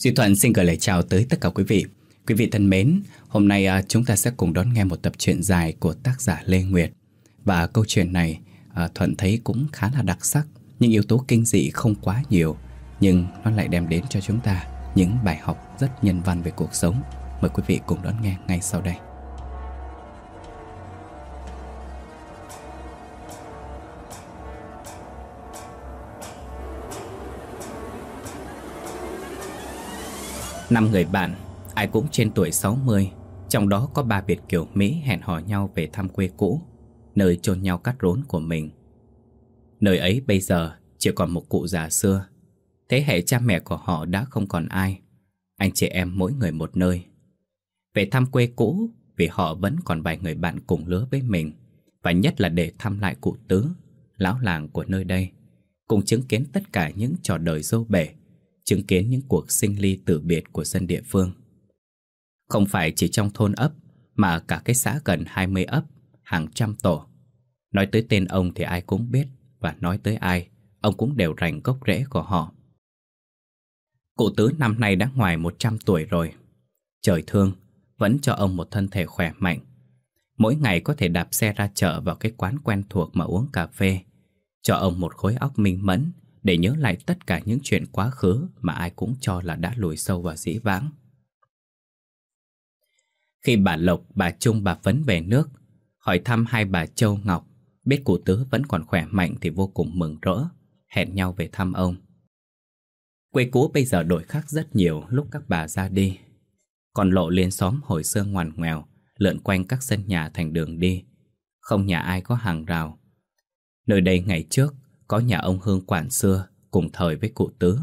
Duy Thuận xin gửi lời chào tới tất cả quý vị. Quý vị thân mến, hôm nay à, chúng ta sẽ cùng đón nghe một tập truyện dài của tác giả Lê Nguyệt. Và câu chuyện này à, Thuận thấy cũng khá là đặc sắc, Những yếu tố kinh dị không quá nhiều, nhưng nó lại đem đến cho chúng ta những bài học rất nhân văn về cuộc sống. Mời quý vị cùng đón nghe ngay sau đây. Năm người bạn, ai cũng trên tuổi 60, trong đó có ba Việt Kiều Mỹ hẹn hò nhau về thăm quê cũ, nơi chôn nhau cắt rốn của mình. Nơi ấy bây giờ chỉ còn một cụ già xưa, thế hệ cha mẹ của họ đã không còn ai, anh chị em mỗi người một nơi. Về thăm quê cũ vì họ vẫn còn vài người bạn cùng lứa với mình, và nhất là để thăm lại cụ tứ, lão làng của nơi đây, cùng chứng kiến tất cả những trò đời dâu bể chứng kiến những cuộc sinh ly tử biệt của dân địa phương. Không phải chỉ trong thôn ấp, mà cả cái xã gần 20 ấp, hàng trăm tổ. Nói tới tên ông thì ai cũng biết, và nói tới ai, ông cũng đều rành gốc rễ của họ. Cụ tứ năm nay đã ngoài 100 tuổi rồi. Trời thương, vẫn cho ông một thân thể khỏe mạnh. Mỗi ngày có thể đạp xe ra chợ vào cái quán quen thuộc mà uống cà phê. Cho ông một khối óc minh mẫn để nhớ lại tất cả những chuyện quá khứ mà ai cũng cho là đã lùi sâu vào dĩ vãng. Khi bà Lộc, bà Trung, bà Phấn về nước, hỏi thăm hai bà Châu Ngọc, biết cụ tứ vẫn còn khỏe mạnh thì vô cùng mừng rỡ, hẹn nhau về thăm ông. Quê cũ bây giờ đổi khác rất nhiều lúc các bà ra đi. Còn lộ liên xóm hồi xưa ngoằn ngoèo, lượn quanh các sân nhà thành đường đi. Không nhà ai có hàng rào. Nơi đây ngày trước có nhà ông Hương quản xưa cùng thời với cụ Tứ.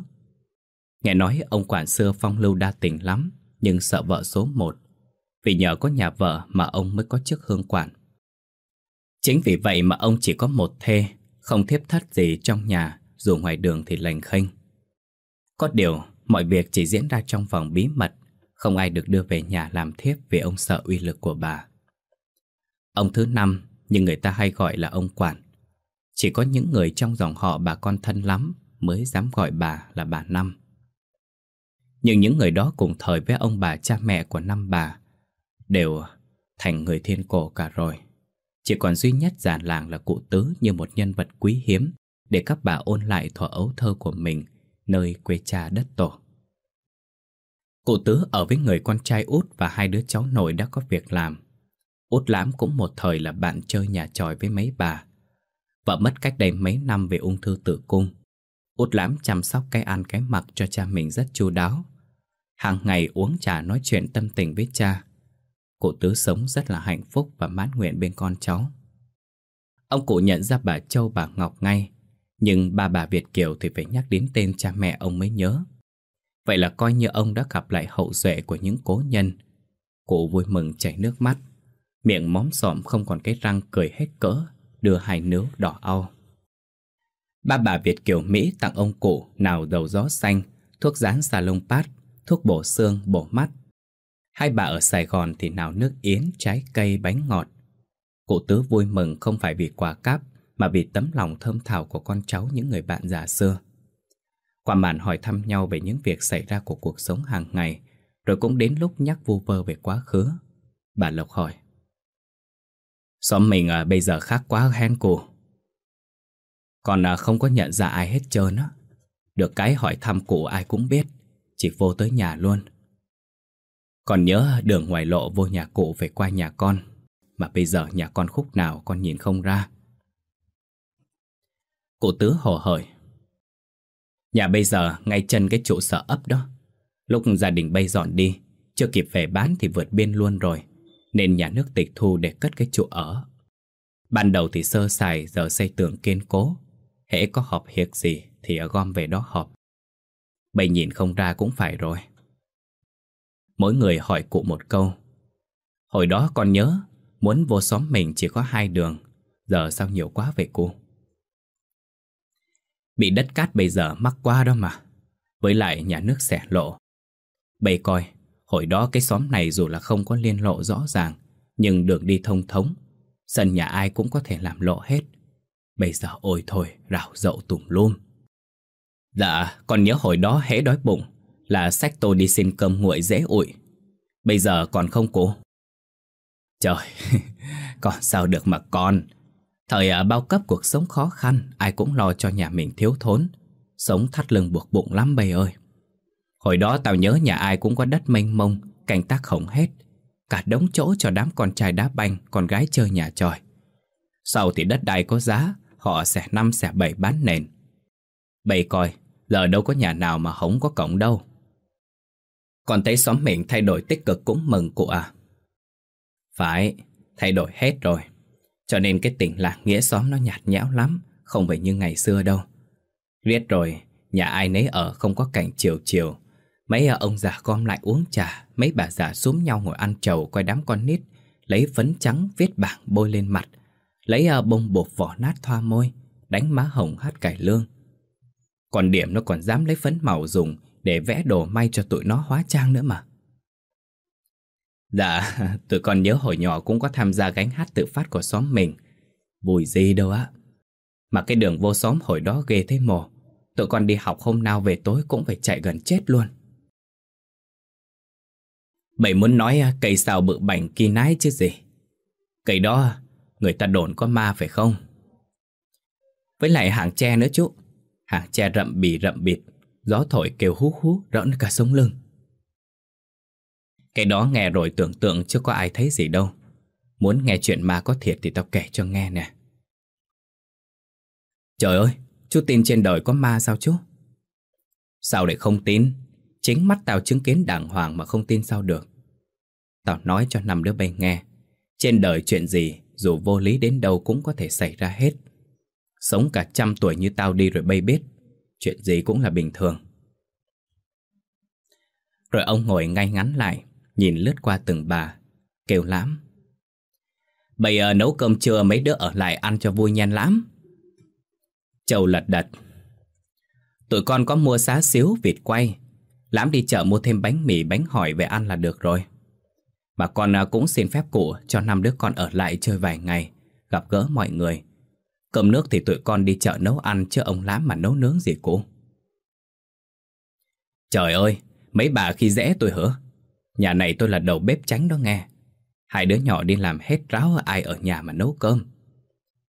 Nghe nói ông quản xưa phong lưu đa tình lắm, nhưng sợ vợ số một. Vì nhờ có nhà vợ mà ông mới có chức hương quản. Chính vì vậy mà ông chỉ có một thê, không thiếp thất gì trong nhà, dù ngoài đường thì lành khênh. Có điều, mọi việc chỉ diễn ra trong vòng bí mật, không ai được đưa về nhà làm thiếp vì ông sợ uy lực của bà. Ông thứ năm, nhưng người ta hay gọi là ông quản, chỉ có những người trong dòng họ bà con thân lắm mới dám gọi bà là bà Năm. Nhưng những người đó cùng thời với ông bà cha mẹ của năm bà đều thành người thiên cổ cả rồi. Chỉ còn duy nhất già làng là cụ tứ như một nhân vật quý hiếm để các bà ôn lại thuở ấu thơ của mình nơi quê cha đất tổ. Cụ tứ ở với người con trai út và hai đứa cháu nội đã có việc làm. Út lãm cũng một thời là bạn chơi nhà tròi với mấy bà. Vợ mất cách đây mấy năm về ung thư tử cung. Út lãm chăm sóc cái ăn cái mặc cho cha mình rất chu đáo. Hàng ngày uống trà nói chuyện tâm tình với cha. Cụ tứ sống rất là hạnh phúc và mãn nguyện bên con cháu. Ông cụ nhận ra bà Châu, bà Ngọc ngay, Nhưng ba bà Việt Kiều thì phải nhắc đến tên cha mẹ ông mới nhớ. Vậy là coi như ông đã gặp lại hậu duệ của những cố nhân. Cụ vui mừng chảy nước mắt, Miệng móm xòm không còn cái răng cười hết cỡ đưa hai nướu đỏ au. Ba bà Việt Kiều Mỹ tặng ông cụ nào dầu gió xanh, thuốc dán salon pad, thuốc bổ xương, bổ mắt. Hai bà ở Sài Gòn thì nào nước yến, trái cây, bánh ngọt. Cụ tứ vui mừng không phải vì quà cáp, mà vì tấm lòng thơm thảo của con cháu những người bạn già xưa. Qua màn hỏi thăm nhau về những việc xảy ra của cuộc sống hàng ngày, rồi cũng đến lúc nhắc vu vơ về quá khứ. Bà Lộc hỏi. Xóm mình à, bây giờ khác quá hen cô. Còn à, không có nhận ra ai hết trơn á. Được cái hỏi thăm cụ ai cũng biết, Chỉ vô tới nhà luôn. Còn nhớ đường ngoài lộ vô nhà cụ phải qua nhà con, Mà bây giờ nhà con khúc nào con nhìn không ra. Cụ tứ hồ hởi. Nhà bây giờ ngay chân cái trụ sở ấp đó. Lúc gia đình bay dọn đi, Chưa kịp về bán thì vượt biên luôn rồi nên nhà nước tịch thu để cất cái chỗ ở. Ban đầu thì sơ sài, giờ xây tường kiên cố. Hễ có họp hiệt gì thì gom về đó họp. Bây nhìn không ra cũng phải rồi. Mỗi người hỏi cụ một câu. Hồi đó con nhớ, muốn vô xóm mình chỉ có hai đường, giờ sao nhiều quá vậy cụ? Bị đất cát bây giờ mắc quá đó mà. Với lại nhà nước xẻ lộ. Bây coi, Hồi đó cái xóm này dù là không có liên lộ rõ ràng, Nhưng đường đi thông thống, Sân nhà ai cũng có thể làm lộ hết. Bây giờ ôi thôi, rào rậu tùm lum. Dạ còn nhớ hồi đó hễ đói bụng, Là sách tôi đi xin cơm nguội dễ ủi. Bây giờ còn không cố Trời Còn sao được mà con? Thời à, bao cấp cuộc sống khó khăn, Ai cũng lo cho nhà mình thiếu thốn. Sống thắt lưng buộc bụng lắm bây ơi. Hồi đó tao nhớ nhà ai cũng có đất mênh mông, Canh tác khổng hết. Cả đống chỗ cho đám con trai đá banh, Con gái chơi nhà tròi Sau thì đất đai có giá, Họ sẽ năm sẽ bảy bán nền. Bày coi, Giờ đâu có nhà nào mà không có cổng đâu. Còn thấy xóm mình thay đổi tích cực cũng mừng cụ à. Phải, Thay đổi hết rồi. Cho nên cái tình lạc nghĩa xóm nó nhạt nhẽo lắm, Không phải như ngày xưa đâu. Riết rồi, Nhà ai nấy ở không có cảnh chiều chiều. Mấy ông già gom lại uống trà Mấy bà già xúm nhau ngồi ăn trầu Coi đám con nít Lấy phấn trắng viết bảng bôi lên mặt Lấy à, bông bột vỏ nát thoa môi Đánh má hồng hát cải lương. Còn điểm nó còn dám lấy phấn màu dùng Để vẽ đồ may cho tụi nó hóa trang nữa mà. Dạ, tụi con nhớ hồi nhỏ cũng có tham gia gánh hát tự phát của xóm mình. Vui gì đâu á. Mà cái đường vô xóm hồi đó ghê thế mồ. Tụi con đi học hôm nào về tối cũng phải chạy gần chết luôn. Bảy muốn nói à, cây sao bự bảnh kỳ nái chứ gì? Cây đó người ta đồn có ma phải không? Với lại hàng tre nữa chú. Hàng tre rậm bì rậm bịt Gió thổi kêu hú hú rỡn cả sống lưng. Cái đó nghe rồi tưởng tượng chưa có ai thấy gì đâu. Muốn nghe chuyện ma có thiệt thì tao kể cho nghe nè. Trời ơi, chú tin trên đời có ma sao chú? Sao lại không tin? Chính mắt tao chứng kiến đàng hoàng mà không tin sao được. Tao nói cho năm đứa bay nghe, Trên đời chuyện gì, Dù vô lý đến đâu cũng có thể xảy ra hết. Sống cả trăm tuổi như tao đi rồi bay biết, Chuyện gì cũng là bình thường. Rồi ông ngồi ngay ngắn lại, Nhìn lướt qua từng bà, Kêu lắm Bây giờ nấu cơm trưa mấy đứa ở lại ăn cho vui nhen lắm Châu lật đật. Tụi con có mua xá xíu vịt quay Lãm đi chợ mua thêm bánh mì bánh hỏi về ăn là được rồi. Mà con à, cũng xin phép cụ cho năm đứa con ở lại chơi vài ngày Gặp gỡ mọi người. Cơm nước thì tụi con đi chợ nấu ăn chứ ông Lãm mà nấu nướng gì cụ? Trời ơi, mấy bà khi dễ tôi hứa Nhà này tôi là đầu bếp tránh đó nghe. Hai đứa nhỏ đi làm hết ráo ai ở nhà mà nấu cơm.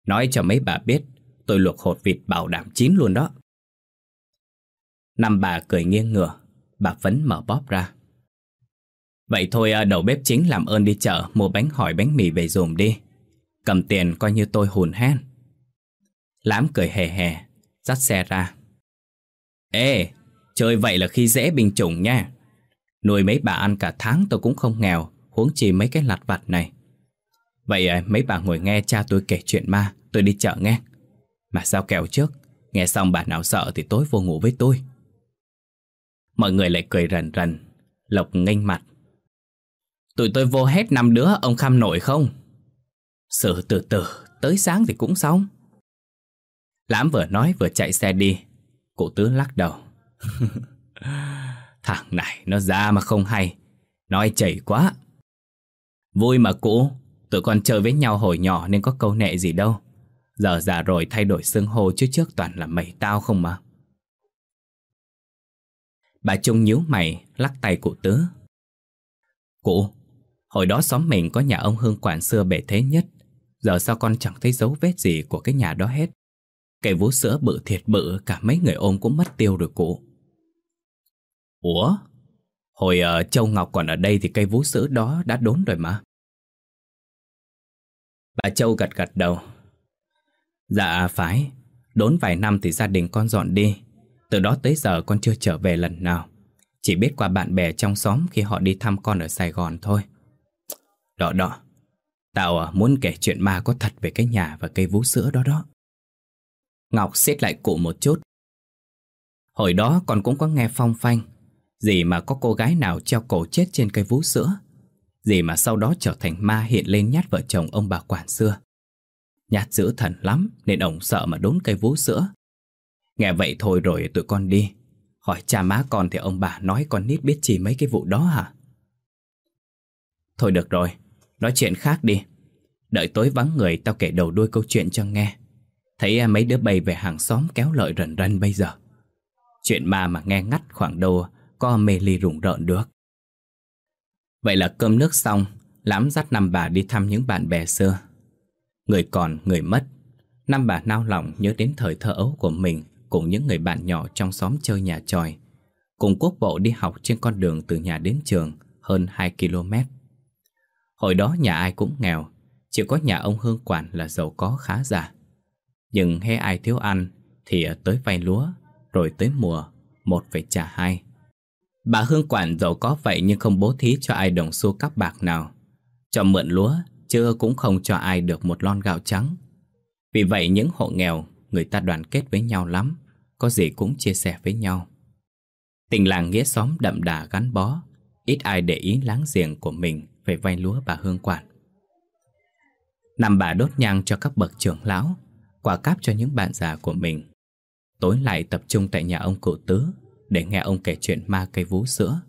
Nói cho mấy bà biết Tôi luộc hột vịt bảo đảm chín luôn đó. Năm bà cười nghiêng ngửa. Bà Phấn mở bóp ra. Vậy thôi à, đầu bếp chính làm ơn đi chợ, Mua bánh hỏi bánh mì về dùm đi. Cầm tiền coi như tôi hùn hen Lám cười hề hề, Dắt xe ra. Ê, Chơi vậy là khi dễ bình chủng nha. Nuôi mấy bà ăn cả tháng tôi cũng không nghèo, Huống chi mấy cái lặt vặt này. Vậy à, mấy bà ngồi nghe cha tôi kể chuyện ma, Tôi đi chợ nghe. Mà sao kẹo trước? Nghe xong bà nào sợ thì tối vô ngủ với tôi. Mọi người lại cười rần rần. Lộc nghênh mặt. Tụi tôi vô hết năm đứa, Ông kham nổi không? Sự từ từ, Tới sáng thì cũng xong. Lãm vừa nói vừa chạy xe đi. Cụ tứ lắc đầu. Thằng này, nó ra mà không hay. Nói chảy quá. Vui mà cụ, Tụi con chơi với nhau hồi nhỏ nên có câu nệ gì đâu. Giờ già rồi thay đổi xưng hô chứ trước toàn là mày tao không mà. Bà Trung nhíu mày lắc tay cụ tứ. Cụ Hồi đó xóm mình có nhà ông Hương quản xưa bể thế nhất. Giờ sao con chẳng thấy dấu vết gì của cái nhà đó hết? Cây vú sữa bự thiệt bự Cả mấy người ôm cũng mất tiêu rồi cụ. Ủa? Hồi uh, Châu Ngọc còn ở đây Thì cây vú sữa đó đã đốn rồi mà. Bà Châu gật gật đầu. Dạ phải. Đốn vài năm thì gia đình con dọn đi từ đó tới giờ con chưa trở về lần nào. Chỉ biết qua bạn bè trong xóm khi họ đi thăm con ở Sài Gòn thôi. Đó đó Tao à, muốn kể chuyện ma có thật về cái nhà và cây vú sữa đó đó. Ngọc siết lại cụ một chút. Hồi đó con cũng có nghe phong phanh, Gì mà có cô gái nào treo cổ chết trên cây vú sữa, Gì mà sau đó trở thành ma hiện lên nhát vợ chồng ông bà quản xưa. Nhát dữ thần lắm, Nên ông sợ mà đốn cây vú sữa. Nghe vậy thôi rồi tụi con đi Hỏi cha má con thì ông bà nói con nít biết chỉ mấy cái vụ đó hả? Thôi được rồi, nói chuyện khác đi Đợi tối vắng người tao kể đầu đuôi câu chuyện cho nghe Thấy à, mấy đứa bay về hàng xóm kéo lợi rần rần bây giờ Chuyện ma mà nghe ngắt khoảng đâu có mê ly rùng rợn được. Vậy là cơm nước xong, Lãm dắt năm bà đi thăm những bạn bè xưa. Người còn, người mất. Năm bà nao lòng nhớ đến thời thơ ấu của mình cùng những người bạn nhỏ trong xóm chơi nhà tròi. Cùng quốc bộ đi học trên con đường từ nhà đến trường hơn 2 km. Hồi đó nhà ai cũng nghèo, chỉ có nhà ông Hương Quản là giàu có khá giả. Nhưng hay ai thiếu ăn thì tới vay lúa, rồi tới mùa, một phải trả hai. Bà Hương Quản giàu có vậy nhưng không bố thí cho ai đồng xu cắp bạc nào. Cho mượn lúa, chưa cũng không cho ai được một lon gạo trắng. Vì vậy những hộ nghèo, người ta đoàn kết với nhau lắm, có gì cũng chia sẻ với nhau. Tình làng nghĩa xóm đậm đà gắn bó, ít ai để ý láng giềng của mình về vay lúa bà Hương Quản. Nằm bà đốt nhang cho các bậc trưởng lão, quả cáp cho những bạn già của mình. Tối lại tập trung tại nhà ông cụ tứ để nghe ông kể chuyện ma cây vú sữa.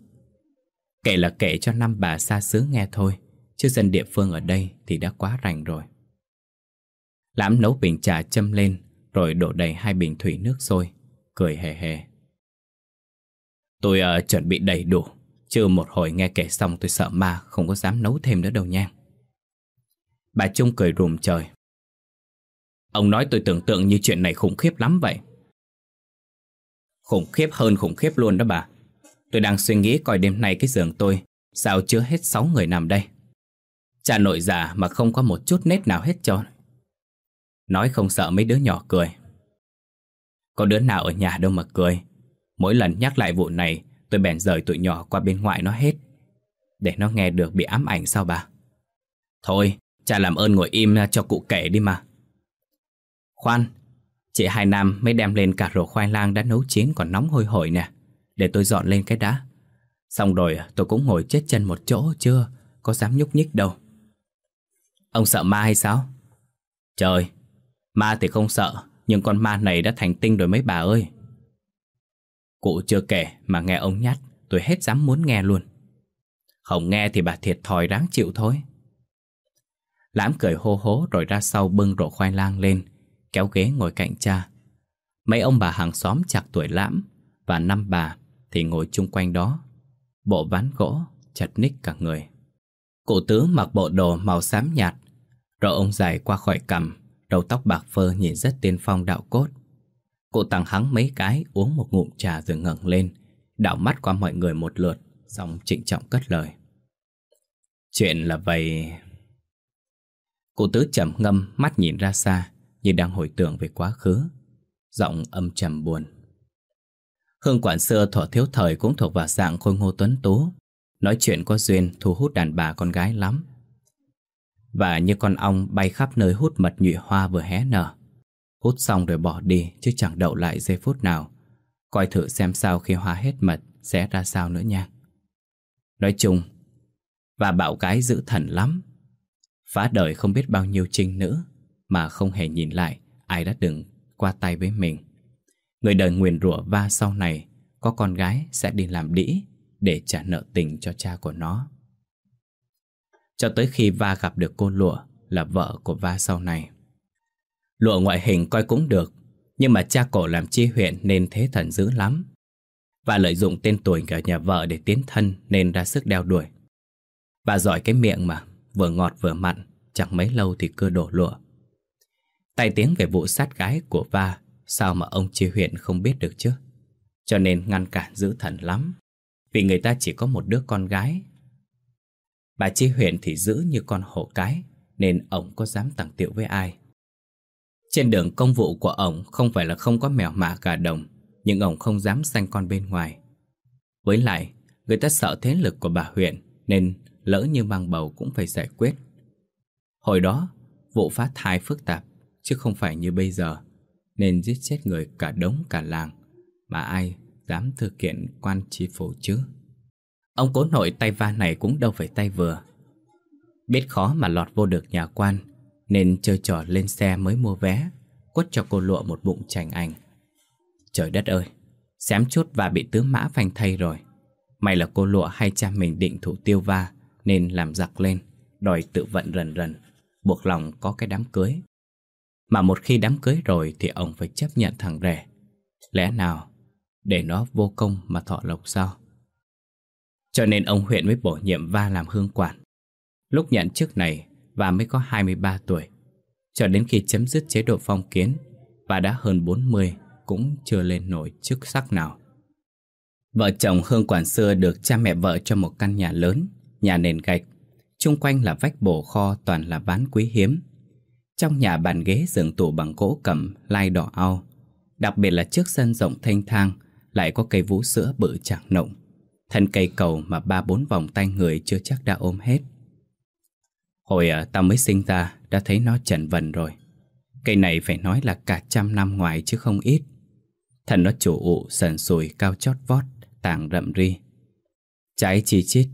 Kể là kể cho năm bà xa xứ nghe thôi, chứ dân địa phương ở đây thì đã quá rành rồi. Lãm nấu bình trà châm lên, rồi đổ đầy hai bình thủy nước sôi, cười hề hề. Tôi uh, chuẩn bị đầy đủ, chứ một hồi nghe kể xong tôi sợ ma không có dám nấu thêm nữa đâu nha. Bà Trung cười rùm trời. Ông nói tôi tưởng tượng như chuyện này khủng khiếp lắm vậy. Khủng khiếp hơn khủng khiếp luôn đó bà. Tôi đang suy nghĩ coi đêm nay cái giường tôi sao chứa hết sáu người nằm đây. Cha nội già mà không có một chút nét nào hết cho Nói không sợ mấy đứa nhỏ cười. Có đứa nào ở nhà đâu mà cười. Mỗi lần nhắc lại vụ này, tôi bèn rời tụi nhỏ qua bên ngoại nó hết. Để nó nghe được bị ám ảnh sao bà? Thôi, cha làm ơn ngồi im cho cụ kể đi mà. Khoan, chị Hai Nam mới đem lên cả rổ khoai lang đã nấu chín còn nóng hôi hổi nè. Để tôi dọn lên cái đã. Xong rồi tôi cũng ngồi chết chân một chỗ chưa, có dám nhúc nhích đâu. Ông sợ ma hay sao? Trời, ma thì không sợ, nhưng con ma này đã thành tinh rồi mấy bà ơi. Cụ chưa kể mà nghe ông nhắc, tôi hết dám muốn nghe luôn. Không nghe thì bà thiệt thòi ráng chịu thôi. Lãm cười hô hố rồi ra sau bưng rổ khoai lang lên, kéo ghế ngồi cạnh cha. Mấy ông bà hàng xóm chạc tuổi Lãm và năm bà thì ngồi chung quanh đó. Bộ ván gỗ, chật ních cả người. Cụ tứ mặc bộ đồ màu xám nhạt, rồi ông dài qua khỏi cằm, đầu tóc bạc phơ nhìn rất tiên phong đạo cốt. Cụ tặng hắn mấy cái uống một ngụm trà rồi ngẩng lên, đảo mắt qua mọi người một lượt, xong trịnh trọng cất lời. Chuyện là vậy... Cụ tứ trầm ngâm mắt nhìn ra xa Như đang hồi tưởng về quá khứ. Giọng âm trầm buồn. Hương quản xưa thọ thiếu thời Cũng thuộc vào dạng khôi ngô tuấn tú. Nói chuyện có duyên thu hút đàn bà con gái lắm. Và như con ong bay khắp nơi hút mật nhụy hoa vừa hé nở. Hút xong rồi bỏ đi, Chứ chẳng đậu lại giây phút nào. Coi thử xem sao khi hoa hết mật Sẽ ra sao nữa nha. Nói chung, Và bảo cái giữ thần lắm. Phá đời không biết bao nhiêu trinh nữ, Mà không hề nhìn lại, Ai đã đừng qua tay với mình. Người đời nguyền rủa va sau này, Có con gái sẽ đi làm đĩ Để trả nợ tình cho cha của nó. Cho tới khi Va gặp được cô Lụa Là vợ của Va sau này Lụa ngoại hình coi cũng được Nhưng mà cha cổ làm chi huyện Nên thế thần dữ lắm Và lợi dụng tên tuổi cả nhà vợ để tiến thân Nên ra sức đeo đuổi Và giỏi cái miệng mà vừa ngọt vừa mặn, chẳng mấy lâu thì cưa đổ lụa. Tài tiếng về vụ sát gái của Va, sao mà ông chi huyện không biết được chứ? Cho nên ngăn cản giữ thần lắm, vì người ta chỉ có một đứa con gái. Bà chi huyện thì giữ như con hổ cái, nên ông có dám tặng tiệu với ai. Trên đường công vụ của ông không phải là không có mèo mạ gà đồng, nhưng ông không dám sanh con bên ngoài. Với lại, người ta sợ thế lực của bà huyện, nên lỡ như mang bầu cũng phải giải quyết. Hồi đó, vụ phá thai phức tạp, chứ không phải như bây giờ, nên giết chết người cả đống cả làng, mà ai dám thực hiện quan tri phủ chứ. Ông cố nội tay va này cũng đâu phải tay vừa. Biết khó mà lọt vô được nhà quan, nên chơi trò lên xe mới mua vé, quất cho cô lụa một bụng chành ảnh. Trời đất ơi, xém chút và bị tứ mã phanh thay rồi. May là cô lụa hay cha mình định thủ tiêu va nên làm giặc lên, đòi tự vận rần rần, buộc lòng có cái đám cưới. Mà một khi đám cưới rồi thì ông phải chấp nhận thằng rể. Lẽ nào để nó vô công mà thọ lộc sao? Cho nên ông huyện mới bổ nhiệm Va làm hương quản. Lúc nhận chức này, Va mới có 23 tuổi. Cho đến khi chấm dứt chế độ phong kiến, và đã hơn 40 cũng chưa lên nổi chức sắc nào. Vợ chồng Hương Quản xưa được cha mẹ vợ cho một căn nhà lớn, nhà nền gạch. Trung quanh là vách bổ kho toàn là ván quý hiếm. Trong nhà bàn ghế giường tủ bằng gỗ cẩm, lai đỏ ao. Đặc biệt là trước sân rộng thanh thang, lại có cây vú sữa bự chẳng nộng. Thân cây cầu mà ba bốn vòng tay người chưa chắc đã ôm hết. Hồi à, tao mới sinh ra, đã thấy nó trần vần rồi. Cây này phải nói là cả trăm năm ngoài chứ không ít. Thần nó chủ ụ, sần sùi, cao chót vót, tàng rậm ri. Trái chi chít.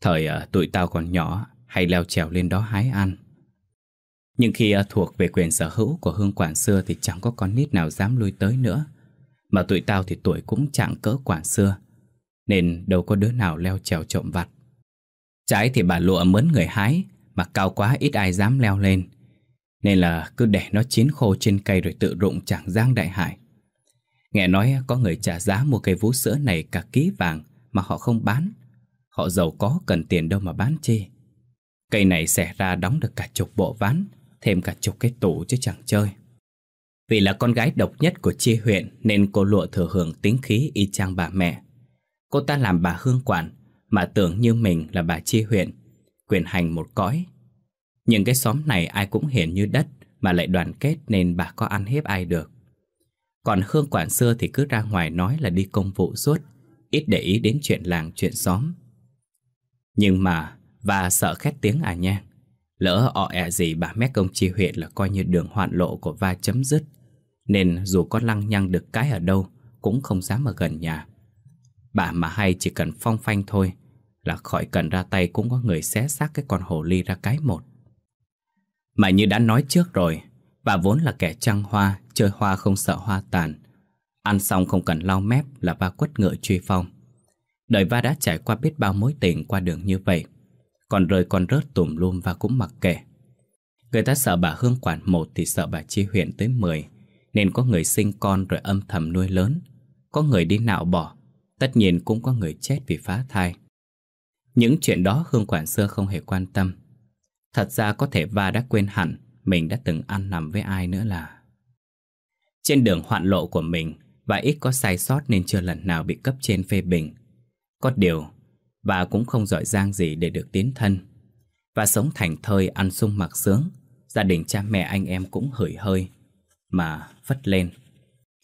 Thời ở tụi tao còn nhỏ, hay leo trèo lên đó hái ăn. Nhưng khi à, thuộc về quyền sở hữu của hương quản xưa thì chẳng có con nít nào dám lui tới nữa. Mà tụi tao thì tuổi cũng chẳng cỡ quản xưa, nên đâu có đứa nào leo trèo trộm vặt. Trái thì bà lụa mướn người hái, mà cao quá ít ai dám leo lên. Nên là cứ để nó chín khô trên cây rồi tự rụng chẳng giang đại hải. Nghe nói có người trả giá mua cây vú sữa này cả ký vàng mà họ không bán. Họ giàu có cần tiền đâu mà bán chi. Cây này xẻ ra đóng được cả chục bộ ván, thêm cả chục cái tủ chứ chẳng chơi. Vì là con gái độc nhất của chi huyện nên cô lụa thừa hưởng tính khí y chang bà mẹ. Cô ta làm bà hương quản mà tưởng như mình là bà chi huyện, quyền hành một cõi. Nhưng cái xóm này ai cũng hiền như đất mà lại đoàn kết nên bà có ăn hiếp ai được. Còn Hương quản xưa thì cứ ra ngoài nói là đi công vụ suốt, ít để ý đến chuyện làng chuyện xóm. Nhưng mà, và sợ khét tiếng à nha. Lỡ ọ ẹ gì bà mét công chi huyện là coi như đường hoạn lộ của va chấm dứt. Nên dù có lăng nhăng được cái ở đâu, cũng không dám ở gần nhà. Bà mà hay chỉ cần phong phanh thôi, là khỏi cần ra tay cũng có người xé xác cái con hồ ly ra cái một. Mà như đã nói trước rồi, Bà vốn là kẻ trăng hoa, chơi hoa không sợ hoa tàn. Ăn xong không cần lau mép là ba quất ngựa truy phong. Đời va đã trải qua biết bao mối tình qua đường như vậy. Còn rơi còn rớt tùm lum và cũng mặc kệ. Người ta sợ bà Hương quản một thì sợ bà Chi huyện tới mười. Nên có người sinh con rồi âm thầm nuôi lớn. Có người đi nạo bỏ. Tất nhiên cũng có người chết vì phá thai. Những chuyện đó Hương quản xưa không hề quan tâm. Thật ra có thể Va đã quên hẳn mình đã từng ăn nằm với ai nữa là... Trên đường hoạn lộ của mình, và ít có sai sót nên chưa lần nào bị cấp trên phê bình. Có điều, và cũng không giỏi giang gì để được tiến thân. Và sống thành thơi ăn sung mặc sướng, gia đình cha mẹ anh em cũng hửi hơi, mà phất lên.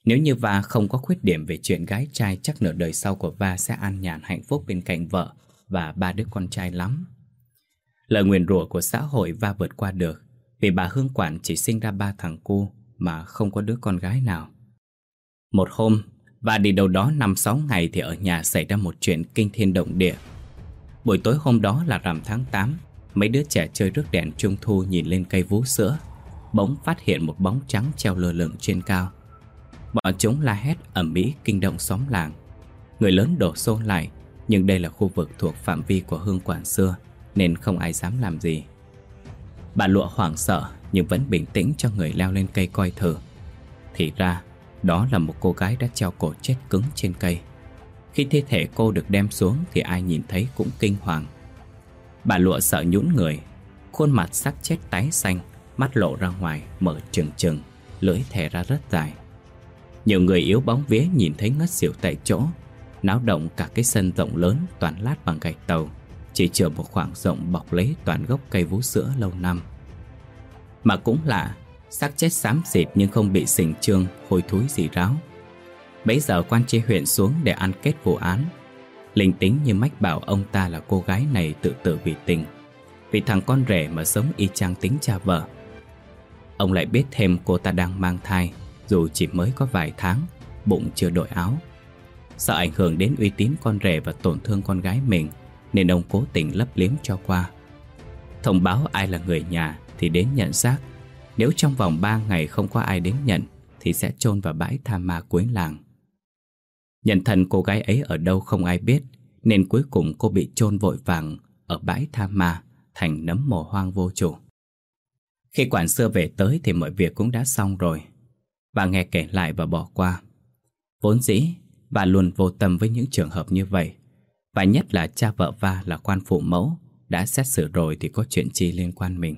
Nếu như Va không có khuyết điểm về chuyện gái trai, chắc nửa đời sau của Va sẽ an nhàn, hạnh phúc bên cạnh vợ và ba đứa con trai lắm. Lời nguyền rủa của xã hội Va vượt qua được, vì bà Hương Quản chỉ sinh ra ba thằng cu Mà không có đứa con gái nào. Một hôm Và đi đâu đó năm sáu ngày Thì ở nhà xảy ra một chuyện kinh thiên động địa. Buổi tối hôm đó là rằm tháng 8 Mấy đứa trẻ chơi rước đèn trung thu Nhìn lên cây vú sữa, Bỗng phát hiện một bóng trắng treo lơ lửng trên cao. Bọn chúng la hét ẩm mỹ kinh động xóm làng Người lớn đổ xô lại Nhưng đây là khu vực thuộc phạm vi của hương quản xưa Nên không ai dám làm gì Bà lụa hoảng sợ nhưng vẫn bình tĩnh cho người leo lên cây coi thử. Thì ra, đó là một cô gái đã treo cổ chết cứng trên cây. Khi thi thể cô được đem xuống thì ai nhìn thấy cũng kinh hoàng. Bà lụa sợ nhũn người, khuôn mặt sắc chết tái xanh, mắt lộ ra ngoài, mở trừng trừng, lưỡi thè ra rất dài. Nhiều người yếu bóng vía nhìn thấy ngất xỉu tại chỗ, náo động cả cái sân rộng lớn toàn lát bằng gạch tàu. Chỉ chừa một khoảng rộng bọc lấy toàn gốc cây vú sữa lâu năm. Mà cũng lạ xác chết xám xịt nhưng không bị sình trương, hôi thối gì ráo. Bấy giờ quan tri huyện xuống để ăn kết vụ án. Linh tính như mách bảo ông ta là cô gái này tự tử vì tình. Vì thằng con rể mà sống y chang tính cha vợ. Ông lại biết thêm cô ta đang mang thai. Dù chỉ mới có vài tháng, Bụng chưa đổi áo. Sợ ảnh hưởng đến uy tín con rể và tổn thương con gái mình, nên ông cố tình lấp liếm cho qua. Thông báo ai là người nhà Thì đến nhận xác. Nếu trong vòng 3 ngày không có ai đến nhận, Thì sẽ chôn vào bãi tha ma cuối làng. Nhận thần cô gái ấy ở đâu không ai biết, Nên cuối cùng cô bị chôn vội vàng Ở bãi tha ma, Thành nấm mồ hoang vô chủ. Khi quản xưa về tới Thì mọi việc cũng đã xong rồi. Và nghe kể lại và bỏ qua. Vốn dĩ, Bà luôn vô tâm với những trường hợp như vậy. Và nhất là cha vợ Va là quan phụ mẫu, Đã xét xử rồi thì có chuyện chi liên quan mình.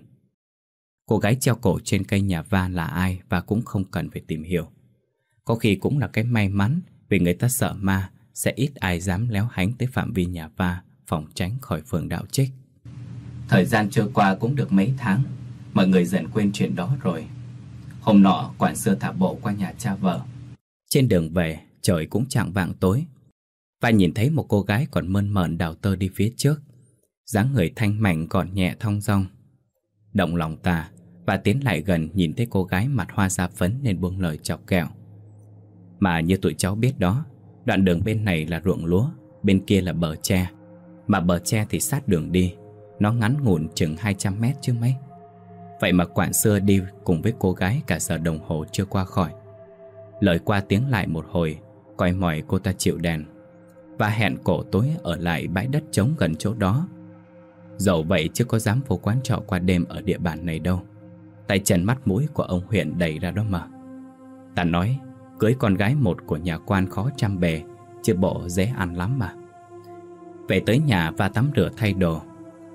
Cô gái treo cổ trên cây nhà Va là ai Và cũng không cần phải tìm hiểu. Có khi cũng là cái may mắn Vì người ta sợ ma Sẽ ít ai dám léo hánh tới phạm vi nhà Va, Phòng tránh khỏi phường đạo trích. Thời gian trôi qua cũng được mấy tháng Mọi người dần quên chuyện đó rồi. Hôm nọ, quản xưa thả bộ qua nhà cha vợ. Trên đường về, Trời cũng chạng vạng tối. Và nhìn thấy một cô gái còn mơn mởn đào tơ đi phía trước. dáng người thanh mảnh còn nhẹ thong dong. Động lòng ta, Và tiến lại gần nhìn thấy cô gái mặt hoa da phấn Nên buông lời chọc kẹo. Mà như tụi cháu biết đó, Đoạn đường bên này là ruộng lúa, Bên kia là bờ tre. Mà bờ tre thì sát đường đi, Nó ngắn ngủn chừng 200 mét chứ mấy. Vậy mà quản xưa đi cùng với cô gái cả giờ đồng hồ chưa qua khỏi. Lời qua tiếng lại một hồi Coi mỏi cô ta chịu đèn. Và hẹn cổ tối ở lại bãi đất trống gần chỗ đó. Dẫu vậy chưa có dám vô quán trọ qua đêm ở địa bàn này đâu. Tay chân mắt mũi của ông huyện đầy ra đó mà. Ta nói, Cưới con gái một của nhà quan khó trăm bề, Chứ bộ dễ ăn lắm mà. Về tới nhà và tắm rửa thay đồ,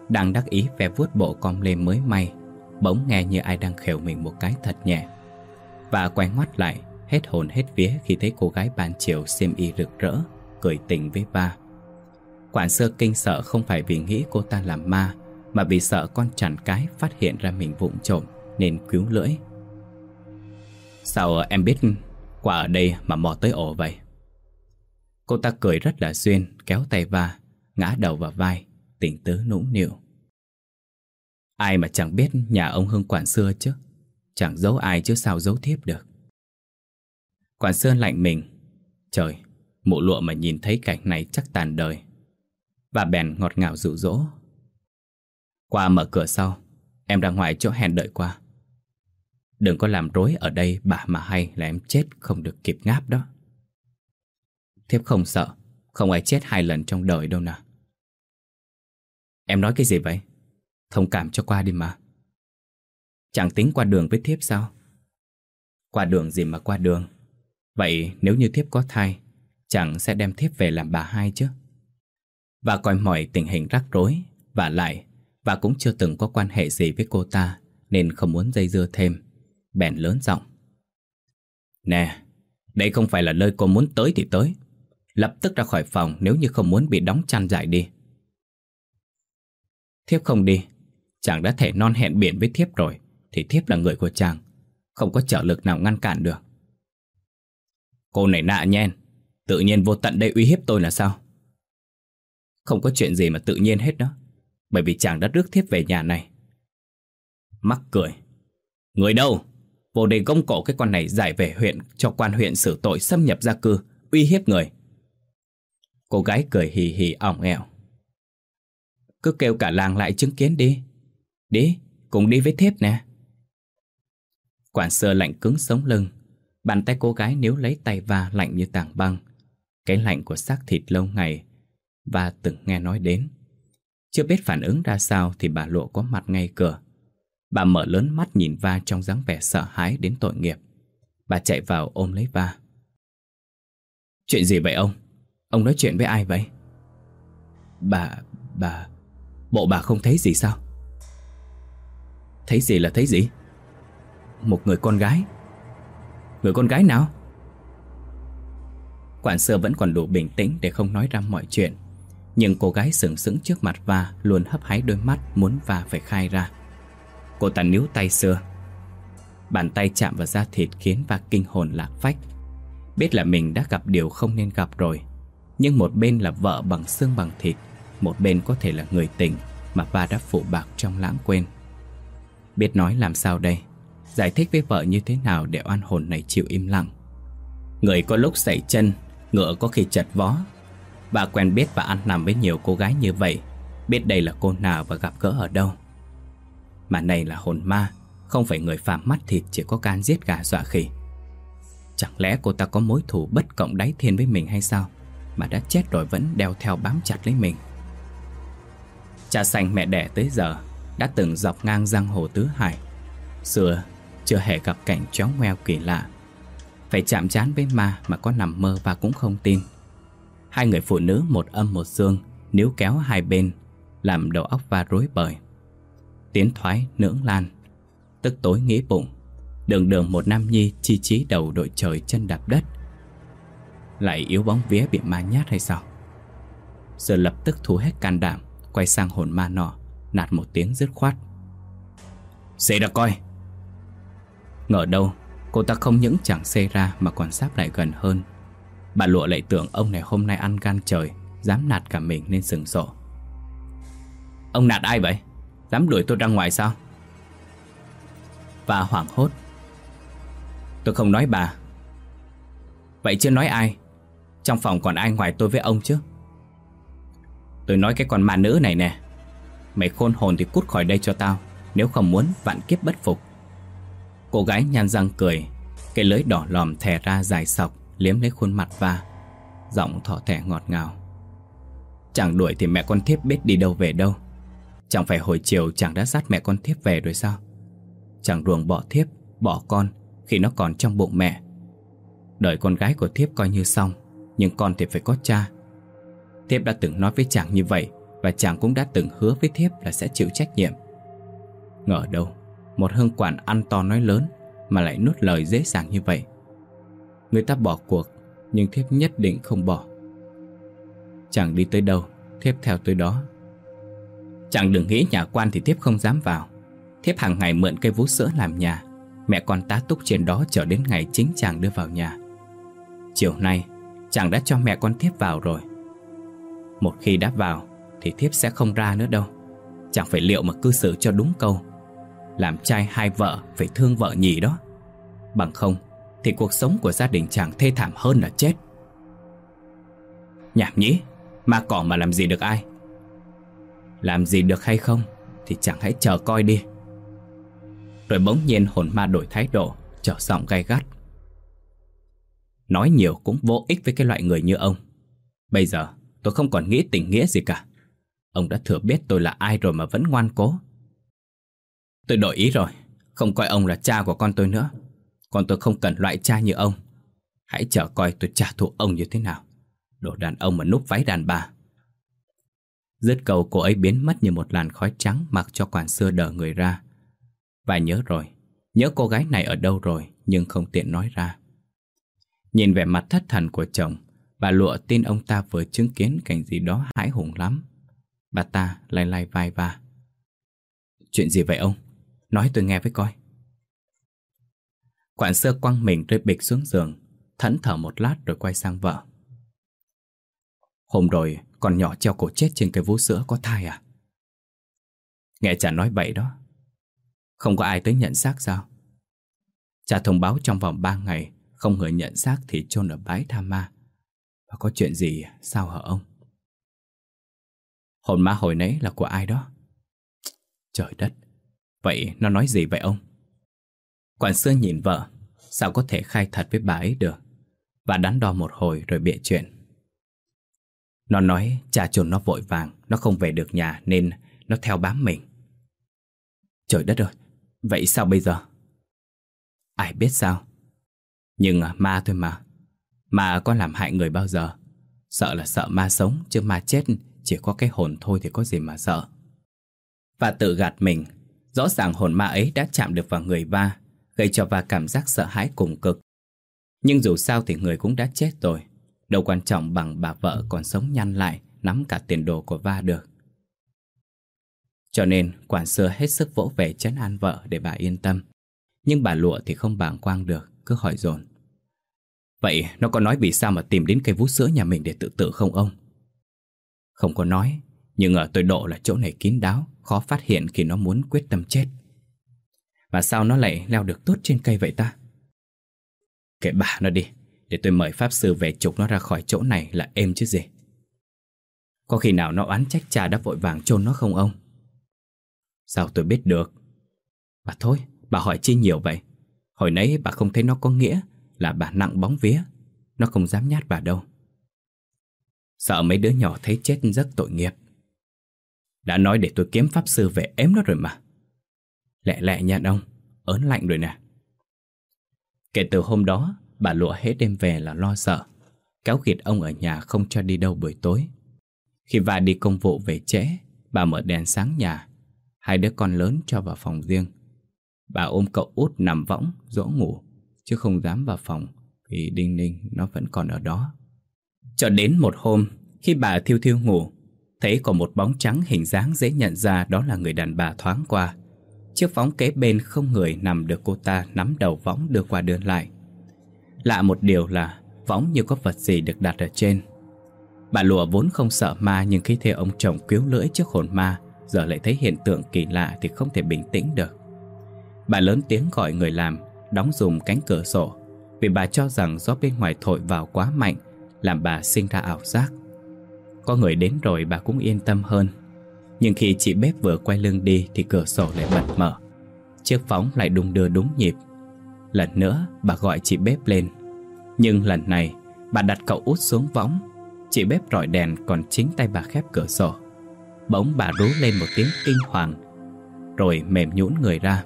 Đang đắc ý ve vuốt bộ con lê mới may Bỗng nghe như ai đang khều mình một cái thật nhẹ. Và quay ngoắt lại, Hết hồn hết vía khi thấy cô gái ban chiều xiêm y rực rỡ, Cười tình với ba. Quản sơ kinh sợ không phải vì nghĩ cô ta làm ma, Mà vì sợ con chằn cái phát hiện ra mình vụng trộm Nên cứu lưỡi. Sao em biết quả ở đây mà mò tới ổ vậy? Cô ta cười rất là duyên, Kéo tay va Ngã đầu vào vai, Tỉnh tứ nũng nịu. Ai mà chẳng biết nhà ông Hưng quản xưa chứ? Chẳng giấu ai chứ sao giấu thiếp được. Quản Sơn lạnh mình. Trời, mụ lụa mà nhìn thấy cảnh này chắc tàn đời. Và bèn ngọt ngào dụ dỗ. Qua mở cửa sau Em ra ngoài chỗ hẹn đợi qua. Đừng có làm rối ở đây bà mà hay là em chết không được kịp ngáp đó. Thiếp không sợ Không ai chết hai lần trong đời đâu nè Em nói cái gì vậy? Thông cảm cho qua đi mà. Chẳng tính qua đường với thiếp sao? Qua đường gì mà qua đường? Vậy nếu như thiếp có thai, Chẳng sẽ đem thiếp về làm bà hai chứ. Và coi mọi tình hình rắc rối, Và lại, Và cũng chưa từng có quan hệ gì với cô ta, Nên không muốn dây dưa thêm, Bèn lớn giọng. Nè, Đây không phải là nơi cô muốn tới thì tới. Lập tức ra khỏi phòng Nếu như không muốn bị đóng chăn dại đi. Thiếp không đi Chàng đã thể non hẹn biển với thiếp rồi, Thì thiếp là người của chàng, Không có trở lực nào ngăn cản được. Cô này nạ nhen, Tự nhiên vô tận đây uy hiếp tôi là sao? Không có chuyện gì mà tự nhiên hết đó, Bởi vì chàng đã rước thiếp về nhà này. Mắc cười. Người đâu? Vô đề gông cổ cái con này giải về huyện, Cho quan huyện xử tội xâm nhập gia cư, Uy hiếp người. Cô gái cười hì hì ỏng ẻo Cứ kêu cả làng lại chứng kiến đi. Đi, cùng đi với thiếp nè Quản sơ lạnh cứng sống lưng Bàn tay cô gái nếu lấy tay va lạnh như tảng băng Cái lạnh của xác thịt lâu ngày Và từng nghe nói đến Chưa biết phản ứng ra sao Thì bà lộ có mặt ngay cửa Bà mở lớn mắt nhìn va trong dáng vẻ sợ hãi đến tội nghiệp Bà chạy vào ôm lấy va Chuyện gì vậy ông? Ông nói chuyện với ai vậy? Bà, bà Bộ bà không thấy gì sao? Thấy gì là thấy gì? Một người con gái. Người con gái nào? Quản sơ vẫn còn đủ bình tĩnh để không nói ra mọi chuyện. Nhưng cô gái sừng sững trước mặt Va Luôn hấp háy đôi mắt muốn Va phải khai ra. Cô ta níu tay xưa Bàn tay chạm vào da thịt khiến Va kinh hồn lạc phách. Biết là mình đã gặp điều không nên gặp rồi. Nhưng một bên là vợ bằng xương bằng thịt, Một bên có thể là người tình Mà Va đã phụ bạc trong lãng quên. Biết nói làm sao đây? Giải thích với vợ như thế nào để oan hồn này chịu im lặng? Người có lúc sảy chân, Ngựa có khi chật vó. Bà quen biết và ăn nằm với nhiều cô gái như vậy. Biết đây là cô nào và gặp gỡ ở đâu? Mà này là hồn ma, Không phải người phạm mắt thịt chỉ có can giết gà dọa khỉ. Chẳng lẽ cô ta có mối thù bất cộng đáy thiên với mình hay sao? Mà đã chết rồi vẫn đeo theo bám chặt lấy mình. Cha sanh mẹ đẻ tới giờ đã từng dọc ngang giang hồ tứ hải Xưa chưa hề gặp cảnh chó ngoeo kỳ lạ Phải chạm chán với ma mà có nằm mơ và cũng không tin Hai người phụ nữ một âm một dương níu kéo hai bên, làm đầu óc va rối bời. Tiến thoái nưỡng lan, tức tối nghĩ bụng, đường đường một nam nhi chi trí đầu đội trời chân đạp đất. Lại yếu bóng vía bị ma nhát hay sao? Giờ lập tức thu hết can đảm, quay sang hồn ma nọ, nạt một tiếng dứt khoát. Xê ra coi! Ngờ đâu, cô ta không những chẳng xê ra mà còn sáp lại gần hơn. Bà lụa lại tưởng ông này hôm nay ăn gan trời, dám nạt cả mình nên sừng sộ. Ông nạt ai vậy? Dám đuổi tôi ra ngoài sao? Và hoảng hốt Tôi không nói bà Vậy chưa nói ai Trong phòng còn ai ngoài tôi với ông chứ Tôi nói cái con ma nữ này nè Mày khôn hồn thì cút khỏi đây cho tao, Nếu không muốn vạn kiếp bất phục. Cô gái nhăn răng cười, Cái lưỡi đỏ lòm thè ra dài sọc, Liếm lấy khuôn mặt và Giọng thọ thẻ ngọt ngào. Chẳng đuổi thì mẹ con thiếp biết đi đâu về đâu. Chẳng phải hồi chiều chẳng đã dắt mẹ con thiếp về rồi sao? Chẳng ruồng bỏ thiếp, Bỏ con, Khi nó còn trong bụng mẹ. Đời con gái của thiếp coi như xong, Nhưng con thì phải có cha. Thiếp đã từng nói với chàng như vậy và chàng cũng đã từng hứa với thiếp là sẽ chịu trách nhiệm. Ngờ đâu, Một hương quản ăn to nói lớn Mà lại nuốt lời dễ dàng như vậy. Người ta bỏ cuộc, Nhưng thiếp nhất định không bỏ. Chàng đi tới đâu, Thiếp theo tới đó. Chàng đừng nghĩ nhà quan thì thiếp không dám vào. Thiếp hàng ngày mượn cây vú sữa làm nhà, Mẹ con tá túc trên đó chờ đến ngày chính chàng đưa vào nhà. Chiều nay, chàng đã cho mẹ con thiếp vào rồi. Một khi đã vào thì thiếp sẽ không ra nữa đâu. Chẳng phải liệu mà cư xử cho đúng câu, Làm trai hai vợ Phải thương vợ nhì đó. Bằng không, Thì cuộc sống của gia đình chàng thê thảm hơn là chết. Nhảm nhí, Ma cỏ mà làm gì được ai? Làm gì được hay không Thì chẳng hãy chờ coi đi. Rồi bỗng nhiên hồn ma đổi thái độ, Trở giọng gay gắt. Nói nhiều cũng vô ích với cái loại người như ông. Bây giờ, tôi không còn nghĩ tình nghĩa gì cả. Ông đã thừa biết tôi là ai rồi mà vẫn ngoan cố. Tôi đổi ý rồi. Không coi ông là cha của con tôi nữa. Con tôi không cần loại cha như ông. Hãy chờ coi tôi trả thù ông như thế nào. Đồ đàn ông mà núp váy đàn bà. Dứt cầu cô ấy biến mất như một làn khói trắng Mặc cho quản xưa đờ người ra. Và nhớ rồi. Nhớ cô gái này ở đâu rồi, Nhưng không tiện nói ra. Nhìn vẻ mặt thất thần của chồng Bà lụa tin ông ta vừa chứng kiến cảnh gì đó hãi hùng lắm. Bà ta lại lay vai bà Chuyện gì vậy ông? Nói tôi nghe với coi Quản xưa quăng mình rơi bịch xuống giường, Thẫn thở một lát rồi quay sang vợ Hôm rồi, con nhỏ treo cổ chết trên cái vú sữa có thai à? Nghe cha nói vậy đó Không có ai tới nhận xác sao? Cha thông báo trong vòng 3 ngày, Không người nhận xác thì chôn ở bãi tha ma Và có chuyện gì, sao hả ông? Hồn ma hồi nãy là của ai đó? Trời đất, Vậy nó nói gì vậy ông? Quản xưa nhìn vợ, Sao có thể khai thật với bà ấy được? Và đắn đo một hồi rồi bịa chuyện. Nó nói cha chồn nó vội vàng, Nó không về được nhà nên nó theo bám mình. Trời đất ơi, Vậy sao bây giờ? Ai biết sao? Nhưng à, ma thôi mà. Ma có làm hại người bao giờ? Sợ là sợ ma sống Chứ ma chết chỉ có cái hồn thôi thì có gì mà sợ. Và tự gạt mình, Rõ ràng hồn ma ấy đã chạm được vào người Va, Gây cho Va cảm giác sợ hãi cùng cực. Nhưng dù sao thì người cũng đã chết rồi, Đâu quan trọng bằng bà vợ còn sống nhăn lại, Nắm cả tiền đồ của Va được. Cho nên, quản xưa hết sức vỗ về chấn an vợ để bà yên tâm. Nhưng bà lụa thì không bàng quang được, Cứ hỏi dồn. Vậy nó có nói vì sao mà tìm đến cây vú sữa nhà mình để tự tử không ông? Không có nói, Nhưng ở tôi độ là chỗ này kín đáo, Khó phát hiện khi nó muốn quyết tâm chết. Và sao nó lại leo được tốt trên cây vậy ta? Kệ bà nó đi, để tôi mời Pháp Sư về trục nó ra khỏi chỗ này là êm chứ gì. Có khi nào nó oán trách cha đã vội vàng chôn nó không ông? Sao tôi biết được? Bà thôi, Bà hỏi chi nhiều vậy? Hồi nãy bà không thấy nó có nghĩa Là bà nặng bóng vía. Nó không dám nhát bà đâu. Sợ mấy đứa nhỏ thấy chết rất tội nghiệp. Đã nói để tôi kiếm pháp sư về ếm nó rồi mà. Lẹ lẹ nha ông, Ớn lạnh rồi nè. Kể từ hôm đó, Bà lụa hết đêm về là lo sợ. Kéo kiệt ông ở nhà không cho đi đâu buổi tối. Khi bà đi công vụ về trễ, Bà mở đèn sáng nhà. Hai đứa con lớn cho vào phòng riêng. Bà ôm cậu út nằm võng, Dỗ ngủ, Chứ không dám vào phòng Vì Đinh Ninh nó vẫn còn ở đó. Cho đến một hôm, Khi bà thiêu thiêu ngủ, Thấy có một bóng trắng hình dáng dễ nhận ra Đó là người đàn bà thoáng qua. Chiếc võng kế bên không người nằm được cô ta Nắm đầu võng đưa qua đưa lại. Lạ một điều là Võng như có vật gì được đặt ở trên. Bà lùa vốn không sợ ma Nhưng khi thấy ông chồng cứu lưỡi trước hồn ma, Giờ lại thấy hiện tượng kỳ lạ Thì không thể bình tĩnh được. Bà lớn tiếng gọi người làm, Đóng dùm cánh cửa sổ, Vì bà cho rằng gió bên ngoài thổi vào quá mạnh làm bà sinh ra ảo giác. Có người đến rồi bà cũng yên tâm hơn. Nhưng khi chị bếp vừa quay lưng đi Thì cửa sổ lại bật mở. Chiếc phóng lại đung đưa đúng nhịp. Lần nữa bà gọi chị bếp lên. Nhưng lần này Bà đặt cậu út xuống võng. Chị bếp rọi đèn còn chính tay bà khép cửa sổ. Bỗng bà rú lên một tiếng kinh hoàng, Rồi mềm nhũn người ra.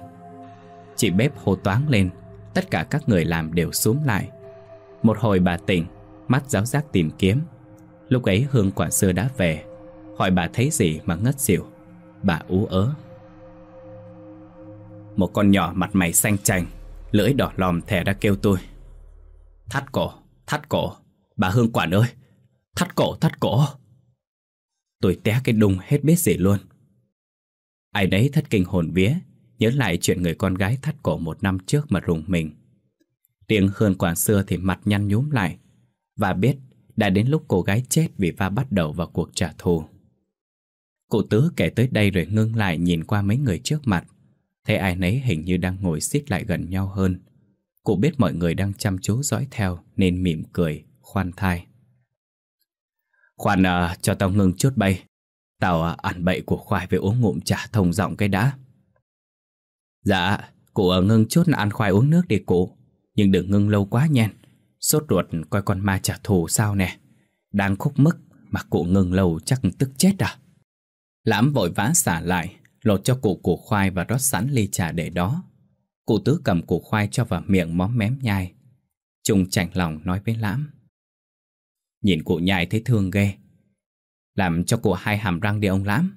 Chị bếp hô toáng lên. Tất cả các người làm đều xuống lại. Một hồi bà tỉnh Mắt giáo giác tìm kiếm. Lúc ấy Hương quản sư đã về. Hỏi bà thấy gì mà ngất xỉu. Bà ú ớ. Một con nhỏ mặt mày xanh chành Lưỡi đỏ lòm thè ra kêu tôi. Thắt cổ, thắt cổ. Bà Hương quản ơi Thắt cổ, thắt cổ. Tôi té cái đùng hết biết gì luôn. Ai đấy thất kinh hồn vía Nhớ lại chuyện người con gái thắt cổ một năm trước mà rùng mình. Tiếng Hương quản xưa thì mặt nhăn nhúm lại và biết đã đến lúc cô gái chết vì va bắt đầu vào cuộc trả thù. Cụ tứ kể tới đây rồi ngưng lại nhìn qua mấy người trước mặt. Thấy ai nấy hình như đang ngồi xích lại gần nhau hơn. Cụ biết mọi người đang chăm chú dõi theo Nên mỉm cười, khoan thai. Khoan à, cho tao ngưng chút bay. Tao à, ăn bậy của khoai với uống ngụm trà thông giọng cái đã. Dạ, cụ à, ngưng chút ăn khoai uống nước đi cụ. Nhưng đừng ngưng lâu quá nhen. Sốt ruột coi con ma trả thù sao nè? Đang khúc mức Mà cụ ngừng lâu chắc tức chết à? Lãm vội vã xả lại Lột cho cụ củ khoai và rót sẵn ly trà để đó. Cụ tứ cầm củ khoai cho vào miệng móm mém nhai. Trung chạnh lòng nói với Lãm. Nhìn cụ nhai thấy thương ghê. Làm cho cụ hai hàm răng đi ông Lãm.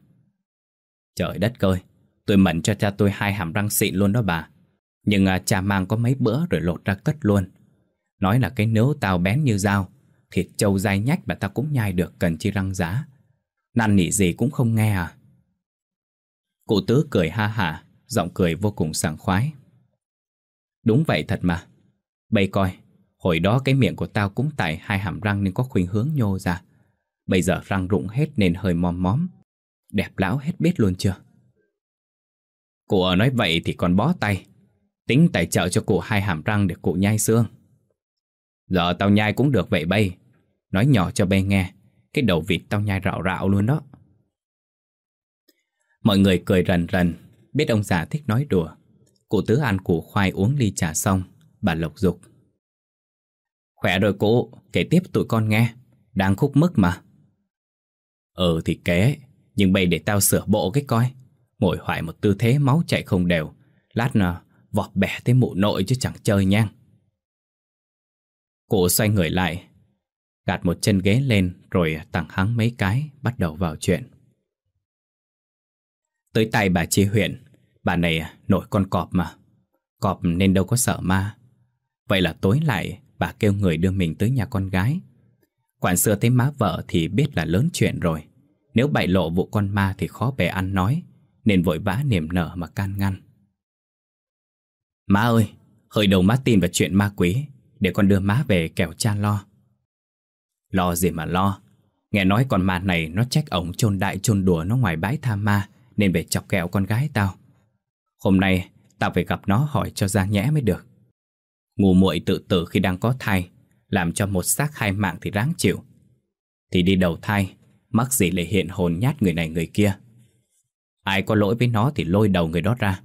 Trời đất ơi Tôi mẩn cho cha tôi hai hàm răng xịn luôn đó bà. Nhưng à, cha mang có mấy bữa rồi lột ra cất luôn. Nói là cái nếu tao bén như dao, Thịt trâu dai nhách mà tao cũng nhai được, cần chi răng giá. Năn nỉ gì cũng không nghe à? Cụ tứ cười ha hả, Giọng cười vô cùng sảng khoái. Đúng vậy thật mà. Bây coi, Hồi đó cái miệng của tao cũng tại hai hàm răng nên có khuynh hướng nhô ra. Bây giờ răng rụng hết nên hơi mòm móm. Đẹp lão hết biết luôn chưa? Cụ nói vậy thì còn bó tay. Tính tài trợ cho cụ hai hàm răng để cụ nhai xương. Giờ tao nhai cũng được vậy bay. Nói nhỏ cho bay nghe, Cái đầu vịt tao nhai rạo rạo luôn đó. Mọi người cười rần rần, Biết ông già thích nói đùa. Cụ tứ ăn củ khoai uống ly trà xong, Bà lộc dục. Khỏe rồi cụ, Kể tiếp tụi con nghe. Đang khúc mức mà. Ừ thì kế Nhưng bây để tao sửa bộ cái coi. Ngồi hoài một tư thế, máu chạy không đều. Lát nào vọt bẻ tới mụ nội chứ chẳng chơi nhang. Cụ xoay người lại, Gạt một chân ghế lên Rồi tặng hắn mấy cái Bắt đầu vào chuyện. Tới tay bà chi huyện, Bà này nổi con cọp mà. Cọp nên đâu có sợ ma. Vậy là tối lại, Bà kêu người đưa mình tới nhà con gái. Quản xưa thấy má vợ thì biết là lớn chuyện rồi. Nếu bại lộ vụ con ma thì khó bề ăn nói, Nên vội vã niềm nở mà can ngăn. Má ơi, Hơi đầu má tin vào chuyện ma quý để con đưa má về kẻo cha lo. Lo gì mà lo? Nghe nói con ma này nó trách ổng chôn đại chôn đùa nó ngoài bãi tha ma, Nên về chọc kẹo con gái tao. Hôm nay, tao phải gặp nó hỏi cho ra nhẽ mới được. Ngủ muội tự tử khi đang có thai, Làm cho một xác hai mạng thì ráng chịu. Thì đi đầu thai, Mắc gì lại hiện hồn nhát người này người kia. Ai có lỗi với nó thì lôi đầu người đó ra.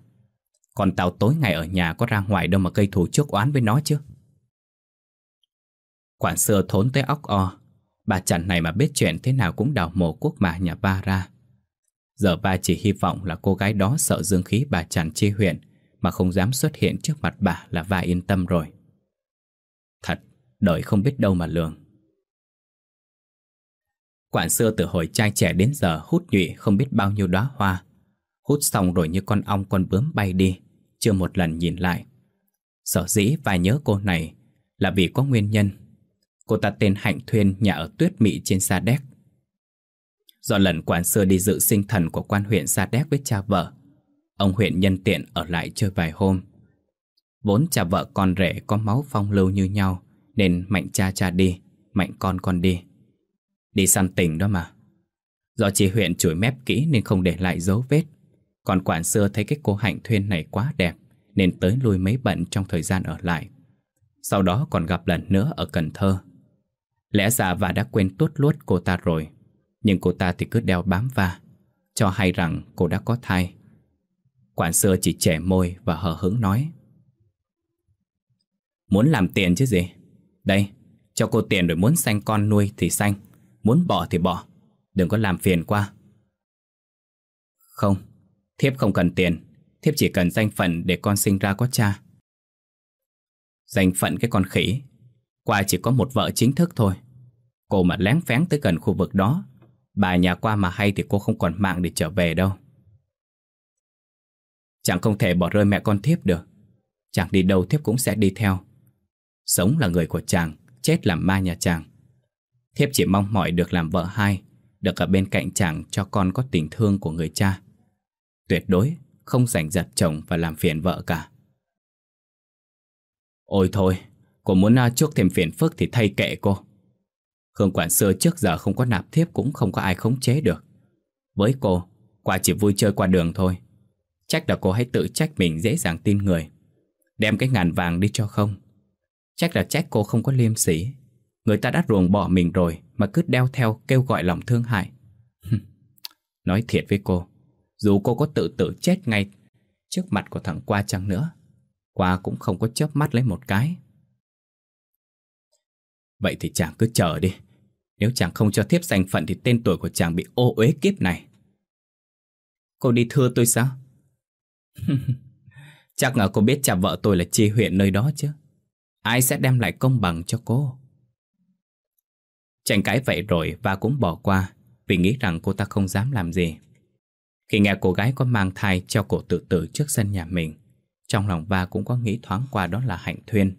Còn tao tối ngày ở nhà có ra ngoài đâu mà gây thù trước oán với nó chứ. Quản xưa thốn tới óc o Bà chẳng này mà biết chuyện thế nào cũng đào mồ quốc mà nhà ba ra Giờ ba chỉ hy vọng là cô gái đó sợ dương khí bà chẳng chi huyện Mà không dám xuất hiện trước mặt bà là ba yên tâm rồi Thật, đời không biết đâu mà lường Quản xưa từ hồi trai trẻ đến giờ hút nhụy không biết bao nhiêu đóa hoa. Hút xong rồi như con ong con bướm bay đi, chưa một lần nhìn lại. Sở dĩ và nhớ cô này là vì có nguyên nhân. Cô ta tên Hạnh Thuyên nhà ở Tuyết mỹ trên Sa Đéc. Do lần quản xưa đi dự sinh thần của quan huyện Sa Đéc với cha vợ, ông huyện nhân tiện ở lại chơi vài hôm. Vốn cha vợ con rể có máu phong lưu như nhau, nên mạnh cha cha đi, mạnh con con đi. Đi săn tình đó mà. Do chị huyện chửi mép kỹ nên không để lại dấu vết. Còn quản xưa thấy cái cô Hạnh Thuyên này quá đẹp, nên tới lui mấy bận trong thời gian ở lại. Sau đó còn gặp lần nữa ở Cần Thơ. Lẽ ra và đã quên tốt luốt cô ta rồi, nhưng cô ta thì cứ đeo bám va, cho hay rằng cô đã có thai. Quản xưa chỉ trẻ môi và hờ hững nói. Muốn làm tiền chứ gì? Đây, cho cô tiền rồi muốn sanh con nuôi thì sanh, muốn bỏ thì bỏ, đừng có làm phiền qua. Không, thiếp không cần tiền, thiếp chỉ cần danh phận để con sinh ra có cha. Danh phận cái con khỉ, qua chỉ có một vợ chính thức thôi. Cô mà lén phén tới gần khu vực đó, bà nhà qua mà hay thì cô không còn mạng để trở về đâu. Chẳng không thể bỏ rơi mẹ con thiếp được. chàng đi đâu thiếp cũng sẽ đi theo. Sống là người của chàng, chết làm ma nhà chàng. Thiếp chỉ mong mỏi được làm vợ hai, được ở bên cạnh chàng cho con có tình thương của người cha. Tuyệt đối không giành giật chồng và làm phiền vợ cả. Ôi thôi, cô muốn à, chuốc thêm phiền phức thì thay kệ cô. Khương quản xưa trước giờ không có nạp thiếp cũng không có ai khống chế được. Với cô, quả chỉ vui chơi qua đường thôi. Trách là cô hãy tự trách mình dễ dàng tin người. Đem cái ngàn vàng đi cho không. Chắc là trách cô không có liêm sỉ Người ta đã ruồng bỏ mình rồi Mà cứ đeo theo kêu gọi lòng thương hại Nói thiệt với cô Dù cô có tự tử chết ngay Trước mặt của thằng Qua chăng nữa Qua cũng không có chớp mắt lấy một cái Vậy thì chàng cứ chờ đi nếu chàng không cho thiếp danh phận Thì tên tuổi của chàng bị ô uế kiếp này. Cô đi thưa tôi sao? Chắc ngờ cô biết cha vợ tôi là chi huyện nơi đó chứ. Ai sẽ đem lại công bằng cho cô? Tranh cãi vậy rồi và cũng bỏ qua Vì nghĩ rằng cô ta không dám làm gì. Khi nghe cô gái có mang thai Treo cổ tự tử trước sân nhà mình, Trong lòng Va cũng có nghĩ thoáng qua đó là Hạnh Thuyên.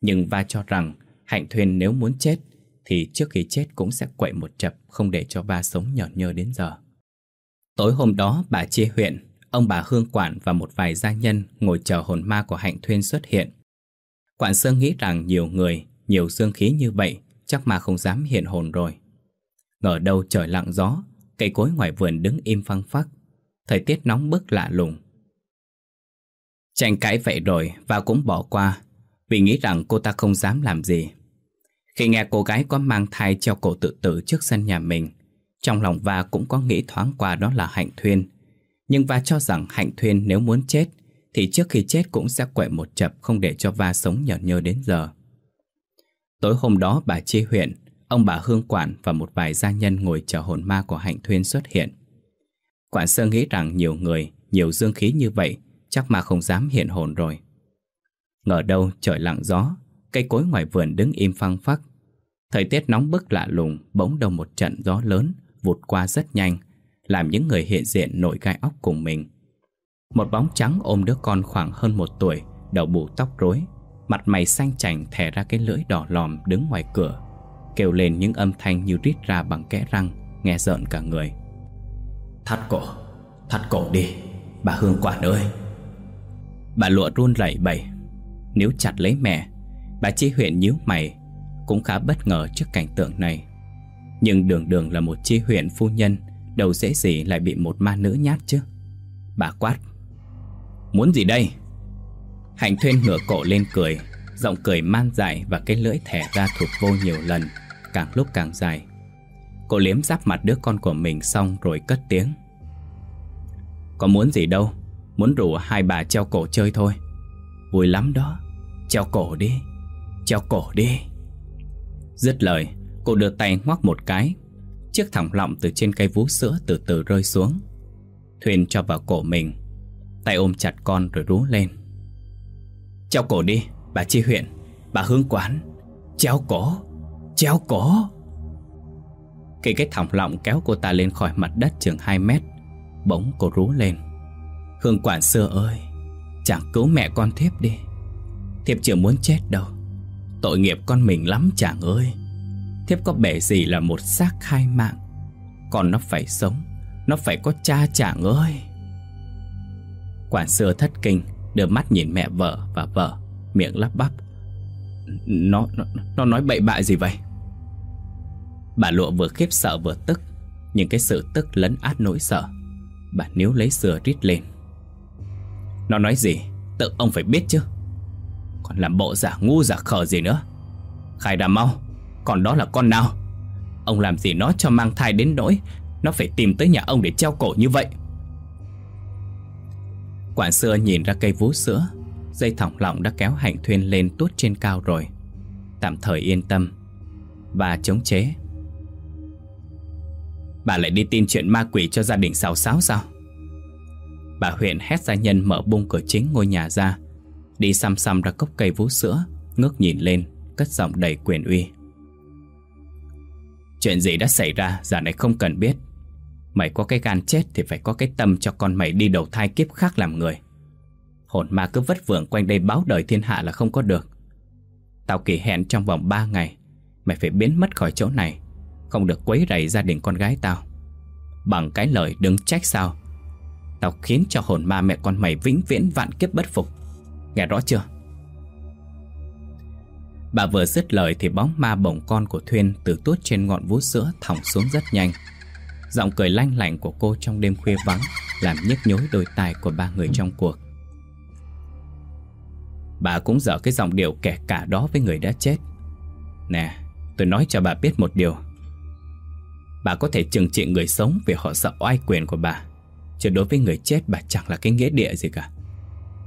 Nhưng Va cho rằng Hạnh Thuyên nếu muốn chết thì trước khi chết cũng sẽ quậy một chập Không để cho ba sống nhợn nhơ đến giờ Tối hôm đó bà chia huyện Ông bà Hương Quản và một vài gia nhân Ngồi chờ hồn ma của Hạnh Thuyên xuất hiện Quản Sương nghĩ rằng nhiều người, nhiều dương khí như vậy chắc mà không dám hiện hồn rồi. Ngờ đâu trời lặng gió, cây cối ngoài vườn đứng im phăng phắc, thời tiết nóng bức lạ lùng. Tranh cãi vậy rồi và cũng bỏ qua, vì nghĩ rằng cô ta không dám làm gì. Khi nghe cô gái có mang thai treo cổ tự tử trước sân nhà mình, trong lòng Va cũng có nghĩ thoáng qua đó là Hạnh Thuyên. Nhưng Va cho rằng Hạnh Thuyên nếu muốn chết thì trước khi chết cũng sẽ quậy một chập không để cho Va sống nhờ nhơ đến giờ. Tối hôm đó bà Chi huyện, ông bà Hương Quản và một vài gia nhân ngồi chờ hồn ma của Hạnh Thuyên xuất hiện. Quản sơ nghĩ rằng nhiều người, nhiều dương khí như vậy chắc mà không dám hiện hồn rồi. Ngờ đâu trời lặng gió, cây cối ngoài vườn đứng im phăng phắc. Thời tiết nóng bức lạ lùng, bỗng đầu một trận gió lớn vụt qua rất nhanh, làm những người hiện diện nổi gai óc cùng mình. Một bóng trắng ôm đứa con khoảng hơn một tuổi Đầu bù tóc rối Mặt mày xanh chảnh thẻ ra cái lưỡi đỏ lòm đứng ngoài cửa Kêu lên những âm thanh như rít ra bằng kẽ răng Nghe rợn cả người Thắt cổ, thắt cổ đi Bà Hương Quản ơi Bà lụa run rẩy bẩy Nếu chặt lấy mẹ Bà chi huyện nhíu mày, Cũng khá bất ngờ trước cảnh tượng này. Nhưng đường đường là một chi huyện phu nhân Đầu dễ gì lại bị một ma nữ nhát chứ? Bà quát, Muốn gì đây? Hạnh Thuyên ngửa cổ lên cười, Giọng cười man dại và cái lưỡi thẻ ra thụt vô nhiều lần, Càng lúc càng dài. Cô liếm giáp mặt đứa con của mình xong rồi cất tiếng, Có muốn gì đâu, Muốn rủ hai bà treo cổ chơi thôi. Vui lắm đó, Treo cổ đi. Treo cổ đi. Dứt lời, Cô đưa tay ngoắc một cái. Chiếc thòng lọng từ trên cây vú sữa từ từ rơi xuống. Thuyền cho vào cổ mình, Tay ôm chặt con rồi rú lên. Treo cổ đi, Bà Chi huyện, Bà Hương Quán. Treo cổ Treo cổ. Khi cái thòng lọng kéo cô ta lên khỏi mặt đất chừng 2 mét, Bỗng cô rú lên. Hương quản xưa ơi Chẳng cứu mẹ con thiếp đi. Thiếp chưa muốn chết đâu. Tội nghiệp con mình lắm chàng ơi. Thiếp có bể gì là một xác khai mạng Còn nó phải sống Nó phải có cha chàng ơi. Quản xưa thất kinh Đưa mắt nhìn mẹ vợ và vợ Miệng lắp bắp. Nó, nó, nó nói bậy bạ gì vậy? Bà lụa vừa khiếp sợ vừa tức Nhưng cái sự tức lấn át nỗi sợ. Bà níu lấy sửa rít lên. Nó nói gì? Tự ông phải biết chứ. Còn làm bộ giả ngu giả khờ gì nữa? Khai ra mau, Còn đó là con nào? Ông làm gì nó cho mang thai đến nỗi Nó phải tìm tới nhà ông để treo cổ như vậy? Quản xưa nhìn ra cây vú sữa, Dây thòng lọng đã kéo hạnh thuyên lên tuốt trên cao rồi. Tạm thời yên tâm, Bà chống chế. Bà lại đi tin chuyện ma quỷ cho gia đình xào xáo sao? Bà huyện hét gia nhân mở bung cửa chính ngôi nhà ra Đi xăm xăm ra cốc cây vú sữa, Ngước nhìn lên, Cất giọng đầy quyền uy. Chuyện gì đã xảy ra, Giờ này không cần biết. Mày có cái gan chết thì phải có cái tâm cho con mày đi đầu thai kiếp khác làm người. Hồn ma cứ vất vưởng quanh đây báo đời thiên hạ là không có được. Tao kỳ hẹn trong vòng 3 ngày, Mày phải biến mất khỏi chỗ này, Không được quấy rầy gia đình con gái tao. Bằng cái lời đừng trách sao? Tao khiến cho hồn ma mẹ con mày vĩnh viễn vạn kiếp bất phục. Nghe rõ chưa? Bà vừa dứt lời thì bóng ma bổng con của Thuyên từ tuốt trên ngọn vú sữa thỏng xuống rất nhanh. Giọng cười lanh lảnh của cô trong đêm khuya vắng Làm nhức nhối đôi tai của ba người trong cuộc. Bà cũng dở cái giọng điệu kẻ cả đó với người đã chết. Nè, tôi nói cho bà biết một điều. Bà có thể trừng trị người sống vì họ sợ oai quyền của bà. Chứ đối với người chết bà chẳng là cái nghĩa địa gì cả.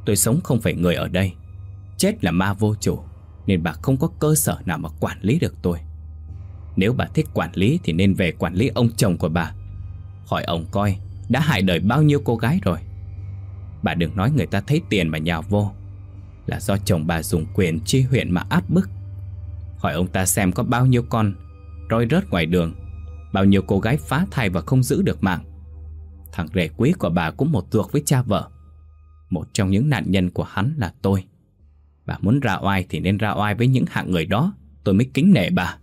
Tôi sống không phải người ở đây. Chết là ma vô chủ, Nên bà không có cơ sở nào mà quản lý được tôi. Nếu bà thích quản lý Thì nên về quản lý ông chồng của bà. Hỏi ông coi, Đã hại đời bao nhiêu cô gái rồi? Bà đừng nói người ta thấy tiền mà nhào vô, Là do chồng bà dùng quyền chi huyện mà áp bức. Hỏi ông ta xem có bao nhiêu con Roi rớt ngoài đường, Bao nhiêu cô gái phá thai và không giữ được mạng. Thằng rể quý của bà cũng một ruột với cha vợ. Một trong những nạn nhân của hắn là tôi. Bà muốn ra oai thì nên ra oai với những hạng người đó. Tôi mới kính nể bà.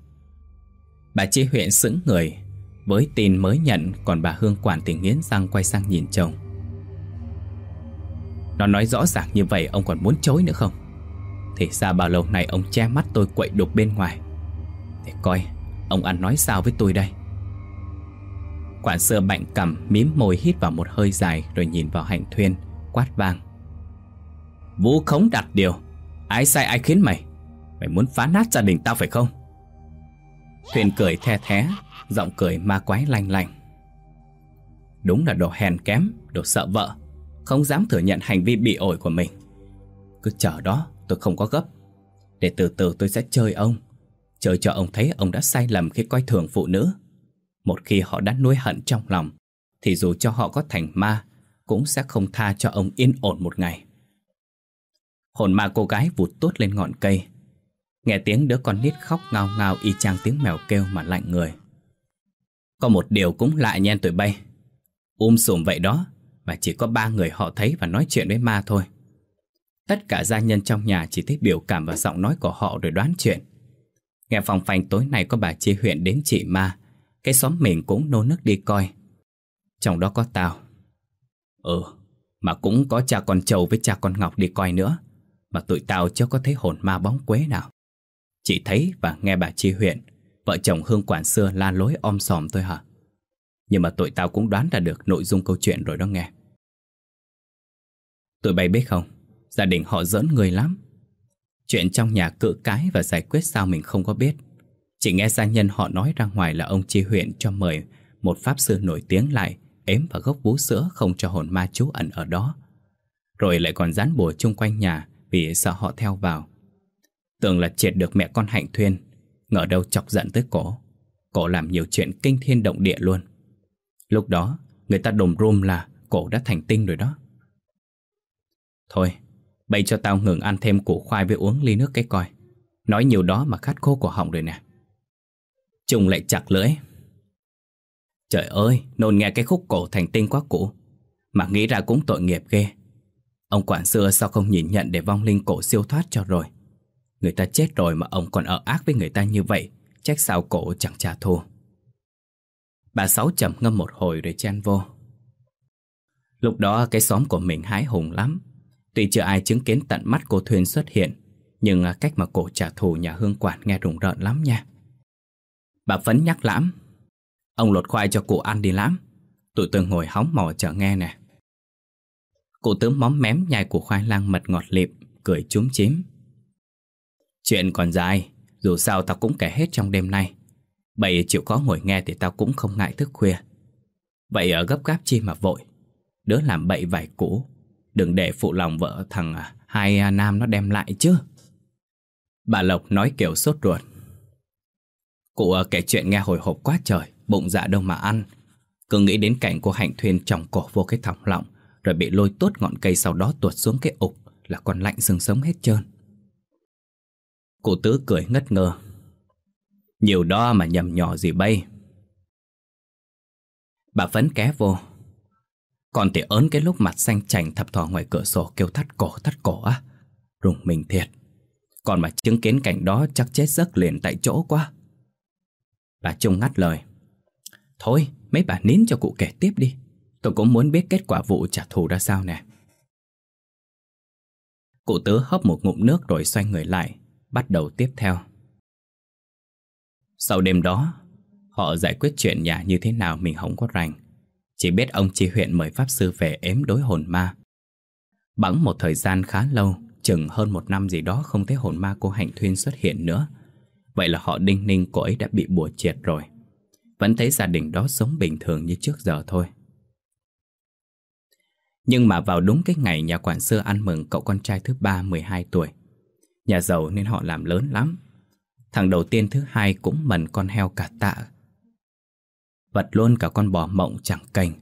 Bà chi huyện sững người. Với tin mới nhận, Còn bà Hương Quản thì nghiến răng quay sang nhìn chồng. Nó nói rõ ràng như vậy, Ông còn muốn chối nữa không? Thì ra bao lâu nay ông che mắt tôi quậy đục bên ngoài. Để coi, Ông ăn nói sao với tôi đây? Quản sơ bạnh cầm mím môi hít vào một hơi dài, Rồi nhìn vào hạnh thuyên. Quát vang. Vũ khống đặt điều. Ai sai ai khiến mày? Mày muốn phá nát gia đình tao phải không? Thuyền cười the thé, Giọng cười ma quái lanh lành Đúng là đồ hèn kém, Đồ sợ vợ. Không dám thừa nhận hành vi bị ổi của mình. Cứ chờ đó, tôi không có gấp. Để từ từ tôi sẽ chơi ông. Chơi cho ông thấy ông đã sai lầm khi coi thường phụ nữ. Một khi họ đã nuôi hận trong lòng, Thì dù cho họ có thành ma cũng sẽ không tha cho ông yên ổn một ngày. Hồn ma cô gái vụt tốt lên ngọn cây. Nghe tiếng đứa con nít khóc ngao ngao Y chang tiếng mèo kêu mà lạnh người. Có một điều cũng lạ nhen tụi bay. Um sùm vậy đó, Mà chỉ có ba người họ thấy và nói chuyện với ma thôi. Tất cả gia nhân trong nhà chỉ thấy biểu cảm và giọng nói của họ rồi đoán chuyện. Nghe phòng phanh tối nay có bà chi huyện đến chị ma, cái xóm mình cũng nô nức đi coi. Trong đó có tao. Ừ Mà cũng có cha con trâu với cha con Ngọc đi coi nữa, Mà tụi tao chưa có thấy hồn ma bóng quế nào. Chỉ thấy và nghe bà Chi huyện, Vợ chồng Hương Quản xưa la lối om sòm thôi hả? Nhưng mà tụi tao cũng đoán ra được nội dung câu chuyện rồi đó nghe. Tụi bay biết không, Gia đình họ giỡn người lắm. Chuyện trong nhà cự cái và giải quyết sao mình không có biết. Chỉ nghe gia nhân họ nói ra ngoài là ông chi huyện cho mời một pháp sư nổi tiếng lại ếm vào gốc vú sữa không cho hồn ma trú ẩn ở đó. Rồi lại còn dán bùa chung quanh nhà vì sợ họ theo vào. Tưởng là triệt được mẹ con Hạnh Thuyên, ngờ đâu chọc giận tới cổ. Cổ làm nhiều chuyện kinh thiên động địa luôn. Lúc đó, người ta đồn rôm là cổ đã thành tinh rồi đó. Thôi, bây cho tao ngừng ăn thêm củ khoai với uống ly nước cái coi. Nói nhiều đó mà khát khô của họng rồi nè. Trùng lại chặt lưỡi Trời ơi, nôn nghe cái khúc cổ thành tinh quá cũ. Mà nghĩ ra cũng tội nghiệp ghê. Ông quản xưa sao không nhìn nhận để vong linh cổ siêu thoát cho rồi. Người ta chết rồi mà ông còn ở ác với người ta như vậy, trách sao cổ chẳng trả thù. Bà Sáu chậm ngâm một hồi rồi chen vô. Lúc đó cái xóm của mình hái hùng lắm. Tuy chưa ai chứng kiến tận mắt cô Thuyền xuất hiện, nhưng à, cách mà cổ trả thù nhà hương quản nghe rùng rợn lắm nha. Bà Phấn nhắc lãm. Ông lột khoai cho cụ ăn đi lắm, Tụi tôi ngồi hóng mò chờ nghe nè. Cụ tướng móm mém nhai củ khoai lang mật ngọt lịm, cười chúm chím. Chuyện còn dài, dù sao tao cũng kể hết trong đêm nay. Bậy chịu có ngồi nghe thì tao cũng không ngại thức khuya. Vậy ở gấp gáp chi mà vội. Đứa làm bậy vải cũ, đừng để phụ lòng vợ thằng à, hai nam nó đem lại chứ. Bà Lộc nói kiểu sốt ruột. Cụ à, kể chuyện nghe hồi hộp quá trời, bụng dạ đâu mà ăn. Cứ nghĩ đến cảnh cô Hạnh Thuyên chồng cổ vô cái thòng lọng, rồi bị lôi tốt ngọn cây sau đó tuột xuống cái ục là còn lạnh sừng sống hết trơn. Cụ tứ cười ngất ngơ. Nhiều đó mà nhầm nhỏ gì bay. Bà phấn ké vô. Còn thì ớn cái lúc mặt xanh chảnh thập thò ngoài cửa sổ kêu thắt cổ thắt cổ á. Rùng mình thiệt. Còn mà chứng kiến cảnh đó chắc chết giấc liền tại chỗ quá. Bà Trung ngắt lời. Thôi, mấy bà nín cho cụ kể tiếp đi. Tôi cũng muốn biết kết quả vụ trả thù ra sao nè. Cụ tứ hấp một ngụm nước rồi xoay người lại, bắt đầu tiếp theo. Sau đêm đó, họ giải quyết chuyện nhà như thế nào mình không có rành. Chỉ biết ông chi huyện mời pháp sư về ếm đối hồn ma. Bẵng một thời gian khá lâu, chừng hơn một năm gì đó không thấy hồn ma cô Hạnh Thuyên xuất hiện nữa. Vậy là họ đinh ninh cô ấy đã bị bùa triệt rồi. Vẫn thấy gia đình đó sống bình thường như trước giờ thôi. Nhưng mà vào đúng cái ngày nhà quản xưa ăn mừng cậu con trai thứ ba 12 tuổi. Nhà giàu nên họ làm lớn lắm. Thằng đầu tiên thứ hai cũng mần con heo cả tạ. Vật luôn cả con bò mộng chẳng cành,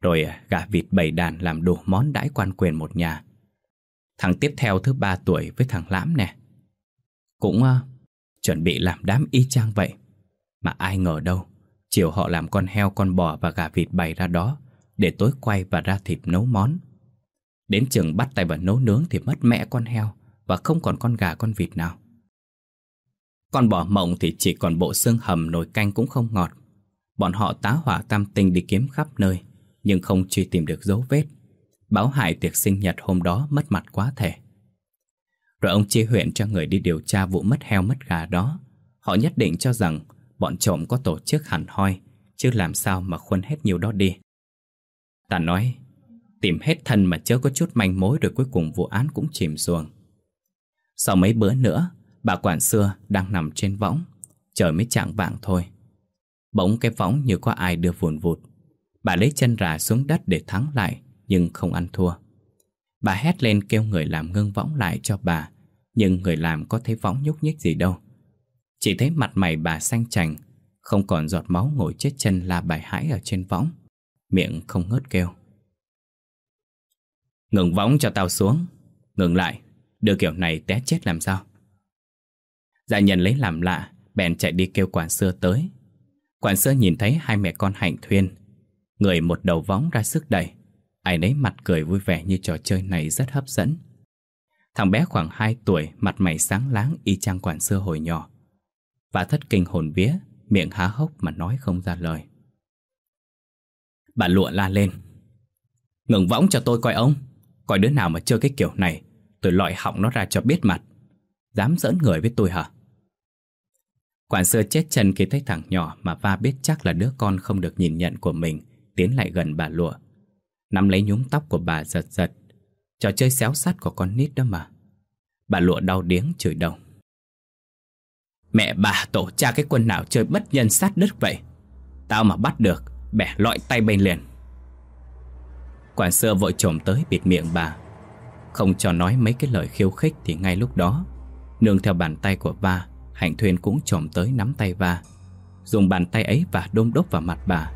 rồi à, gà vịt bầy đàn làm đủ món đãi quan quyền một nhà. Thằng tiếp theo thứ ba tuổi với thằng Lãm nè. Cũng uh, chuẩn bị làm đám y chang vậy. Mà ai ngờ đâu, chiều họ làm con heo, con bò và gà vịt bày ra đó, để tối quay và ra thịt nấu món. Đến chừng bắt tay vào nấu nướng thì mất mẹ con heo và không còn con gà con vịt nào. Con bò mộng thì chỉ còn bộ xương hầm nồi canh cũng không ngọt. Bọn họ tá hỏa tam tinh đi kiếm khắp nơi, nhưng không truy tìm được dấu vết. Báo hại tiệc sinh nhật hôm đó mất mặt quá thể. Rồi ông chia huyện cho người đi điều tra vụ mất heo mất gà đó. Họ nhất định cho rằng bọn trộm có tổ chức hẳn hoi, chứ làm sao mà khuân hết nhiều đó đi. Ta nói, tìm hết thân mà chớ có chút manh mối rồi cuối cùng vụ án cũng chìm xuồng. Sau mấy bữa nữa, bà quản xưa đang nằm trên võng, trời mới chạng vạng thôi. Bỗng cái võng như có ai đưa vùn vụt. Bà lấy chân rà xuống đất để thắng lại, nhưng không ăn thua. Bà hét lên kêu người làm ngưng võng lại cho bà, nhưng người làm có thấy võng nhúc nhích gì đâu. Chỉ thấy mặt mày bà xanh chành, không còn giọt máu ngồi chết chân la bài hãi ở trên võng miệng không ngớt kêu. Ngừng võng cho tao xuống, ngừng lại, đưa kiểu này té chết làm sao. Dạ nhân lấy làm lạ, bèn chạy đi kêu quản xưa tới. Quản xưa nhìn thấy hai mẹ con hạnh thuyên, người một đầu võng ra sức đẩy. Ai nấy mặt cười vui vẻ như trò chơi này rất hấp dẫn. Thằng bé khoảng 2 tuổi, mặt mày sáng láng y chang quản xưa hồi nhỏ. Và thất kinh hồn vía, miệng há hốc mà nói không ra lời. Bà lụa la lên. Ngừng võng cho tôi coi ông. Coi đứa nào mà chơi cái kiểu này Tôi loại họng nó ra cho biết mặt. Dám giỡn người với tôi hả? Quản xưa chết chân khi thấy thằng nhỏ Mà va biết chắc là đứa con không được nhìn nhận của mình Tiến lại gần bà lụa. Nắm lấy nhúm tóc của bà giật giật. Trò chơi xéo sắt của con nít đó mà. Bà lụa đau điếng chửi đồng Mẹ bà tổ cha cái quân nào chơi bất nhân sát đất vậy. Tao mà bắt được, Bẻ lọi tay bên liền. Quản sơ vội trồm tới bịt miệng bà. Không cho nói mấy cái lời khiêu khích Thì ngay lúc đó, Nương theo bàn tay của va Hạnh Thuyền cũng trồm tới nắm tay va. Dùng bàn tay ấy và đôm đốc vào mặt bà.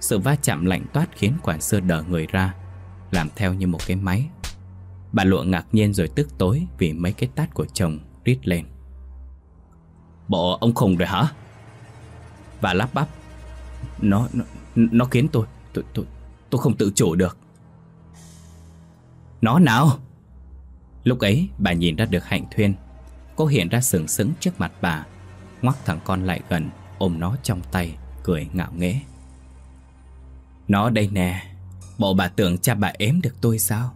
Sự va chạm lạnh toát khiến quản sơ đờ người ra, Làm theo như một cái máy. Bà lụa ngạc nhiên rồi tức tối Vì mấy cái tát của chồng rít lên. Bộ ông khùng rồi hả? Và lắp bắp nó, nó, Nó khiến tôi, tôi, tôi, tôi không tự chủ được. Nó nào? Lúc ấy bà nhìn ra được Hạnh Thuyên. Cô hiện ra sừng sững trước mặt bà. Ngoắc thằng con lại gần Ôm nó trong tay Cười ngạo nghễ. Nó đây nè Bộ bà tưởng cha bà ếm được tôi sao?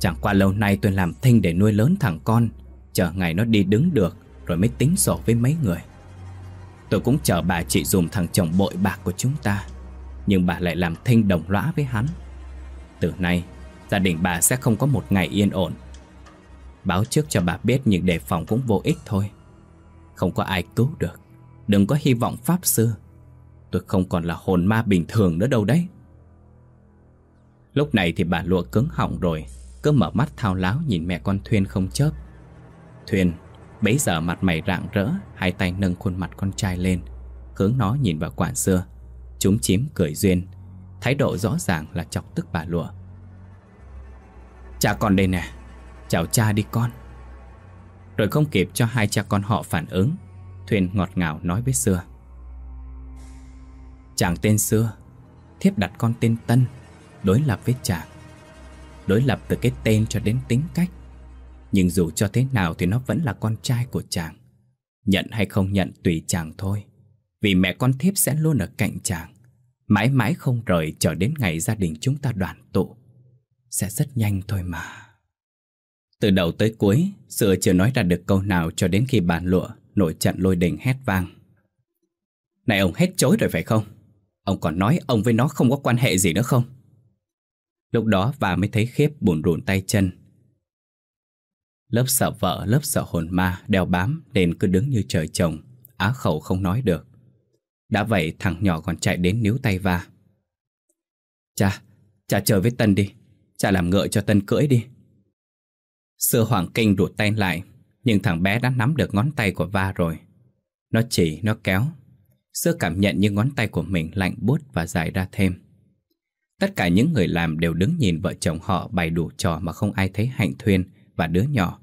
Chẳng qua lâu nay tôi làm thinh để nuôi lớn thằng con Chờ ngày nó đi đứng được rồi mới tính sổ với mấy người. Tôi cũng chờ bà chị dùm thằng chồng bội bạc của chúng ta, Nhưng bà lại làm thinh đồng lõa với hắn. Từ nay, Gia đình bà sẽ không có một ngày yên ổn. Báo trước cho bà biết những đề phòng cũng vô ích thôi. Không có ai cứu được. Đừng có hy vọng pháp sư. Tôi không còn là hồn ma bình thường nữa đâu đấy. Lúc này thì bà lụa cứng họng rồi, Cứ mở mắt thao láo nhìn mẹ con Thuyên không chớp. Thuyên Bấy giờ mặt mày rạng rỡ, Hai tay nâng khuôn mặt con trai lên, Hướng nó nhìn vào quản xưa Chúng chím cười duyên, Thái độ rõ ràng là chọc tức bà lụa. Cha con đây nè, Chào cha đi con. Rồi không kịp cho hai cha con họ phản ứng, Thuyền ngọt ngào nói với Xưa. Chàng tên Xưa, Thiếp đặt con tên Tân, Đối lập với chàng. Đối lập từ cái tên cho đến tính cách. Nhưng dù cho thế nào thì nó vẫn là con trai của chàng. Nhận hay không nhận tùy chàng thôi. Vì mẹ con thiếp sẽ luôn ở cạnh chàng. Mãi mãi không rời chờ đến ngày gia đình chúng ta đoàn tụ. Sẽ rất nhanh thôi mà. Từ đầu tới cuối Sữa chưa nói ra được câu nào cho đến khi bàn lụa Nổi trận lôi đình hét vang. Này ông hết chối rồi phải không? Ông còn nói ông với nó không có quan hệ gì nữa không? Lúc đó bà mới thấy khiếp buồn rùn tay chân. Lớp sợ vợ, lớp sợ hồn ma đeo bám nên cứ đứng như trời trồng, á khẩu không nói được. Đã vậy thằng nhỏ còn chạy đến níu tay va. Cha, cha chờ với Tân đi, cha làm ngựa cho Tân cưỡi đi. Sư Hoàng Kinh rụt tay lại, nhưng thằng bé đã nắm được ngón tay của va rồi. Nó chỉ, nó kéo. Sư cảm nhận như ngón tay của mình lạnh buốt và dài ra thêm. Tất cả những người làm đều đứng nhìn vợ chồng họ bày đủ trò mà không ai thấy hạnh thuyên và đứa nhỏ,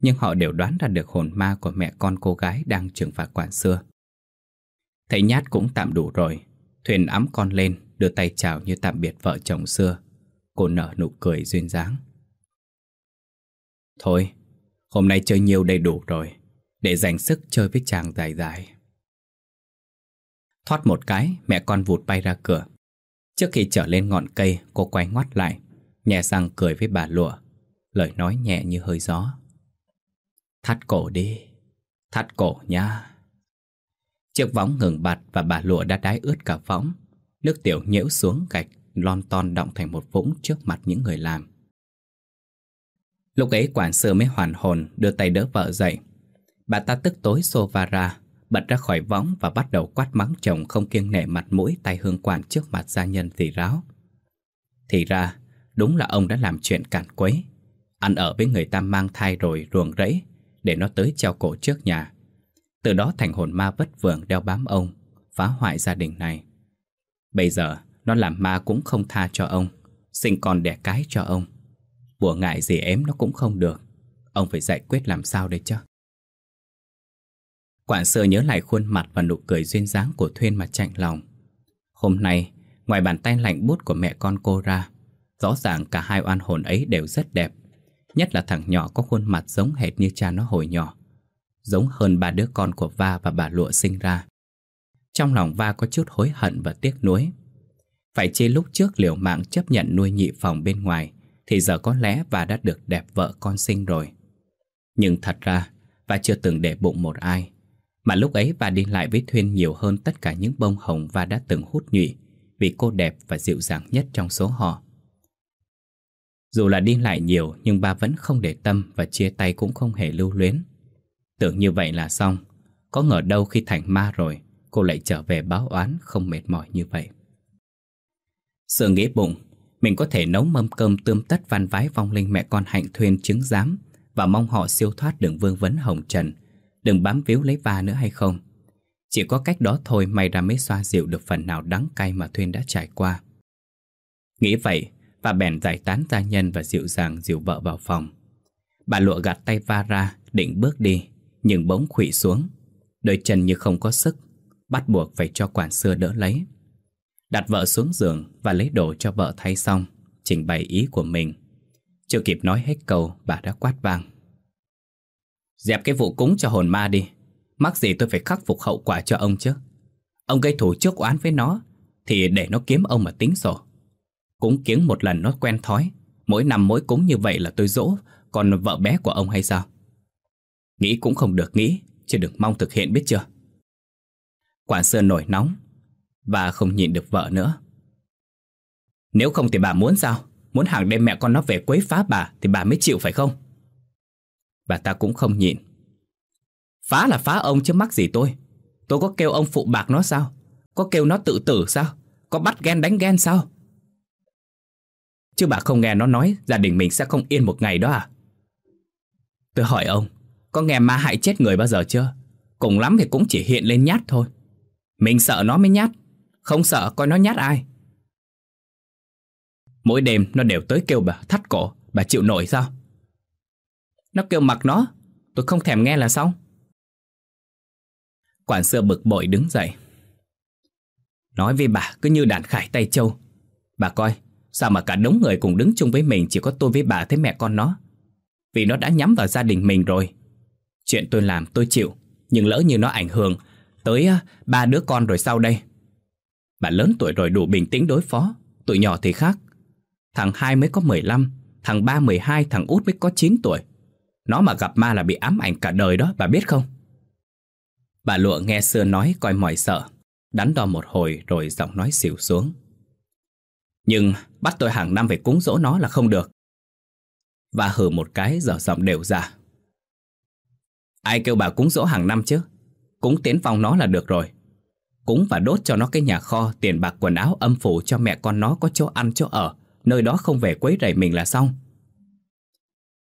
nhưng họ đều đoán ra được hồn ma của mẹ con cô gái đang trừng phạt quản xưa. Thấy nhát cũng tạm đủ rồi, Thuyền ấm con lên, đưa tay chào như tạm biệt vợ chồng xưa. Cô nở nụ cười duyên dáng. Thôi, hôm nay chơi nhiều đầy đủ rồi, để dành sức chơi với chàng dài dài. Thoát một cái, mẹ con vụt bay ra cửa. Trước khi trở lên ngọn cây, cô quay ngoắt lại, nhẹ răng cười với bà lụa lời nói nhẹ như hơi gió. Thắt cổ đi, thắt cổ nha. Chiếc võng ngừng bạt và bà lụa đã đái ướt cả võng. Nước tiểu nhễu xuống gạch, lon ton động thành một vũng trước mặt những người làm. Lúc ấy quản sự mới hoàn hồn đưa tay đỡ vợ dậy. Bà ta tức tối xô va ra, bật ra khỏi võng và bắt đầu quát mắng chồng không kiêng nể mặt mũi tay hương quản trước mặt gia nhân thì ráo. Thì ra, đúng là ông đã làm chuyện cản quấy. Ăn ở với người ta mang thai rồi ruồng rẫy Để nó tới treo cổ trước nhà. Từ đó thành hồn ma vất vưởng đeo bám ông Phá hoại gia đình này. Bây giờ nó làm ma cũng không tha cho ông Sinh con đẻ cái cho ông. Bùa ngại gì ém nó cũng không được. Ông phải giải quyết làm sao đây chứ? Quản sơ nhớ lại khuôn mặt và nụ cười duyên dáng của Thuyên mà chạnh lòng. Hôm nay, ngoài bàn tay lạnh bút của mẹ con cô ra Rõ ràng cả hai oan hồn ấy đều rất đẹp. Nhất là thằng nhỏ có khuôn mặt giống hệt như cha nó hồi nhỏ. Giống hơn ba đứa con của Va và bà Lụa sinh ra. Trong lòng Va có chút hối hận và tiếc nuối. Phải chi lúc trước liều mạng chấp nhận nuôi nhị phòng bên ngoài, Thì giờ có lẽ Va đã được đẹp vợ con sinh rồi. Nhưng thật ra, Va chưa từng để bụng một ai. Mà lúc ấy Va đi lại với Thuyên nhiều hơn tất cả những bông hồng Va đã từng hút nhụy, Vì cô đẹp và dịu dàng nhất trong số họ dù là đi lại nhiều nhưng ba vẫn không để tâm và chia tay cũng không hề lưu luyến. Tưởng như vậy là xong, có ngờ đâu khi thành ma rồi, cô lại trở về báo oán không mệt mỏi như vậy. Sự nghĩ bụng, mình có thể nấu mâm cơm tươm tất văn vái vong linh mẹ con hạnh thuyên chứng giám và mong họ siêu thoát đường vương vấn hồng trần, đừng bám víu lấy va nữa hay không. Chỉ có cách đó thôi may ra mới xoa dịu được phần nào đắng cay mà Thuyên đã trải qua. Nghĩ vậy, và bèn giải tán gia nhân và dịu dàng dìu vợ vào phòng. Bà lụa gạt tay va ra, định bước đi, nhưng bỗng khủy xuống. Đôi chân như không có sức, bắt buộc phải cho quản xưa đỡ lấy. Đặt vợ xuống giường và lấy đồ cho vợ thay xong Trình bày ý của mình Chưa kịp nói hết câu bà đã quát vang Dẹp cái vụ cúng cho hồn ma đi Mắc gì tôi phải khắc phục hậu quả cho ông chứ Ông gây thủ trước oán với nó Thì để nó kiếm ông mà tính sổ Cúng kiếng một lần nó quen thói. Mỗi năm mỗi cúng như vậy là tôi dỗ. Còn vợ bé của ông hay sao? Nghĩ cũng không được nghĩ Chứ đừng mong thực hiện biết chưa? Quản sơn nổi nóng Và không nhịn được vợ nữa. Nếu không thì bà muốn sao? Muốn hàng đêm mẹ con nó về quấy phá bà Thì bà mới chịu phải không? Bà ta cũng không nhịn. Phá là phá ông chứ mắc gì tôi. Tôi có kêu ông phụ bạc nó sao? Có kêu nó tự tử sao? Có bắt ghen đánh ghen sao? Chứ bà không nghe nó nói, Gia đình mình sẽ không yên một ngày đó à? Tôi hỏi ông, Có nghe ma hại chết người bao giờ chưa? Cùng lắm thì cũng chỉ hiện lên nhát thôi. Mình sợ nó mới nhát, Không sợ coi nó nhát ai. Mỗi đêm nó đều tới kêu bà, thắt cổ, Bà chịu nổi sao? Nó kêu mặc nó, Tôi không thèm nghe là xong Quản xưa bực bội đứng dậy. Nói với bà, cứ như đàn khải tay châu Bà coi Sao mà cả đống người cùng đứng chung với mình Chỉ có tôi với bà thấy mẹ con nó? Vì nó đã nhắm vào gia đình mình rồi. Chuyện tôi làm tôi chịu, Nhưng lỡ như nó ảnh hưởng Tới ba đứa con rồi sau đây? Bà lớn tuổi rồi đủ bình tĩnh đối phó Tụi nhỏ thì khác. Thằng hai mới có 15 Thằng ba 12 Thằng út mới có 9 tuổi. Nó mà gặp ma là bị ám ảnh cả đời đó, Bà biết không? Bà lụa nghe xưa nói coi mỏi sợ, Đắn đo một hồi rồi giọng nói xỉu xuống. Nhưng bắt tôi hàng năm phải cúng dỗ nó là không được. Và hử một cái dở giọng đều ra Ai kêu bà cúng dỗ hàng năm chứ? Cúng tiến phòng nó là được rồi. Cúng và đốt cho nó cái nhà kho Tiền bạc quần áo âm phủ cho mẹ con nó có chỗ ăn chỗ ở. Nơi đó không về quấy rầy mình là xong.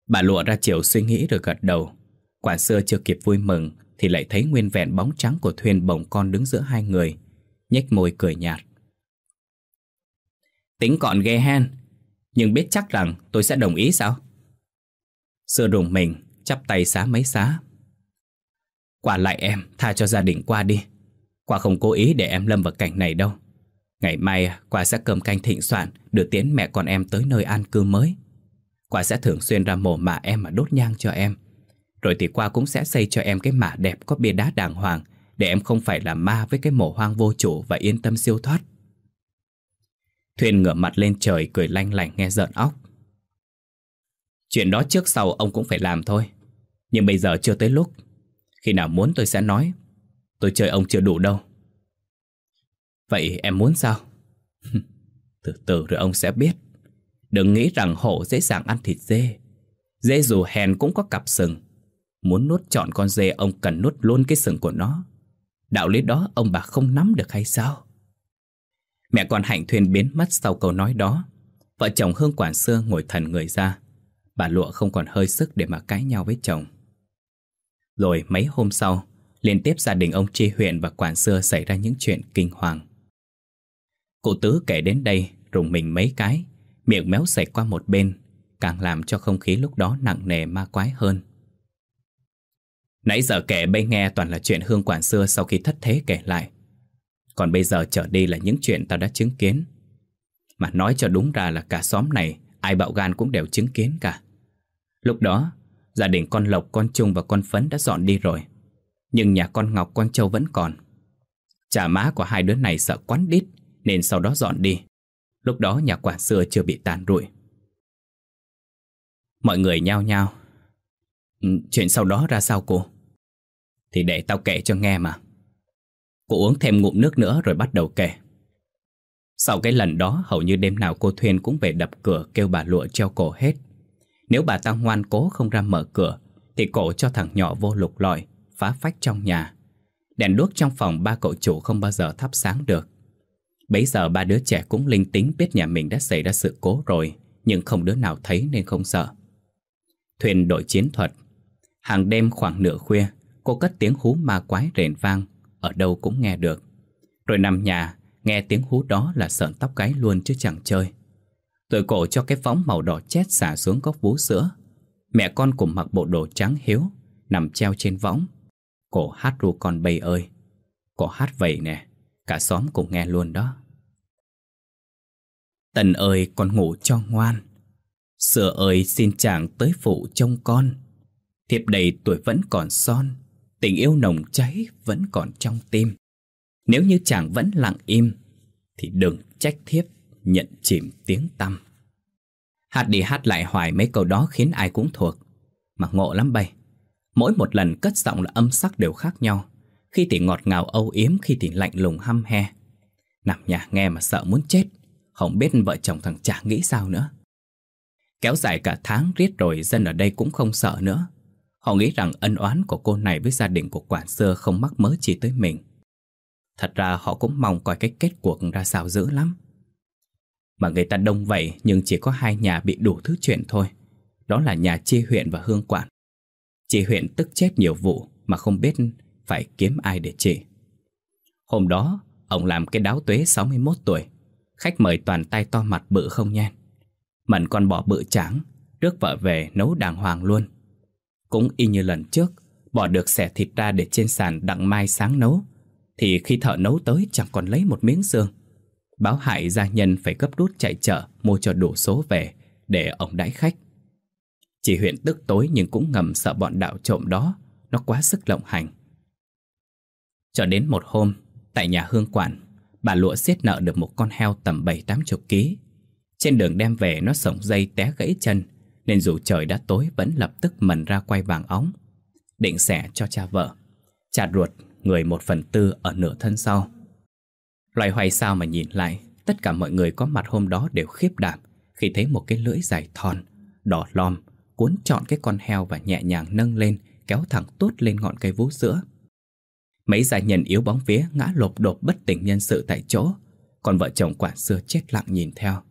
Bà lụa ra chiều suy nghĩ rồi gật đầu. Quản xưa chưa kịp vui mừng thì lại thấy nguyên vẹn bóng trắng của thuyền bồng con đứng giữa hai người, nhếch môi cười nhạt. Tính còn ghê hen, nhưng biết chắc rằng tôi sẽ đồng ý sao? Sư rùng mình, chắp tay xá mấy xá. Quả lại em, tha cho gia đình qua đi. Quả không cố ý để em lâm vào cảnh này đâu. Ngày mai, quả sẽ cầm canh thịnh soạn đưa tiến mẹ con em tới nơi an cư mới. Quả sẽ thường xuyên ra mồ mả em mà đốt nhang cho em rồi thì qua cũng sẽ xây cho em cái mả đẹp có bia đá đàng hoàng Để em không phải là ma với cái mổ hoang vô chủ và yên tâm siêu thoát Thuyền ngửa mặt lên trời cười lanh lảnh nghe giận óc. Chuyện đó trước sau ông cũng phải làm thôi, Nhưng bây giờ chưa tới lúc. Khi nào muốn tôi sẽ nói. Tôi chơi ông chưa đủ đâu. Vậy em muốn sao? từ từ rồi ông sẽ biết. Đừng nghĩ rằng hổ dễ dàng ăn thịt dê. Dê dù hèn cũng có cặp sừng. Muốn nuốt trọn con dê, ông cần nuốt luôn cái sừng của nó. Đạo lý đó ông bà không nắm được hay sao? Mẹ con Hạnh Thuyền biến mất sau câu nói đó. Vợ chồng Hương Quản Sương ngồi thần người ra. Bà Lụa không còn hơi sức để mà cãi nhau với chồng. Rồi mấy hôm sau, Liên tiếp gia đình ông Tri huyện và Quản Sơ xảy ra những chuyện kinh hoàng. Cụ Tứ kể đến đây, rùng mình mấy cái, Miệng méo sạch qua một bên, Càng làm cho không khí lúc đó nặng nề ma quái hơn. Nãy giờ kể bây nghe toàn là chuyện hương quản xưa sau khi thất thế kể lại. Còn bây giờ trở đi là những chuyện tao đã chứng kiến. Mà nói cho đúng ra là cả xóm này ai bạo gan cũng đều chứng kiến cả. Lúc đó, gia đình con Lộc, con Trung và con Phấn đã dọn đi rồi. Nhưng nhà con Ngọc, con Châu vẫn còn. Cha má của hai đứa này sợ quán đít nên sau đó dọn đi. Lúc đó nhà quản xưa chưa bị tàn rụi. Mọi người nhao nhao. Ừ, chuyện sau đó ra sao cô? Thì để tao kể cho nghe mà Cô uống thêm ngụm nước nữa rồi bắt đầu kể. Sau cái lần đó, hầu như đêm nào cô Thuyên cũng về đập cửa kêu bà lụa treo cổ hết. Nếu bà ta ngoan cố không ra mở cửa, Thì cổ cho thằng nhỏ vô lục lọi, Phá phách trong nhà. Đèn đuốc trong phòng ba cậu chủ không bao giờ thắp sáng được. Bấy giờ ba đứa trẻ cũng linh tính biết nhà mình đã xảy ra sự cố rồi, Nhưng không đứa nào thấy nên không sợ. Thuyền đổi chiến thuật. Hàng đêm khoảng nửa khuya, Cô cất tiếng hú ma quái rền vang. Ở đâu cũng nghe được. Rồi nằm nhà, Nghe tiếng hú đó là sợn tóc gáy luôn chứ chẳng chơi. Tôi cổ cho cái phóng màu đỏ chét xả xuống góc vú sữa. Mẹ con cùng mặc bộ đồ trắng hiếu, Nằm treo trên võng. Cổ hát ru con bay ơi. Cổ hát vậy nè, Cả xóm cùng nghe luôn đó. Tần ơi, con ngủ cho ngoan. Sữa ơi, xin chàng tới phụ trông con. Thiệp đầy tuổi vẫn còn son. Tình yêu nồng cháy vẫn còn trong tim. Nếu như chàng vẫn lặng im, Thì đừng trách thiếp, nhận chìm tiếng tăm. Hát đi hát lại hoài mấy câu đó khiến ai cũng thuộc, Mà ngộ lắm bay. Mỗi một lần cất giọng là âm sắc đều khác nhau. Khi thì ngọt ngào âu yếm, Khi thì lạnh lùng hăm he. Nằm nhà nghe mà sợ muốn chết, Không biết vợ chồng thằng chả nghĩ sao nữa. Kéo dài cả tháng riết rồi Dân ở đây cũng không sợ nữa. Họ nghĩ rằng ân oán của cô này Với gia đình của quản xưa không mắc mớ chỉ tới mình. Thật ra họ cũng mong coi cái kết cuộc ra sao dữ lắm. Mà người ta đông vậy Nhưng chỉ có hai nhà bị đủ thứ chuyện thôi. Đó là nhà chi huyện và hương quản Chị huyện tức chết nhiều vụ Mà không biết phải kiếm ai để trị. Hôm đó, Ông làm cái đáo tuế 61 tuổi. Khách mời toàn tay to mặt bự không nhen. Mận con bỏ bự trắng Rước vợ về nấu đàng hoàng luôn. Cũng y như lần trước, Bỏ được xẻ thịt ra để trên sàn đặng mai sáng nấu. Thì khi thợ nấu tới chẳng còn lấy một miếng xương. Báo hại gia nhân phải gấp rút chạy chợ Mua cho đủ số về Để ông đãi khách. Chỉ huyện tức tối nhưng cũng ngầm sợ bọn đạo trộm đó, Nó quá sức lộng hành. Cho đến một hôm, Tại nhà hương quản, Bà lụa xiết nợ được một con heo tầm 7-80 kg Trên đường đem về nó sổng dây té gãy chân nên dù trời đã tối vẫn lập tức mần ra quay vàng óng, Định xẻ cho cha vợ Cha ruột người một phần tư ở nửa thân sau. Loài hoài sao mà nhìn lại, Tất cả mọi người có mặt hôm đó đều khiếp đảm Khi thấy một cái lưỡi dài thon, Đỏ lom, Cuốn trọn cái con heo và nhẹ nhàng nâng lên, Kéo thẳng tốt lên ngọn cây vú sữa Mấy gia nhân yếu bóng vía ngã lộp đột bất tỉnh nhân sự tại chỗ, Còn vợ chồng quản xưa chết lặng nhìn theo.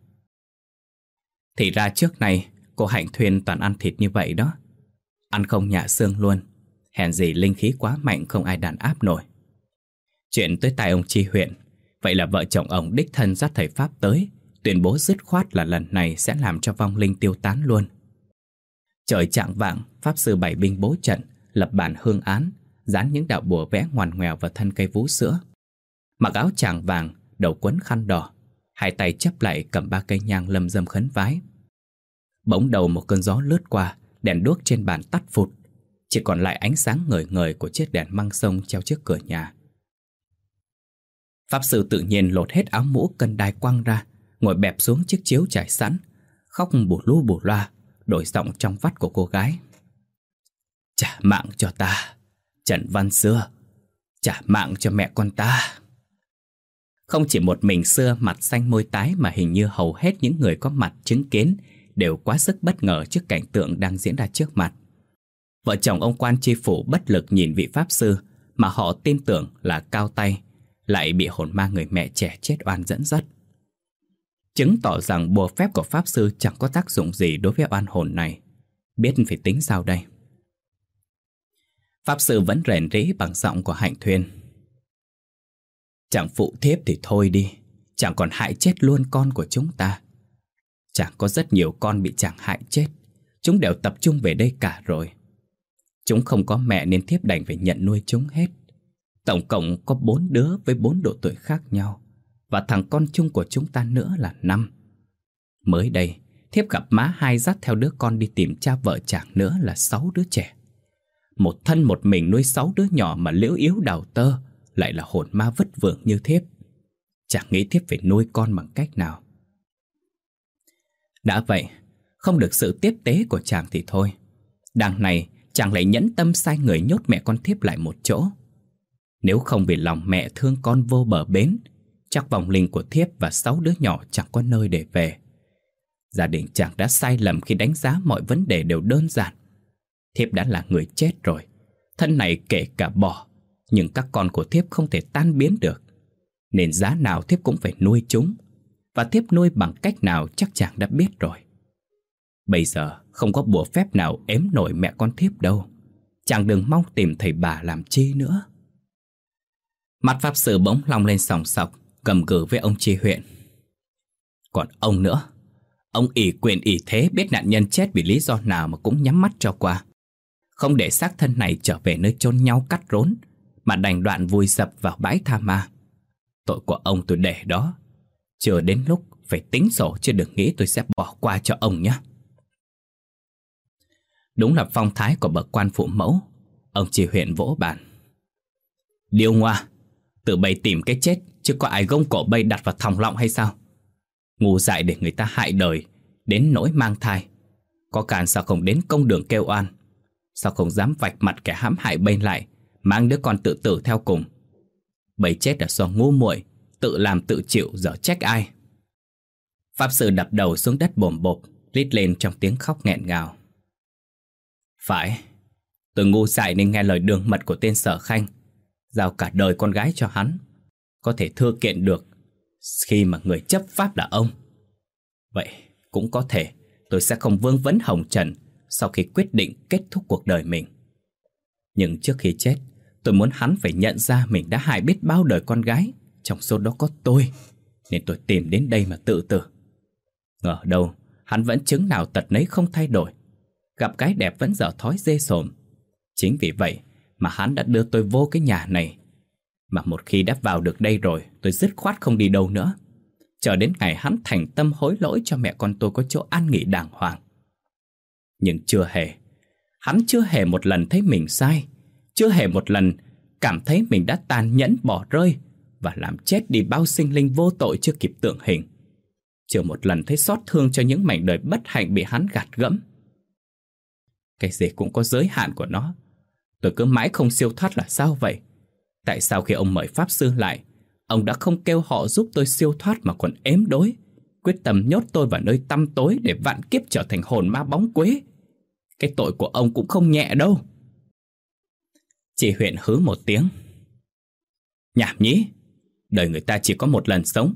Thì ra trước này Cô Hạnh Thuyên toàn ăn thịt như vậy đó. Ăn không nhả xương luôn. Hèn gì linh khí quá mạnh không ai đàn áp nổi. Chuyện tới tai ông Chi huyện. Vậy là vợ chồng ông đích thân dắt thầy Pháp tới Tuyên bố dứt khoát là lần này sẽ làm cho vong linh tiêu tán luôn. Trời trạng vạng Pháp sư bảy binh bố trận Lập bản hương án dán những đạo bùa vẽ ngoằn ngoèo vào thân cây vú sữa. Mặc áo tràng vàng, đầu quấn khăn đỏ, hai tay chấp lại cầm ba cây nhang lâm dâm khấn vái. Bỗng đầu một cơn gió lướt qua, đèn đuốc trên bàn tắt phụt, chỉ còn lại ánh sáng ngời ngời của chiếc đèn măng sông treo trước cửa nhà. Pháp sư tự nhiên lột hết áo mũ cân đai quăng ra, ngồi bẹp xuống chiếc chiếu trải sẵn, khóc bù lu bù loa, đổi giọng trong vắt của cô gái. Trả mạng cho ta, Trần Văn Xưa Trả mạng cho mẹ con ta Không chỉ một mình Xưa mặt xanh môi tái Mà hình như hầu hết những người có mặt chứng kiến Đều quá sức bất ngờ trước cảnh tượng đang diễn ra trước mặt Vợ chồng ông quan tri phủ bất lực nhìn vị Pháp Sư Mà họ tin tưởng là cao tay Lại bị hồn ma người mẹ trẻ chết oan dẫn dắt Chứng tỏ rằng bùa phép của Pháp Sư chẳng có tác dụng gì đối với oan hồn này Biết phải tính sao đây Pháp sư vẫn rèn rĩ bằng giọng của hạnh thuyền. Chẳng phụ thiếp thì thôi đi, chẳng còn hại chết luôn con của chúng ta. Chẳng có rất nhiều con bị chàng hại chết, chúng đều tập trung về đây cả rồi. Chúng không có mẹ nên thiếp đành phải nhận nuôi chúng hết. Tổng cộng có bốn đứa với bốn độ tuổi khác nhau, và thằng con chung của chúng ta nữa là năm. Mới đây, thiếp gặp má hai dắt theo đứa con đi tìm cha vợ chàng nữa là sáu đứa trẻ. Một thân một mình nuôi sáu đứa nhỏ mà liễu yếu đào tơ Lại là hồn ma vất vưởng như thiếp Chẳng nghĩ thiếp phải nuôi con bằng cách nào đã vậy, Không được sự tiếp tế của chàng thì thôi. Đằng này, chàng lại nhẫn tâm sai người nhốt mẹ con thiếp lại một chỗ. Nếu không vì lòng mẹ thương con vô bờ bến, Chắc vòng linh của thiếp và sáu đứa nhỏ chẳng có nơi để về. Gia đình chàng đã sai lầm khi đánh giá mọi vấn đề đều đơn giản. Thiếp đã là người chết rồi, Thân này kể cả bỏ, Nhưng các con của thiếp không thể tan biến được. Nên giá nào thiếp cũng phải nuôi chúng. Và tiếp nuôi bằng cách nào chắc chàng đã biết rồi. Bây giờ không có bùa phép nào ếm nổi mẹ con thiếp đâu. Chàng đừng mong tìm thầy bà làm chi nữa. Mặt pháp sư bỗng long lên sòng sọc Cầm cử với ông chi huyện. Còn ông nữa. Ông ỷ quyền ỷ thế biết nạn nhân chết vì lý do nào mà cũng nhắm mắt cho qua. Không để xác thân này trở về nơi chôn nhau cắt rốn, Mà đành đoạn vùi dập vào bãi tha ma. Tội của ông tôi để đó chờ đến lúc phải tính sổ chứ đừng nghĩ tôi sẽ bỏ qua cho ông nhé. Đúng là phong thái của bậc quan phụ mẫu, ông chỉ huyện vỗ bàn. Điều ngoa, tự bày tìm cái chết chứ có ai gông cổ bay đặt vào thòng lọng hay sao? Ngu dại để người ta hại đời, đến nỗi mang thai. Có càn sao không đến công đường kêu oan? Sao không dám vạch mặt kẻ hãm hại bên lại, mang đứa con tự tử theo cùng? Bày chết là do ngu muội tự làm tự chịu giờ trách ai? Pháp sư đập đầu xuống đất bồm bộp, rít lên trong tiếng khóc nghẹn ngào. Phải, tôi ngu dại nên nghe lời đường mật của tên sở khanh, giao cả đời con gái cho hắn. Có thể thưa kiện được khi mà người chấp pháp là ông. Vậy cũng có thể tôi sẽ không vương vấn hồng trần sau khi quyết định kết thúc cuộc đời mình. Nhưng trước khi chết, tôi muốn hắn phải nhận ra mình đã hại biết bao đời con gái, trong số đó có tôi, nên tôi tìm đến đây mà tự tử. Ngờ đâu, hắn vẫn chứng nào tật nấy không thay đổi. Gặp cái đẹp vẫn dở thói dê sồm. Chính vì vậy mà hắn đã đưa tôi vô cái nhà này. Mà một khi đã vào được đây rồi, tôi dứt khoát không đi đâu nữa. Chờ đến ngày hắn thành tâm hối lỗi cho mẹ con tôi có chỗ an nghỉ đàng hoàng. Nhưng chưa hề, hắn chưa hề một lần thấy mình sai, chưa hề một lần cảm thấy mình đã tàn nhẫn bỏ rơi và làm chết đi bao sinh linh vô tội chưa kịp tượng hình. Chưa một lần thấy xót thương cho những mảnh đời bất hạnh bị hắn gạt gẫm. Cái gì cũng có giới hạn của nó. Tôi cứ mãi không siêu thoát là sao vậy? Tại sao khi ông mời Pháp Sư lại, ông đã không kêu họ giúp tôi siêu thoát mà còn ếm đối, quyết tâm nhốt tôi vào nơi tăm tối để vạn kiếp trở thành hồn ma bóng quế? Cái tội của ông cũng không nhẹ đâu. Chị huyện hứ một tiếng. Nhảm nhí, đời người ta chỉ có một lần sống,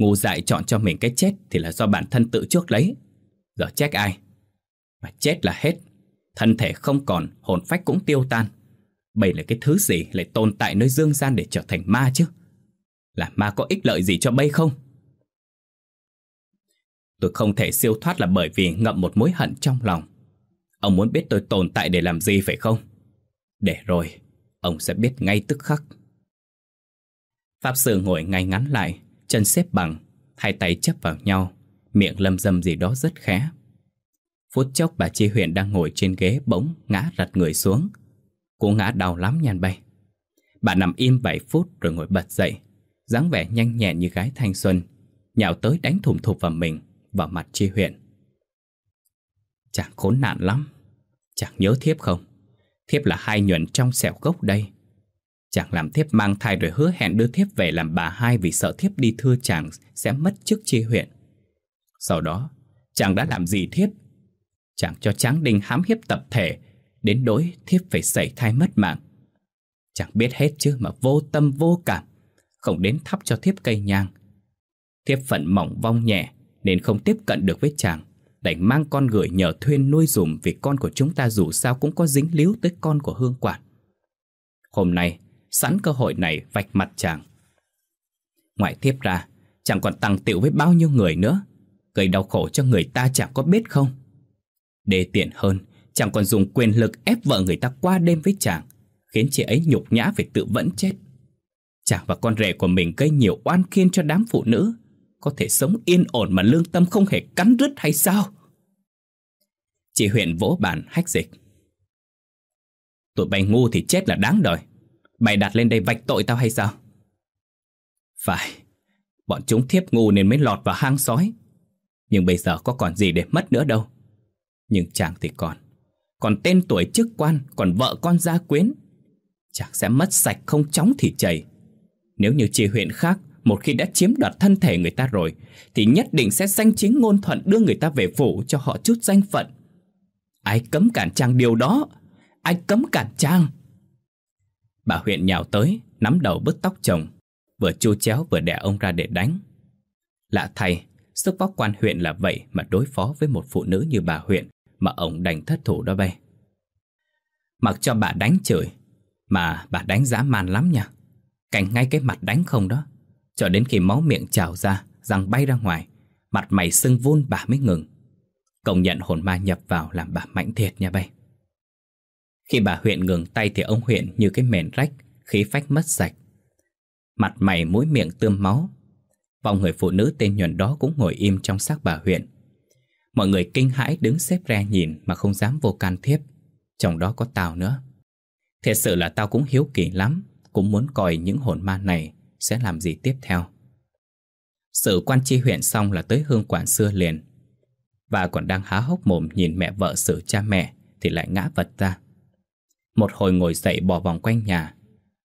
Ngu dại chọn cho mình cái chết thì là do bản thân tự trước lấy. Giờ trách ai? Mà chết là hết. Thân thể không còn, hồn phách cũng tiêu tan. Bây là cái thứ gì lại tồn tại nơi dương gian để trở thành ma chứ? Là ma có ích lợi gì cho bây không? Tôi không thể siêu thoát là bởi vì ngậm một mối hận trong lòng. Ông muốn biết tôi tồn tại để làm gì phải không? Để rồi, ông sẽ biết ngay tức khắc. Pháp sư ngồi ngay ngắn lại, chân xếp bằng, hai tay chấp vào nhau, miệng lâm dâm gì đó rất khẽ. Phút chốc bà Chi Huyền đang ngồi trên ghế bỗng ngã rặt người xuống. Cô ngã đau lắm nhàn bay. Bà nằm im vài phút rồi ngồi bật dậy, dáng vẻ nhanh nhẹn như gái thanh xuân, nhào tới đánh thủng thục vào mình, vào mặt Chi Huyền. Chàng khốn nạn lắm, chàng nhớ thiếp không? Thiếp là hai nhuận trong sẹo gốc đây. Chàng làm thiếp mang thai rồi hứa hẹn đưa thiếp về làm bà hai vì sợ thiếp đi thưa chàng sẽ mất chức chi huyện. Sau đó, chàng đã làm gì thiếp? Chàng cho tráng đinh hãm hiếp tập thể, đến đối thiếp phải xảy thai mất mạng. Chàng biết hết chứ mà vô tâm vô cảm, không đến thắp cho thiếp cây nhang. Thiếp phận mỏng vong nhẹ nên không tiếp cận được với chàng, đành mang con gửi nhờ thuyên nuôi dùm vì con của chúng ta dù sao cũng có dính líu tới con của hương quản. Hôm nay, sẵn cơ hội này vạch mặt chàng. Ngoại thiếp ra, chàng còn tăng tiểu với bao nhiêu người nữa, gây đau khổ cho người ta chẳng có biết không. Để tiện hơn, chàng còn dùng quyền lực ép vợ người ta qua đêm với chàng, khiến chị ấy nhục nhã phải tự vẫn chết. Chàng và con rể của mình gây nhiều oan khiên cho đám phụ nữ, có thể sống yên ổn mà lương tâm không hề cắn rứt hay sao? Chị huyện vỗ bàn hách dịch. Tụi bay ngu thì chết là đáng đời. Bày đặt lên đây vạch tội tao hay sao? Phải, bọn chúng thiếp ngu nên mới lọt vào hang sói. Nhưng bây giờ có còn gì để mất nữa đâu. Nhưng chàng thì còn. Còn tên tuổi chức quan, còn vợ con gia quyến. Chàng sẽ mất sạch không chóng thì chảy. Nếu như chi huyện khác, một khi đã chiếm đoạt thân thể người ta rồi, thì nhất định sẽ danh chính ngôn thuận đưa người ta về phủ cho họ chút danh phận. Ai cấm cản chàng điều đó? Ai cấm cản chàng? Bà huyện nhào tới, nắm đầu bứt tóc chồng, vừa chu chéo vừa đẻ ông ra để đánh. Lạ thay, sức vóc quan huyện là vậy mà đối phó với một phụ nữ như bà huyện mà ông đành thất thủ đó bay. Mặc cho bà đánh chửi, mà bà đánh dã man lắm nha. Cảnh ngay cái mặt đánh không đó, cho đến khi máu miệng trào ra, răng bay ra ngoài, mặt mày sưng vun bà mới ngừng. Công nhận hồn ma nhập vào làm bà mạnh thiệt nha bay. Khi bà huyện ngừng tay thì ông huyện như cái mền rách, khí phách mất sạch. Mặt mày mũi miệng tươm máu. Vòng người phụ nữ tên nhuần đó cũng ngồi im trong xác bà huyện Mọi người kinh hãi đứng xếp ra nhìn mà không dám vô can thiếp. Trong đó có tao nữa. Thật sự là tao cũng hiếu kỳ lắm Cũng muốn coi những hồn ma này sẽ làm gì tiếp theo. Sự quan tri huyện xong là tới hương quản xưa liền. Và còn đang há hốc mồm nhìn mẹ vợ xử cha mẹ Thì lại ngã vật ra. Một hồi ngồi dậy bỏ vòng quanh nhà.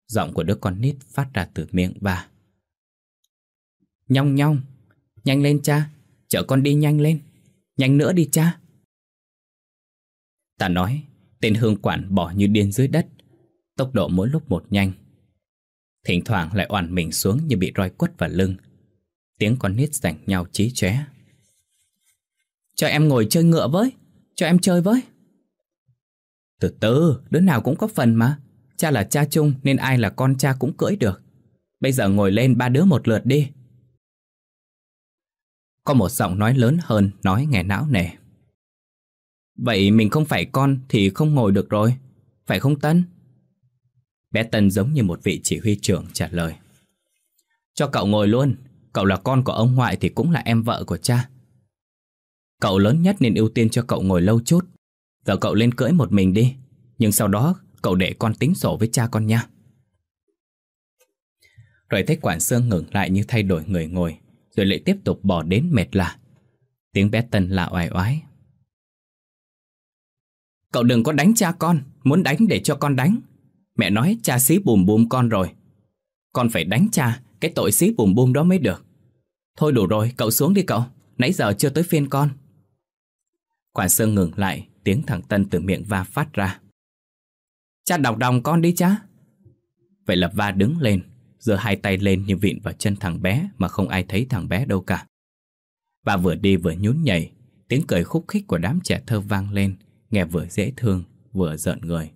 Giọng của đứa con nít phát ra từ miệng bà Nhong nhong, Nhanh lên cha, Chở con đi nhanh lên. Nhanh nữa đi cha. Ta nói, Tên hương quản bỏ như điên dưới đất. Tốc độ mỗi lúc một nhanh. Thỉnh thoảng lại oàn mình xuống như bị roi quất vào lưng. Tiếng con nít giành nhau trí chóe. Cho em ngồi chơi ngựa với, Cho em chơi với. Từ từ, đứa nào cũng có phần mà. Cha là cha chung nên ai là con cha cũng cưỡi được. Bây giờ ngồi lên ba đứa một lượt đi. Có một giọng nói lớn hơn nói nghe não nề. Vậy mình không phải con thì không ngồi được rồi Phải không Tân? Bé Tân giống như một vị chỉ huy trưởng trả lời. Cho cậu ngồi luôn Cậu là con của ông ngoại thì cũng là em vợ của cha. Cậu lớn nhất nên ưu tiên cho cậu ngồi lâu chút. Giờ cậu lên cưỡi một mình đi, Nhưng sau đó cậu để con tính sổ với cha con nha. Rồi thấy quản xương ngừng lại như thay đổi người ngồi, Rồi lại tiếp tục bỏ đến mệt lạ. Tiếng bé Tân lạ oai oái. Cậu đừng có đánh cha con, Muốn đánh để cho con đánh. Mẹ nói cha xí bùm bùm con rồi. Con phải đánh cha, Cái tội xí bùm bùm đó mới được. Thôi đủ rồi, cậu xuống đi cậu, Nãy giờ chưa tới phiên con. Quản Sương ngừng lại Tiếng thằng Tân từ miệng va phát ra. Cha đọc đồng con đi cha. Vậy là va đứng lên, giơ hai tay lên như vịn vào chân thằng bé Mà không ai thấy thằng bé đâu cả. Và vừa đi vừa nhún nhảy, Tiếng cười khúc khích của đám trẻ thơ vang lên, Nghe vừa dễ thương, Vừa giận người.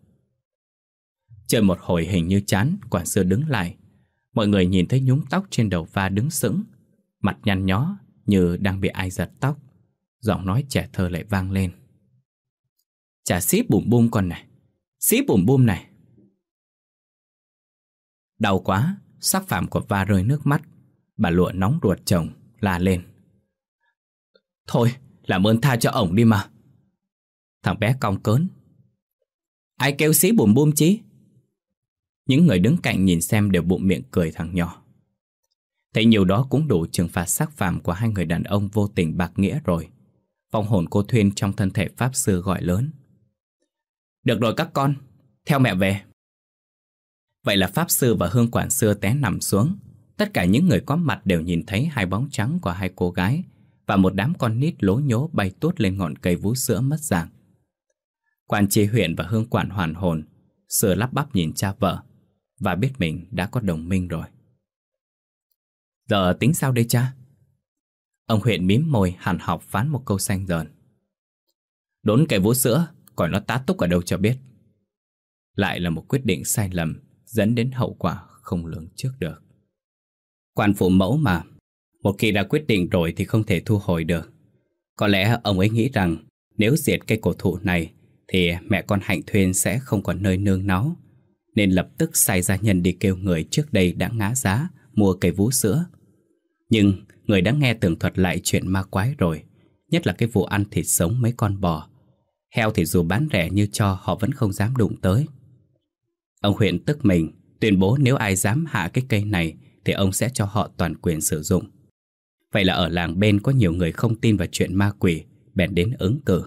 Chơi một hồi hình như chán Quản sư đứng lại. Mọi người nhìn thấy nhúng tóc trên đầu va đứng sững, Mặt nhăn nhó Như đang bị ai giật tóc. Giọng nói trẻ thơ lại vang lên. Chả xí bùm bùm con này. Xí bùm bùm này. Đau quá, Sắc phạm của va rơi nước mắt. Bà lụa nóng ruột chồng, La lên. Thôi, làm ơn tha cho ổng đi mà. Thằng bé cong cớn. Ai kêu xí bùm bùm chí? Những người đứng cạnh nhìn xem đều bụng miệng cười thằng nhỏ. Thấy nhiều đó cũng đủ trừng phạt sắc phạm của hai người đàn ông vô tình bạc nghĩa rồi. Vong hồn cô Thuyên trong thân thể Pháp Sư gọi lớn. Được rồi các con, theo mẹ về. Vậy là Pháp Sư và Hương Quản Xưa té nằm xuống. Tất cả những người có mặt đều nhìn thấy hai bóng trắng của hai cô gái Và một đám con nít lố nhố bay tuốt lên ngọn cây vú sữa mất dạng. Quan tri huyện và Hương Quản hoàn hồn Sửa lắp bắp nhìn cha vợ Và biết mình đã có đồng minh rồi. Giờ tính sao đây cha? Ông huyện mím môi hàn học phán một câu xanh dờn. Đốn cây vú sữa còn nó tá túc ở đâu cho biết. Lại là một quyết định sai lầm, Dẫn đến hậu quả không lường trước được. Quan phụ mẫu mà, Một khi đã quyết định rồi thì không thể thu hồi được. Có lẽ ông ấy nghĩ rằng, Nếu diệt cây cổ thụ này, Thì mẹ con Hạnh Thuyên sẽ không còn nơi nương náu, Nên lập tức sai gia nhân đi kêu người trước đây đã ngã giá, Mua cây vú sữa. Nhưng người đã nghe tường thuật lại chuyện ma quái rồi, Nhất là cái vụ ăn thịt sống mấy con bò Heo thì dù bán rẻ như cho, họ vẫn không dám đụng tới. Ông huyện tức mình, Tuyên bố nếu ai dám hạ cái cây này Thì ông sẽ cho họ toàn quyền sử dụng. Vậy là ở làng bên có nhiều người không tin vào chuyện ma quỷ, Bèn đến ứng cử.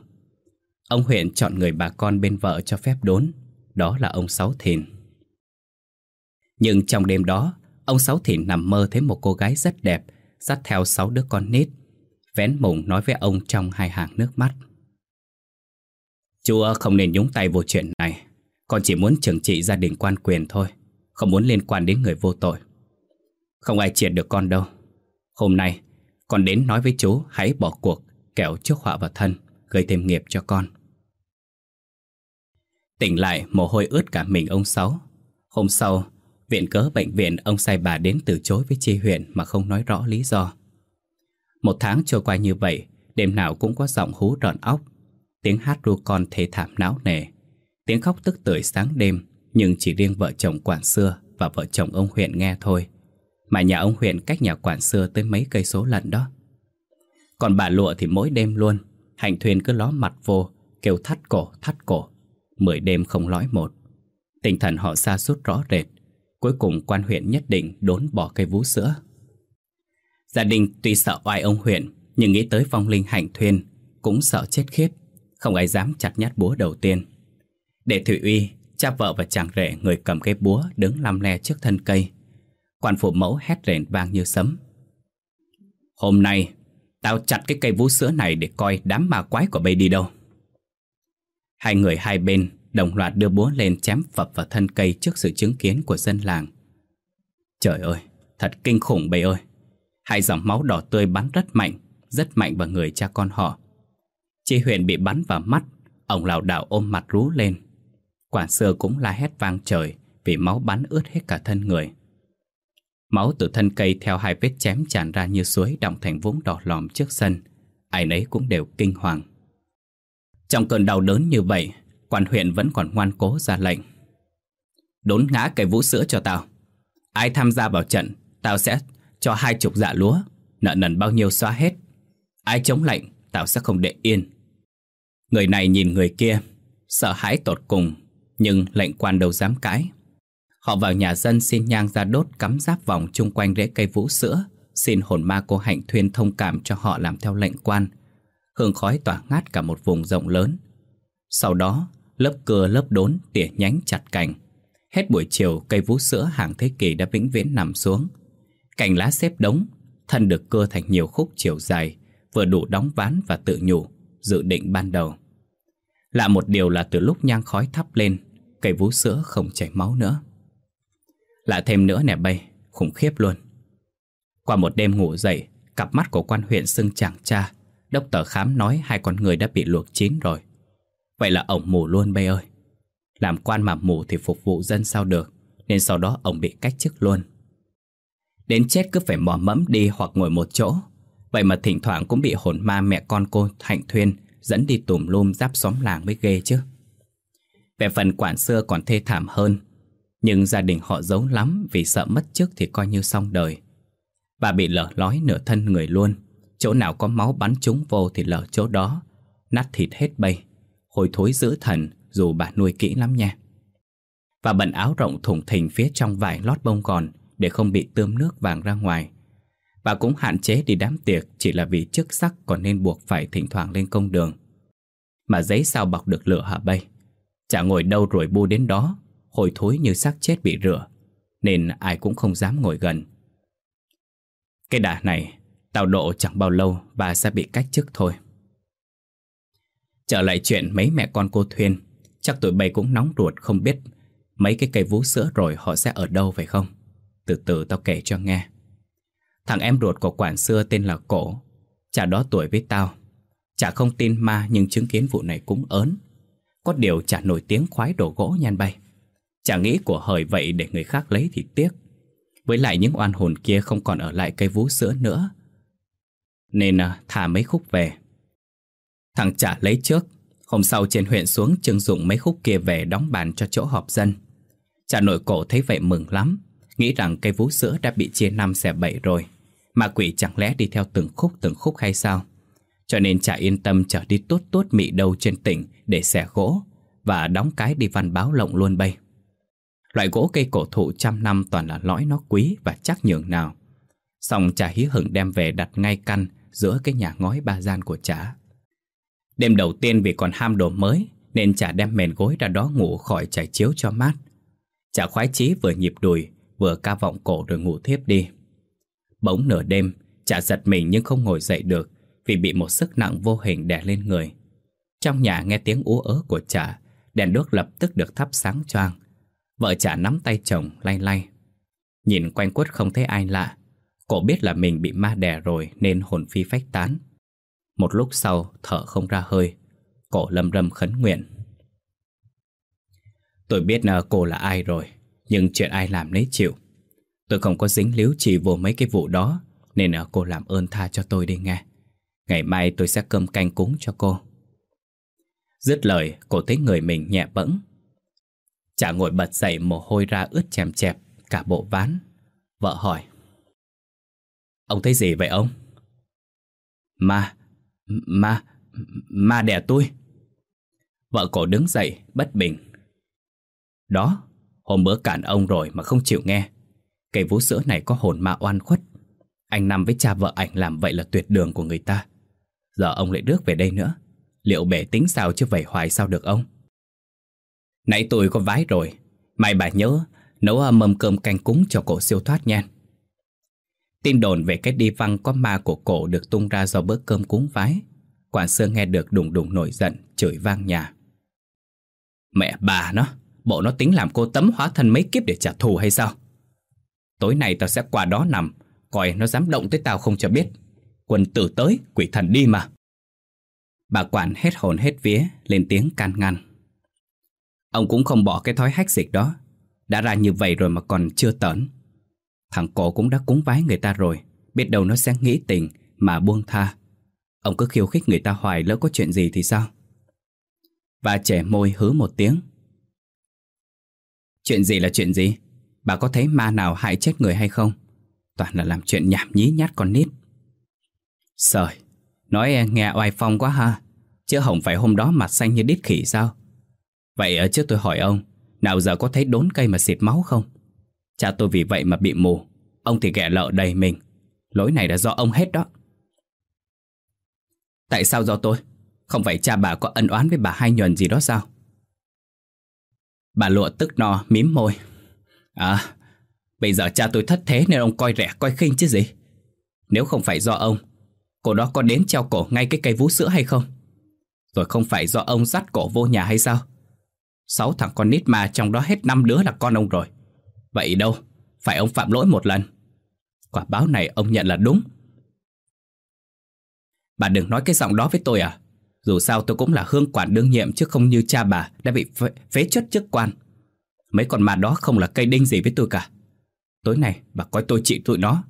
Ông huyện chọn người bà con bên vợ cho phép đốn, Đó là ông Sáu Thìn. Nhưng trong đêm đó, Ông Sáu Thìn nằm mơ thấy một cô gái rất đẹp, Dắt theo sáu đứa con nít, Vén mùng nói với ông trong hai hàng nước mắt. Chúa không nên nhúng tay vào chuyện này. Con chỉ muốn trừng trị gia đình quan quyền thôi, Không muốn liên quan đến người vô tội. Không ai triệt được con đâu. Hôm nay, Con đến nói với chú hãy bỏ cuộc, Kẻo trước họa vào thân, Gây thêm nghiệp cho con. Tỉnh lại, mồ hôi ướt cả mình ông Sáu. Hôm sau, Viện cớ bệnh viện ông sai bà đến từ chối với chi huyện Mà không nói rõ lý do. Một tháng trôi qua như vậy, Đêm nào cũng có giọng hú rợn óc. Tiếng hát ru con thê thảm não nề. Tiếng khóc tức tưởi sáng đêm, Nhưng chỉ riêng vợ chồng quản xưa Và vợ chồng ông huyện nghe thôi. Mà nhà ông huyện cách nhà quản xưa tới mấy cây số lận đó. Còn bà lụa thì mỗi đêm luôn, Hành thuyền cứ ló mặt vô, Kêu thắt cổ thắt cổ. Mười đêm không lõi một. Tinh thần họ xa sút rõ rệt. Cuối cùng quan huyện nhất định đốn bỏ cây vú sữa. Gia đình tuy sợ oai ông huyện Nhưng nghĩ tới phong linh hạnh thuyền, Cũng sợ chết khiếp. Không ai dám chặt nhát búa đầu tiên. Để Thủy Uy, Cha vợ và chàng rể người cầm cái búa Đứng lăm le trước thân cây. Quan phụ mẫu hét rền vang như sấm. Hôm nay, Tao chặt cái cây vú sữa này Để coi đám ma quái của bay đi đâu. Hai người hai bên Đồng loạt đưa búa lên chém phập vào thân cây Trước sự chứng kiến của dân làng. Trời ơi, Thật kinh khủng bầy ơi. Hai dòng máu đỏ tươi bắn rất mạnh Rất mạnh vào người cha con họ. Chị Huyền bị bắn vào mắt, Ông lảo đảo ôm mặt rú lên. Quản xưa cũng la hét vang trời Vì máu bắn ướt hết cả thân người. Máu từ thân cây theo hai vết chém tràn ra như suối Đọng thành vũng đỏ lòm trước sân, Ai nấy cũng đều kinh hoàng. Trong cơn đau đớn như vậy, Quan huyện vẫn còn ngoan cố ra lệnh. Đốn ngã cây vũ sữa cho tao. Ai tham gia vào trận, Tao sẽ cho hai chục dạ lúa, Nợ nần bao nhiêu xóa hết. Ai chống lệnh, Tao sẽ không để yên. Người này nhìn người kia Sợ hãi tột cùng Nhưng lệnh quan đâu dám cãi Họ vào nhà dân xin nhang ra đốt cắm giáp vòng chung quanh rễ cây vũ sữa, xin hồn ma cô Hạnh Thuyên thông cảm cho họ làm theo lệnh quan. Hương khói tỏa ngát cả một vùng rộng lớn. Sau đó, lớp cưa lớp đốn tỉa nhánh chặt cành. Hết buổi chiều, cây vũ sữa hàng thế kỷ đã vĩnh viễn nằm xuống. Cành lá xếp đống, thân được cưa thành nhiều khúc chiều dài, vừa đủ đóng ván và tự nhủ, dự định ban đầu. Lạ một điều là từ lúc nhang khói thắp lên, cây vú sữa không chảy máu nữa. Lại thêm nữa nè bay, khủng khiếp luôn. Qua một đêm ngủ dậy, cặp mắt của quan huyện sưng chàng cha. Đốc tờ khám nói hai con người đã bị luộc chín rồi. Vậy là ổng mù luôn bay ơi. Làm quan mà mù thì phục vụ dân sao được, nên sau đó ổng bị cách chức luôn. Đến chết cứ phải mò mẫm đi hoặc ngồi một chỗ. Vậy mà thỉnh thoảng cũng bị hồn ma mẹ con cô Hạnh Thuyên dẫn đi tùm lum giáp xóm làng mới ghê chứ. Về phần quản xưa còn thê thảm hơn, nhưng gia đình họ giấu lắm vì sợ mất chức thì coi như xong đời. Bà bị lở lói nửa thân người luôn. Chỗ nào có máu bắn trúng vô thì lở chỗ đó. Nát thịt hết bay. Hồi thối dữ thần dù bà nuôi kỹ lắm nha. Và bận áo rộng thủng thình phía trong vải lót bông gòn để không bị tươm nước vàng ra ngoài và cũng hạn chế đi đám tiệc chỉ là vì chức sắc còn nên buộc phải thỉnh thoảng lên công đường. Mà giấy sao bọc được lửa hả bay? Chả ngồi đâu rồi bu đến đó hôi thối như xác chết bị rửa, nên ai cũng không dám ngồi gần. Cái đà này, tao độ chẳng bao lâu và sẽ bị cách chức thôi. Trở lại chuyện mấy mẹ con cô Thuyên, chắc tụi bay cũng nóng ruột không biết mấy cái cây vú sữa rồi họ sẽ ở đâu phải không? Từ từ tao kể cho nghe. Thằng em ruột của quản xưa tên là Cổ, chả đó tuổi với tao. Chả không tin ma nhưng chứng kiến vụ này cũng ớn. Có điều chả nổi tiếng khoái đổ gỗ nhan bay. Chả nghĩ của hời vậy để người khác lấy thì tiếc. Với lại những oan hồn kia không còn ở lại cây vú sữa nữa. Nên à, thả mấy khúc về. Thằng chả lấy trước. Hôm sau trên huyện xuống trưng dụng mấy khúc kia về đóng bàn cho chỗ họp dân. Chả nội cổ thấy vậy mừng lắm. Nghĩ rằng cây vú sữa đã bị chia năm xẻ bảy rồi, Mà quỷ chẳng lẽ đi theo từng khúc từng khúc hay sao Cho nên chả yên tâm trở đi tốt tốt mị đâu trên tỉnh Để xẻ gỗ Và đóng cái đi văn báo lộng luôn bay Loại gỗ cây cổ thụ trăm năm toàn là lõi nó quý và chắc nhường nào. Xong trà hí hửng đem về đặt ngay căn giữa cái nhà ngói ba gian của trà. Đêm đầu tiên vì còn ham đồ mới nên trà đem mền gối ra đó ngủ khỏi trải chiếu cho mát. Trà khoái chí vừa nhịp đùi vừa ca vọng cổ rồi ngủ thiếp đi. Bỗng nửa đêm, chả giật mình nhưng không ngồi dậy được vì bị một sức nặng vô hình đè lên người. Trong nhà nghe tiếng ú ớ của chả, đèn đuốc lập tức được thắp sáng choang. Vợ chả nắm tay chồng lay lay Nhìn quanh quất không thấy ai lạ Cổ biết là mình bị ma đè rồi Nên hồn phi phách tán Một lúc sau thở không ra hơi Cổ lâm râm khấn nguyện Tôi biết là cô là ai rồi nhưng chuyện ai làm nấy chịu Tôi không có dính líu chỉ vô mấy cái vụ đó Nên à, cô làm ơn tha cho tôi đi nghe Ngày mai tôi sẽ cơm canh cúng cho cô Dứt lời, cô thấy người mình nhẹ bẫng Chả ngồi bật dậy mồ hôi ra ướt chèm chẹp Cả bộ ván Vợ hỏi Ông thấy gì vậy ông? Ma, ma, ma đẻ tôi. Vợ cổ đứng dậy, bất bình. Đó, hôm bữa cản ông rồi mà không chịu nghe. Cây vú sữa này có hồn ma oan khuất. Anh Năm với cha vợ ảnh làm vậy là tuyệt đường của người ta. Giờ ông lại rước về đây nữa. Liệu bể tính sao chứ vậy hoài sao được ông? Nãy tôi có vái rồi. mày bà nhớ nấu à, mâm cơm canh cúng cho cổ siêu thoát nha. Tin đồn về cái đi văng có ma của cổ được tung ra do bữa cơm cúng vái. Quản sư nghe được đùng đùng nổi giận, chửi vang nhà. Mẹ bà nó, bộ nó tính làm cô tấm hóa thân mấy kiếp để trả thù hay sao? Tối nay tao sẽ qua đó nằm, coi nó dám động tới tao không cho biết. Quân tử tới, quỷ thần đi mà. Bà quản hết hồn hết vía, lên tiếng can ngăn. Ông cũng không bỏ cái thói hách dịch đó. Đã ra như vậy rồi mà còn chưa tởn. Thằng cổ cũng đã cúng vái người ta rồi, biết đâu nó sẽ nghĩ tình mà buông tha. Ông cứ khiêu khích người ta hoài lỡ có chuyện gì thì sao? Và trẻ môi hứ một tiếng. Chuyện gì là chuyện gì? Bà có thấy ma nào hại chết người hay không? Toàn là làm chuyện nhảm nhí nhát con nít. Sời, nói e nghe oai phong quá ha. Chứ không phải hôm đó mặt xanh như đít khỉ sao? Vậy ở trước tôi hỏi ông, nào giờ có thấy đốn cây mà xịt máu không? Cha tôi vì vậy mà bị mù, ông thì ghẻ lợ đầy mình. Lỗi này là do ông hết đó. Tại sao do tôi? Không phải cha bà có ân oán với bà hai nhuần gì đó sao? Bà lụa tức no, mím môi. À, bây giờ cha tôi thất thế nên ông coi rẻ coi khinh chứ gì. Nếu không phải do ông, cô đó có đến treo cổ ngay cái cây vú sữa hay không? Rồi không phải do ông dắt cổ vô nhà hay sao? Sáu thằng con nít mà trong đó hết năm đứa là con ông rồi. Vậy đâu, phải ông phạm lỗi một lần. Quả báo này ông nhận là đúng. Bà đừng nói cái giọng đó với tôi à? Dù sao tôi cũng là hương quản đương nhiệm chứ không như cha bà đã bị phế, phế chất chức quan. Mấy con ma đó không là cây đinh gì với tôi cả. Tối nay bà coi tôi trị tụi nó.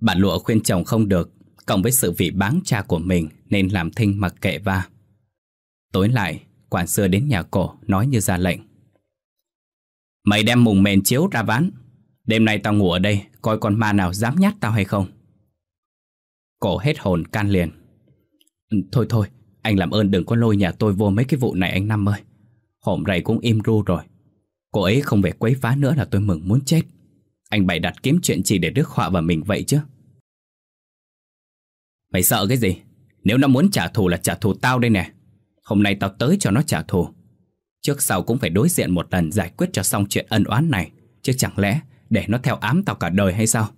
Bà lụa khuyên chồng không được, cộng với sự vị báng cha của mình nên làm thinh mặc kệ va. Tối lại, quản xưa đến nhà cổ nói như ra lệnh. Mày đem mùng mền chiếu ra ván. Đêm nay tao ngủ ở đây, coi con ma nào dám nhát tao hay không. Cổ hết hồn can liền. Ừ, thôi thôi, anh làm ơn đừng có lôi nhà tôi vô mấy cái vụ này anh Năm ơi. Hổm rầy cũng im ru rồi. Cô ấy không về quấy phá nữa là tôi mừng muốn chết. Anh bày đặt kiếm chuyện chỉ để rước họa vào mình vậy chứ. Mày sợ cái gì? Nếu nó muốn trả thù là trả thù tao đây nè. Hôm nay tao tới cho nó trả thù. Trước sau cũng phải đối diện một lần giải quyết cho xong chuyện ân oán này. Chứ chẳng lẽ để nó theo ám tao cả đời hay sao?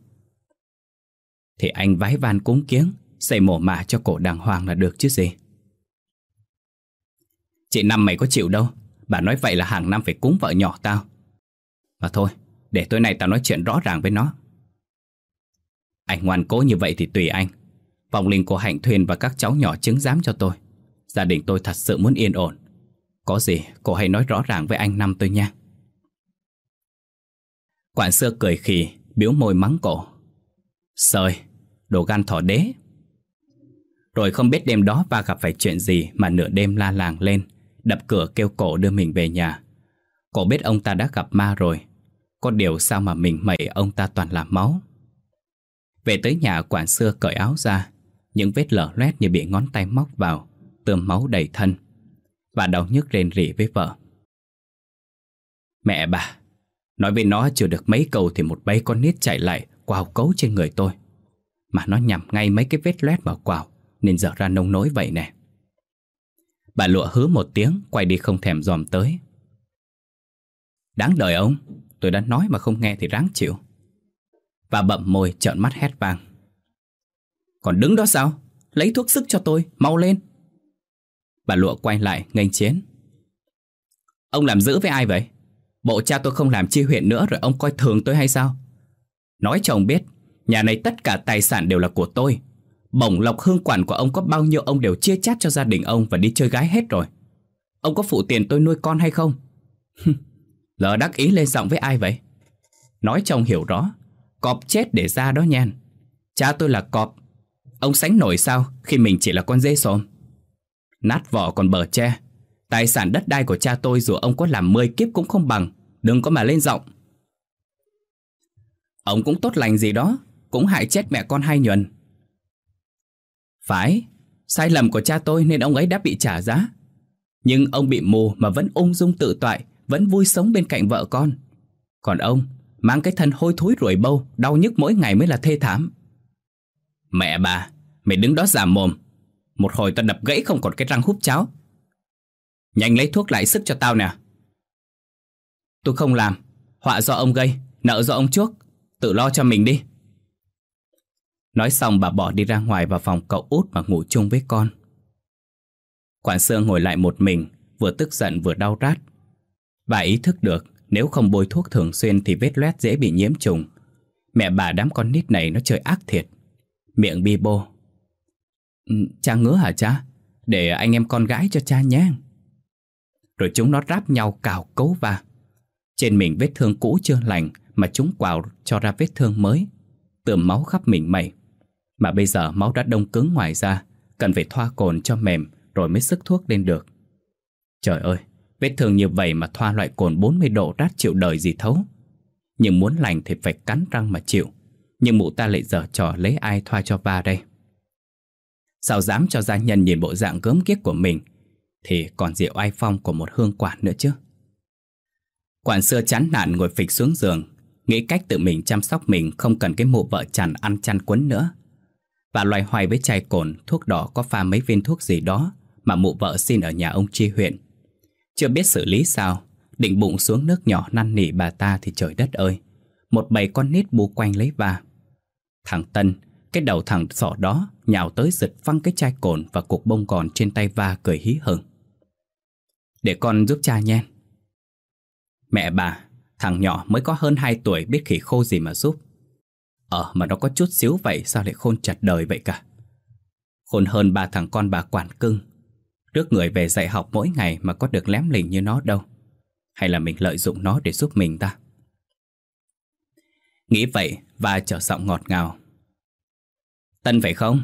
Thì anh vái van cúng kiếng Xây mổ mả cho cổ đàng hoàng là được chứ gì? Chị Năm mày có chịu đâu. Bà nói vậy là hàng năm phải cúng vợ nhỏ tao. Mà thôi, Để tối nay tao nói chuyện rõ ràng với nó. Anh ngoan cố như vậy thì tùy anh. Vòng linh của Hạnh Thuyền và các cháu nhỏ chứng giám cho tôi. Gia đình tôi thật sự muốn yên ổn. Có gì, cô hãy nói rõ ràng với anh Năm tôi nha. Quản xưa cười khì, Biếu môi mắng cổ. Sời, Đồ gan thỏ đế. Rồi không biết đêm đó ba gặp phải chuyện gì Mà nửa đêm la làng lên, Đập cửa kêu cổ đưa mình về nhà. Cổ biết ông ta đã gặp ma rồi. Có điều sao mà mình mẩy ông ta toàn là máu? Về tới nhà quản xưa cởi áo ra, Những vết lở loét như bị ngón tay móc vào, Tươm máu đầy thân. Và đau nhức rên rỉ với vợ. Mẹ bà, Nói với nó chưa được mấy câu Thì một bầy con nít chạy lại Quào cấu trên người tôi. Mà nó nhằm ngay mấy cái vết loét vào quào. Nên dở ra nông nối vậy nè. Bà lụa hứa một tiếng, Quay đi không thèm dòm tới. Đáng đời ông, Tôi đã nói mà không nghe thì ráng chịu. Và bậm môi trợn mắt hét vang. Còn đứng đó sao? Lấy thuốc sức cho tôi, Mau lên. Bà lụa quay lại, nghênh chiến. Ông làm giữ với ai vậy? Bộ cha tôi không làm chi huyện nữa Rồi ông coi thường tôi hay sao? Nói cho ông biết, Nhà này tất cả tài sản đều là của tôi. Bổng lộc hương quản của ông có bao nhiêu ông đều chia chát cho gia đình ông và đi chơi gái hết rồi. Ông có phụ tiền tôi nuôi con hay không? Lỡ đắc ý lên giọng với ai vậy? Nói chồng hiểu rõ. Cọp chết để ra đó nhan. Cha tôi là cọp. Ông sánh nổi sao khi mình chỉ là con dê xồm? Nát vỏ còn bờ tre. Tài sản đất đai của cha tôi dù ông có làm 10 kiếp cũng không bằng. Đừng có mà lên giọng. Ông cũng tốt lành gì đó. cũng hại chết mẹ con hai nhuần. Phải, sai lầm của cha tôi nên ông ấy đã bị trả giá. Nhưng ông bị mù mà vẫn ung dung tự toại, vẫn vui sống bên cạnh vợ con. Còn ông, mang cái thân hôi thối ruồi bâu, đau nhức mỗi ngày mới là thê thảm. Mẹ bà, mày đứng đó giả mồm. Một hồi tao đập gãy không còn cái răng húp cháo. Nhanh lấy thuốc lại sức cho tao nè. Tôi không làm, họa do ông gây, nợ do ông chuốc, tự lo cho mình đi. Nói xong bà bỏ đi ra ngoài vào phòng cậu út mà ngủ chung với con. Quản Sương ngồi lại một mình, vừa tức giận vừa đau rát. Bà ý thức được nếu không bôi thuốc thường xuyên thì vết loét dễ bị nhiễm trùng. Mẹ bà đám con nít này nó chơi ác thiệt. Miệng bi bô. Ừ, cha ngứa hả cha? Để anh em con gái cho cha nhé. Rồi chúng nó ráp nhau cào cấu va. Trên mình vết thương cũ chưa lành mà chúng quào cho ra vết thương mới. Tườm máu khắp mình mẩy. Mà bây giờ máu đã đông cứng ngoài ra, cần phải thoa cồn cho mềm rồi mới sức thuốc lên được. Trời ơi, vết thương như vậy mà thoa loại cồn 40 độ rát chịu đời gì thấu. Nhưng muốn lành thì phải cắn răng mà chịu. Nhưng mụ ta lại dở trò lấy ai thoa cho va đây. Sao dám cho gia nhân nhìn bộ dạng gớm kiếc của mình thì còn rượu ai phong của một hương quản nữa chứ. Quản xưa chán nản ngồi phịch xuống giường, nghĩ cách tự mình chăm sóc mình không cần cái mụ vợ chằn ăn chăn quấn nữa. Và loay hoay với chai cồn, thuốc đỏ có pha mấy viên thuốc gì đó mà mụ vợ xin ở nhà ông Chi huyện. Chưa biết xử lý sao, định bụng xuống nước nhỏ năn nỉ bà ta thì trời đất ơi. Một bầy con nít bu quanh lấy va. Thằng Tân, cái đầu thằng sọ đó nhào tới giật văng cái chai cồn và cục bông gòn trên tay va cười hí hửng. Để con giúp cha nha. Mẹ bà, thằng nhỏ mới có hơn 2 tuổi biết khỉ khô gì mà giúp. Ờ mà nó có chút xíu vậy sao lại khôn chặt đời vậy cả. Khôn hơn ba thằng con bà quản cưng. trước người về dạy học mỗi ngày mà có được lém lỉnh như nó đâu. Hay là mình lợi dụng nó để giúp mình ta? Nghĩ vậy và trở giọng ngọt ngào. Tân phải không?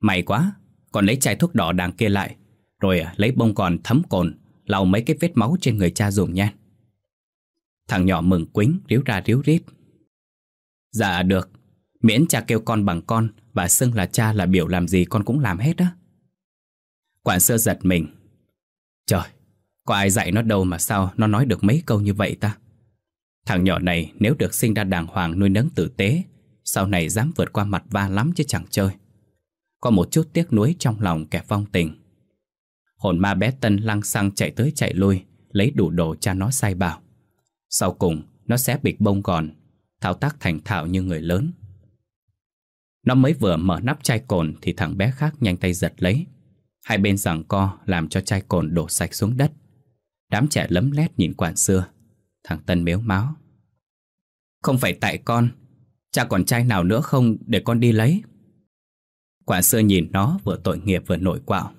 May quá, còn lấy chai thuốc đỏ đằng kia lại. Rồi à, lấy bông còn thấm cồn, lau mấy cái vết máu trên người cha dùng nha. Thằng nhỏ mừng quính, ríu ra ríu rít. Dạ được, miễn cha kêu con bằng con và xưng là cha là biểu làm gì con cũng làm hết á. Quản sơ giật mình. Trời, có ai dạy nó đâu mà sao nó nói được mấy câu như vậy ta? Thằng nhỏ này nếu được sinh ra đàng hoàng nuôi nấng tử tế, sau này dám vượt qua mặt va lắm chứ chẳng chơi. Có một chút tiếc nuối trong lòng kẻ vong tình. Hồn ma bé Tân lăng xăng chạy tới chạy lui, lấy đủ đồ cha nó sai bảo. Sau cùng, nó sẽ bịch bông gòn, thao tác thành thạo như người lớn. Nó mới vừa mở nắp chai cồn thì thằng bé khác nhanh tay giật lấy. Hai bên giằng co làm cho chai cồn đổ sạch xuống đất. Đám trẻ lấm lét nhìn quản xưa. Thằng Tân méo máu. Không phải tại con, cha còn chai nào nữa không để con đi lấy. Quản xưa nhìn nó vừa tội nghiệp vừa nổi quạo.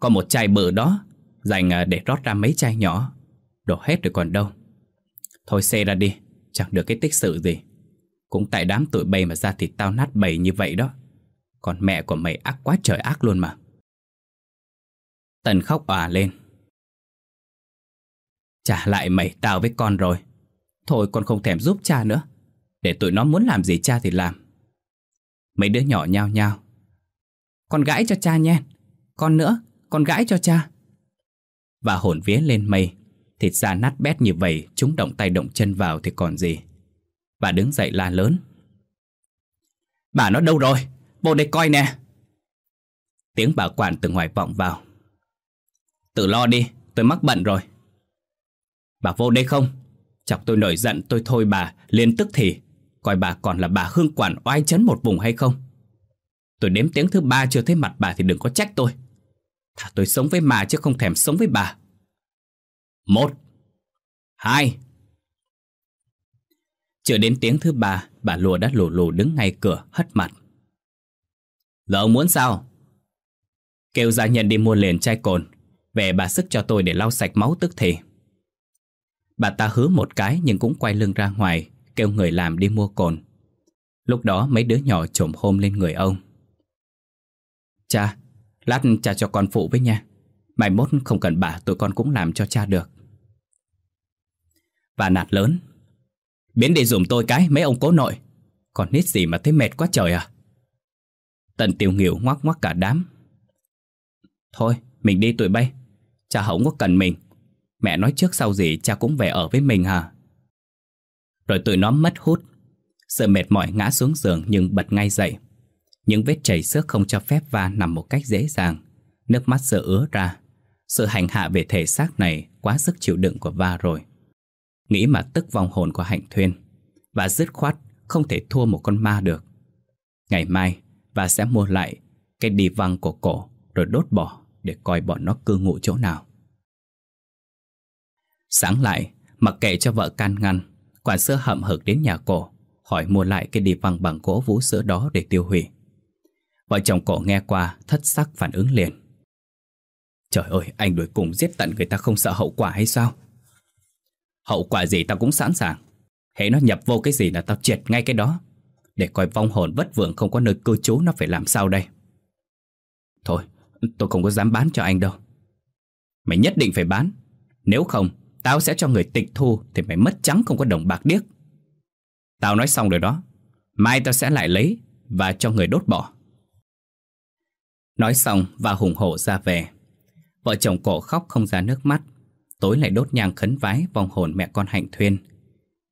Có một chai bự đó, dành à, để rót ra mấy chai nhỏ. Đổ hết rồi còn đâu. Thôi xê ra đi, chẳng được cái tích sự gì. Cũng tại đám tụi bay mà ra thịt tao nát bầy như vậy đó. Còn mẹ của mày ác quá trời ác luôn mà. Tần khóc òa lên. Trả lại mày tao với con rồi. Thôi con không thèm giúp cha nữa. Để tụi nó muốn làm gì cha thì làm. Mấy đứa nhỏ nhao nhao. Con gãi cho cha nha. Con nữa, con gãi cho cha. Và hồn vía lên mây. Thịt da nát bét như vậy, chúng động tay động chân vào thì còn gì. Bà đứng dậy la lớn. Bà nó đâu rồi? Vô đây coi nè. Tiếng bà quản từ ngoài vọng vào. Tự lo đi, tôi mắc bận rồi. Bà vô đây không? Chọc tôi nổi giận tôi thôi bà, liền tức thì. Coi bà còn là bà hương quản oai chấn một vùng hay không? Tôi đếm tiếng thứ ba chưa thấy mặt bà thì đừng có trách tôi. Thà tôi sống với mà chứ không thèm sống với bà. Một. Hai. Chưa đến tiếng thứ ba Bà lùa đã lù lù đứng ngay cửa hất mặt. Giờ ông muốn sao? Kêu gia nhân đi mua liền chai cồn Về bà sức cho tôi để lau sạch máu tức thì. Bà ta hứa một cái nhưng cũng quay lưng ra ngoài Kêu người làm đi mua cồn. Lúc đó mấy đứa nhỏ trộm hôm lên người ông. Cha, lát cha cho con phụ với nha. Mai mốt không cần bà tụi con cũng làm cho cha được. Và nạt lớn. Biến đi dùm tôi cái, mấy ông cố nội. Còn nít gì mà thấy mệt quá trời à? Tần Tiểu nghỉu ngoắc ngoắc cả đám. Thôi, mình đi tụi bay. Cha không có cần mình. Mẹ nói trước sau gì cha cũng về ở với mình hả Rồi tụi nó mất hút. Sự mệt mỏi ngã xuống giường nhưng bật ngay dậy. Những vết chảy xước không cho phép va nằm một cách dễ dàng. Nước mắt sợ ứa ra. Sự hành hạ về thể xác này Quá sức chịu đựng của va rồi. Nghĩ mà tức vòng hồn của Hạnh Thuyên Và dứt khoát không thể thua một con ma được Ngày mai và sẽ mua lại cái đi văng của cổ rồi đốt bỏ để coi bọn nó cư ngụ chỗ nào. Sáng lại, mặc kệ cho vợ can ngăn, quản sữa hậm hực đến nhà cổ, hỏi mua lại cái đi văng bằng gỗ vũ sữa đó để tiêu hủy. Vợ chồng cổ nghe qua, thất sắc phản ứng liền. Trời ơi, anh đuổi cùng giết tận người ta không sợ hậu quả hay sao? Hậu quả gì tao cũng sẵn sàng. Hễ nó nhập vô cái gì là tao triệt ngay cái đó. Để coi vong hồn vất vưởng không có nơi cư trú nó phải làm sao đây. Thôi, tôi không có dám bán cho anh đâu. Mày nhất định phải bán. Nếu không, Tao sẽ cho người tịch thu Thì mày mất trắng không có đồng bạc điếc. Tao nói xong rồi đó. Mai tao sẽ lại lấy Và cho người đốt bỏ. Nói xong, và hùng hổ ra về. Vợ chồng cổ khóc không ra nước mắt. Tối lại đốt nhang khấn vái Vong hồn mẹ con hạnh thuyên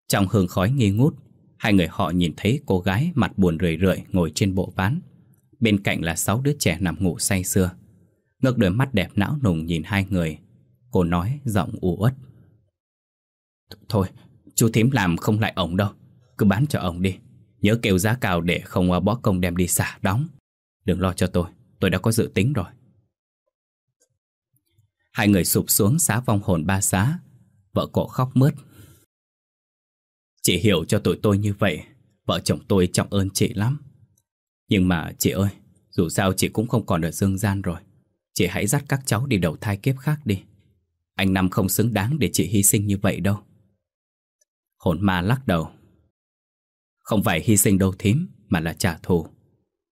Trong hương khói nghi ngút Hai người họ nhìn thấy cô gái mặt buồn rười rượi ngồi trên bộ ván. Bên cạnh là sáu đứa trẻ nằm ngủ say sưa. Ngước đôi mắt đẹp não nùng nhìn hai người. Cô nói giọng u uất. Thôi, chú thím làm không lại ổng đâu. Cứ bán cho ổng đi. Nhớ kêu giá cao để không bó công đem đi xả đóng. Đừng lo cho tôi, tôi đã có dự tính rồi. Hai người sụp xuống xá vong hồn ba xá. Vợ cổ khóc mướt. Chị hiểu cho tụi tôi như vậy, Vợ chồng tôi trọng ơn chị lắm. Nhưng mà chị ơi, Dù sao chị cũng không còn ở dương gian rồi. Chị hãy dắt các cháu đi đầu thai kiếp khác đi. Anh Năm không xứng đáng để chị hy sinh như vậy đâu. Hồn ma lắc đầu. Không phải hy sinh đâu thím, Mà là trả thù.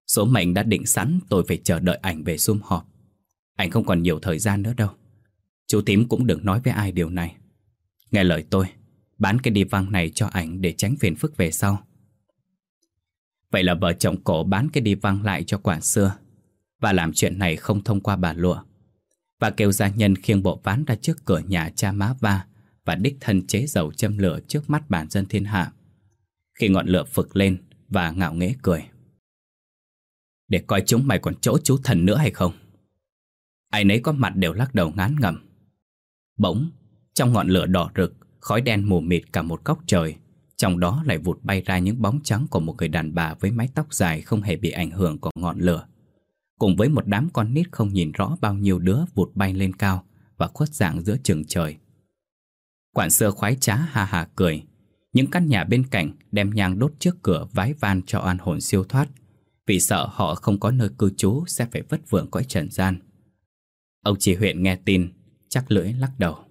Số mệnh đã định sẵn, tôi phải chờ đợi ảnh về sum họp. Anh không còn nhiều thời gian nữa đâu. Chú tím cũng đừng nói với ai điều này. Nghe lời tôi, Bán cái đi văng này cho ảnh để tránh phiền phức về sau. Vậy là vợ chồng cổ bán cái đi văng lại cho quản xưa, Và làm chuyện này không thông qua bà lụa, Và kêu gia nhân khiêng bộ ván ra trước cửa nhà cha má va Và đích thân chế dầu châm lửa trước mắt bản dân thiên hạ. Khi ngọn lửa phực lên và ngạo nghễ cười. Để coi chúng mày còn chỗ chú thần nữa hay không? Ai nấy có mặt đều lắc đầu ngán ngẩm. Bỗng, Trong ngọn lửa đỏ rực, Khói đen mù mịt cả một góc trời. Trong đó lại vụt bay ra những bóng trắng của một người đàn bà với mái tóc dài không hề bị ảnh hưởng của ngọn lửa. Cùng với một đám con nít không nhìn rõ bao nhiêu đứa vụt bay lên cao Và khuất dạng giữa trường trời. Quản sơ khoái trá ha hà cười. Những căn nhà bên cạnh đem nhang đốt trước cửa vái van cho an hồn siêu thoát. Vì sợ họ không có nơi cư trú sẽ phải vất vưởng cõi trần gian. Ông chỉ huyện nghe tin Chắc lưỡi lắc đầu.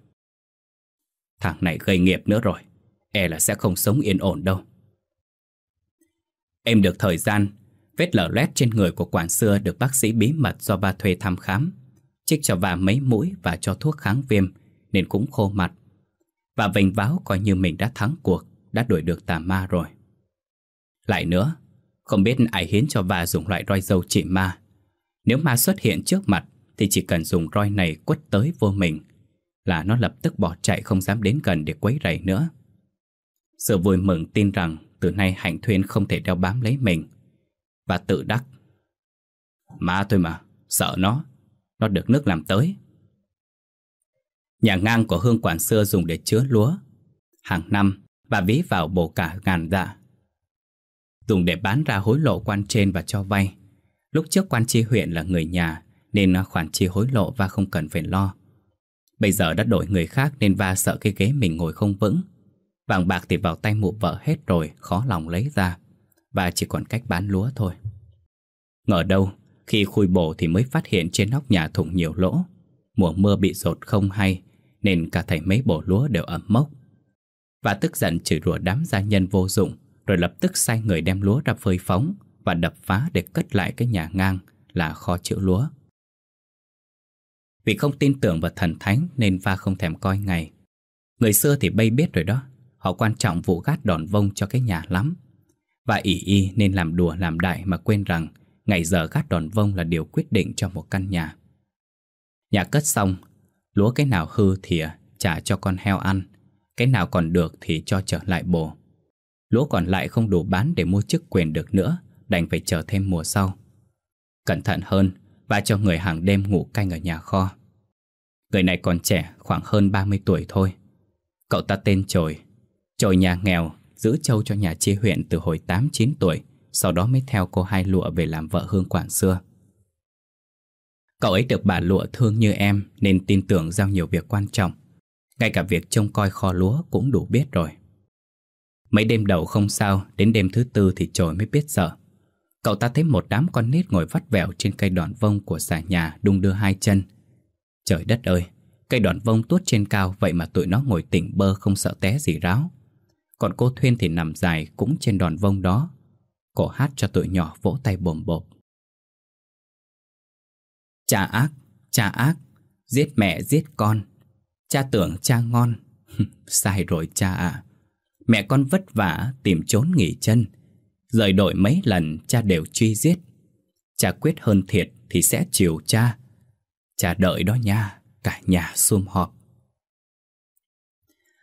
Thằng này gây nghiệp nữa rồi. E là sẽ không sống yên ổn đâu. Em được thời gian, Vết lở loét trên người của quản xưa Được bác sĩ bí mật do ba thuê thăm khám. Trích cho và mấy mũi Và cho thuốc kháng viêm, Nên cũng khô mặt. Và vênh váo coi như mình đã thắng cuộc, Đã đuổi được tà ma rồi. Lại nữa, Không biết ai hiến cho và dùng loại roi dâu trị ma. Nếu ma xuất hiện trước mặt thì chỉ cần dùng roi này quất tới vô mình là nó lập tức bỏ chạy không dám đến gần để quấy rầy nữa. Sự vui mừng tin rằng từ nay Hạnh Thuyên không thể đeo bám lấy mình và tự đắc. Mà thôi mà, sợ nó, nó được nước làm tới. Nhà ngang của hương quản xưa dùng để chứa lúa. Hàng năm, bà ví vào bổ cả ngàn dạ. Dùng để bán ra hối lộ quan trên và cho vay. Lúc trước quan tri huyện là người nhà, nên khoản chi hối lộ và không cần phải lo. Bây giờ đã đổi người khác nên va sợ cái ghế mình ngồi không vững. Vàng bạc thì vào tay mụ vợ hết rồi, khó lòng lấy ra. Và chỉ còn cách bán lúa thôi. Ngờ đâu, khi khui bổ thì mới phát hiện trên nóc nhà thủng nhiều lỗ. Mùa mưa bị rột không hay, nên cả thầy mấy bổ lúa đều ẩm mốc. Và tức giận chửi rủa đám gia nhân vô dụng, rồi lập tức sai người đem lúa ra phơi phóng và đập phá để cất lại cái nhà ngang là kho chữ lúa. Vì không tin tưởng vào thần thánh nên pha không thèm coi ngày. Người xưa thì bay biết rồi đó, họ quan trọng vụ gát đòn vông cho cái nhà lắm. Và ỉ y nên làm đùa làm đại mà quên rằng ngày giờ gác đòn vông là điều quyết định cho một căn nhà. Nhà cất xong, lúa cái nào hư thì à, trả cho con heo ăn, cái nào còn được thì cho trở lại bổ Lúa còn lại không đủ bán để mua chức quyền được nữa, đành phải chờ thêm mùa sau. Cẩn thận hơn, và cho người hàng đêm ngủ canh ở nhà kho. Người này còn trẻ, khoảng hơn 30 tuổi thôi. Cậu ta tên Trồi. Trồi nhà nghèo, giữ trâu cho nhà chia huyện từ hồi 8-9 tuổi, sau đó mới theo cô hai lụa về làm vợ hương quản xưa. Cậu ấy được bà lụa thương như em nên tin tưởng giao nhiều việc quan trọng. Ngay cả việc trông coi kho lúa cũng đủ biết rồi. Mấy đêm đầu không sao, đến đêm thứ tư thì trồi mới biết sợ. Cậu ta thấy một đám con nít ngồi vắt vẻo trên cây đòn vông của xà nhà đung đưa hai chân. Trời đất ơi, cây đòn vông tuốt trên cao vậy mà tụi nó ngồi tỉnh bơ không sợ té gì ráo. Còn cô Thuyên thì nằm dài cũng trên đòn vông đó. cổ hát cho tụi nhỏ vỗ tay bồm bộp. Cha ác, cha ác, giết mẹ giết con. Cha tưởng cha ngon. Sai rồi cha ạ. Mẹ con vất vả tìm trốn nghỉ chân. Rời đội mấy lần cha đều truy giết. Cha quyết hơn thiệt thì sẽ chiều cha. Cha đợi đó nha, cả nhà sum họp.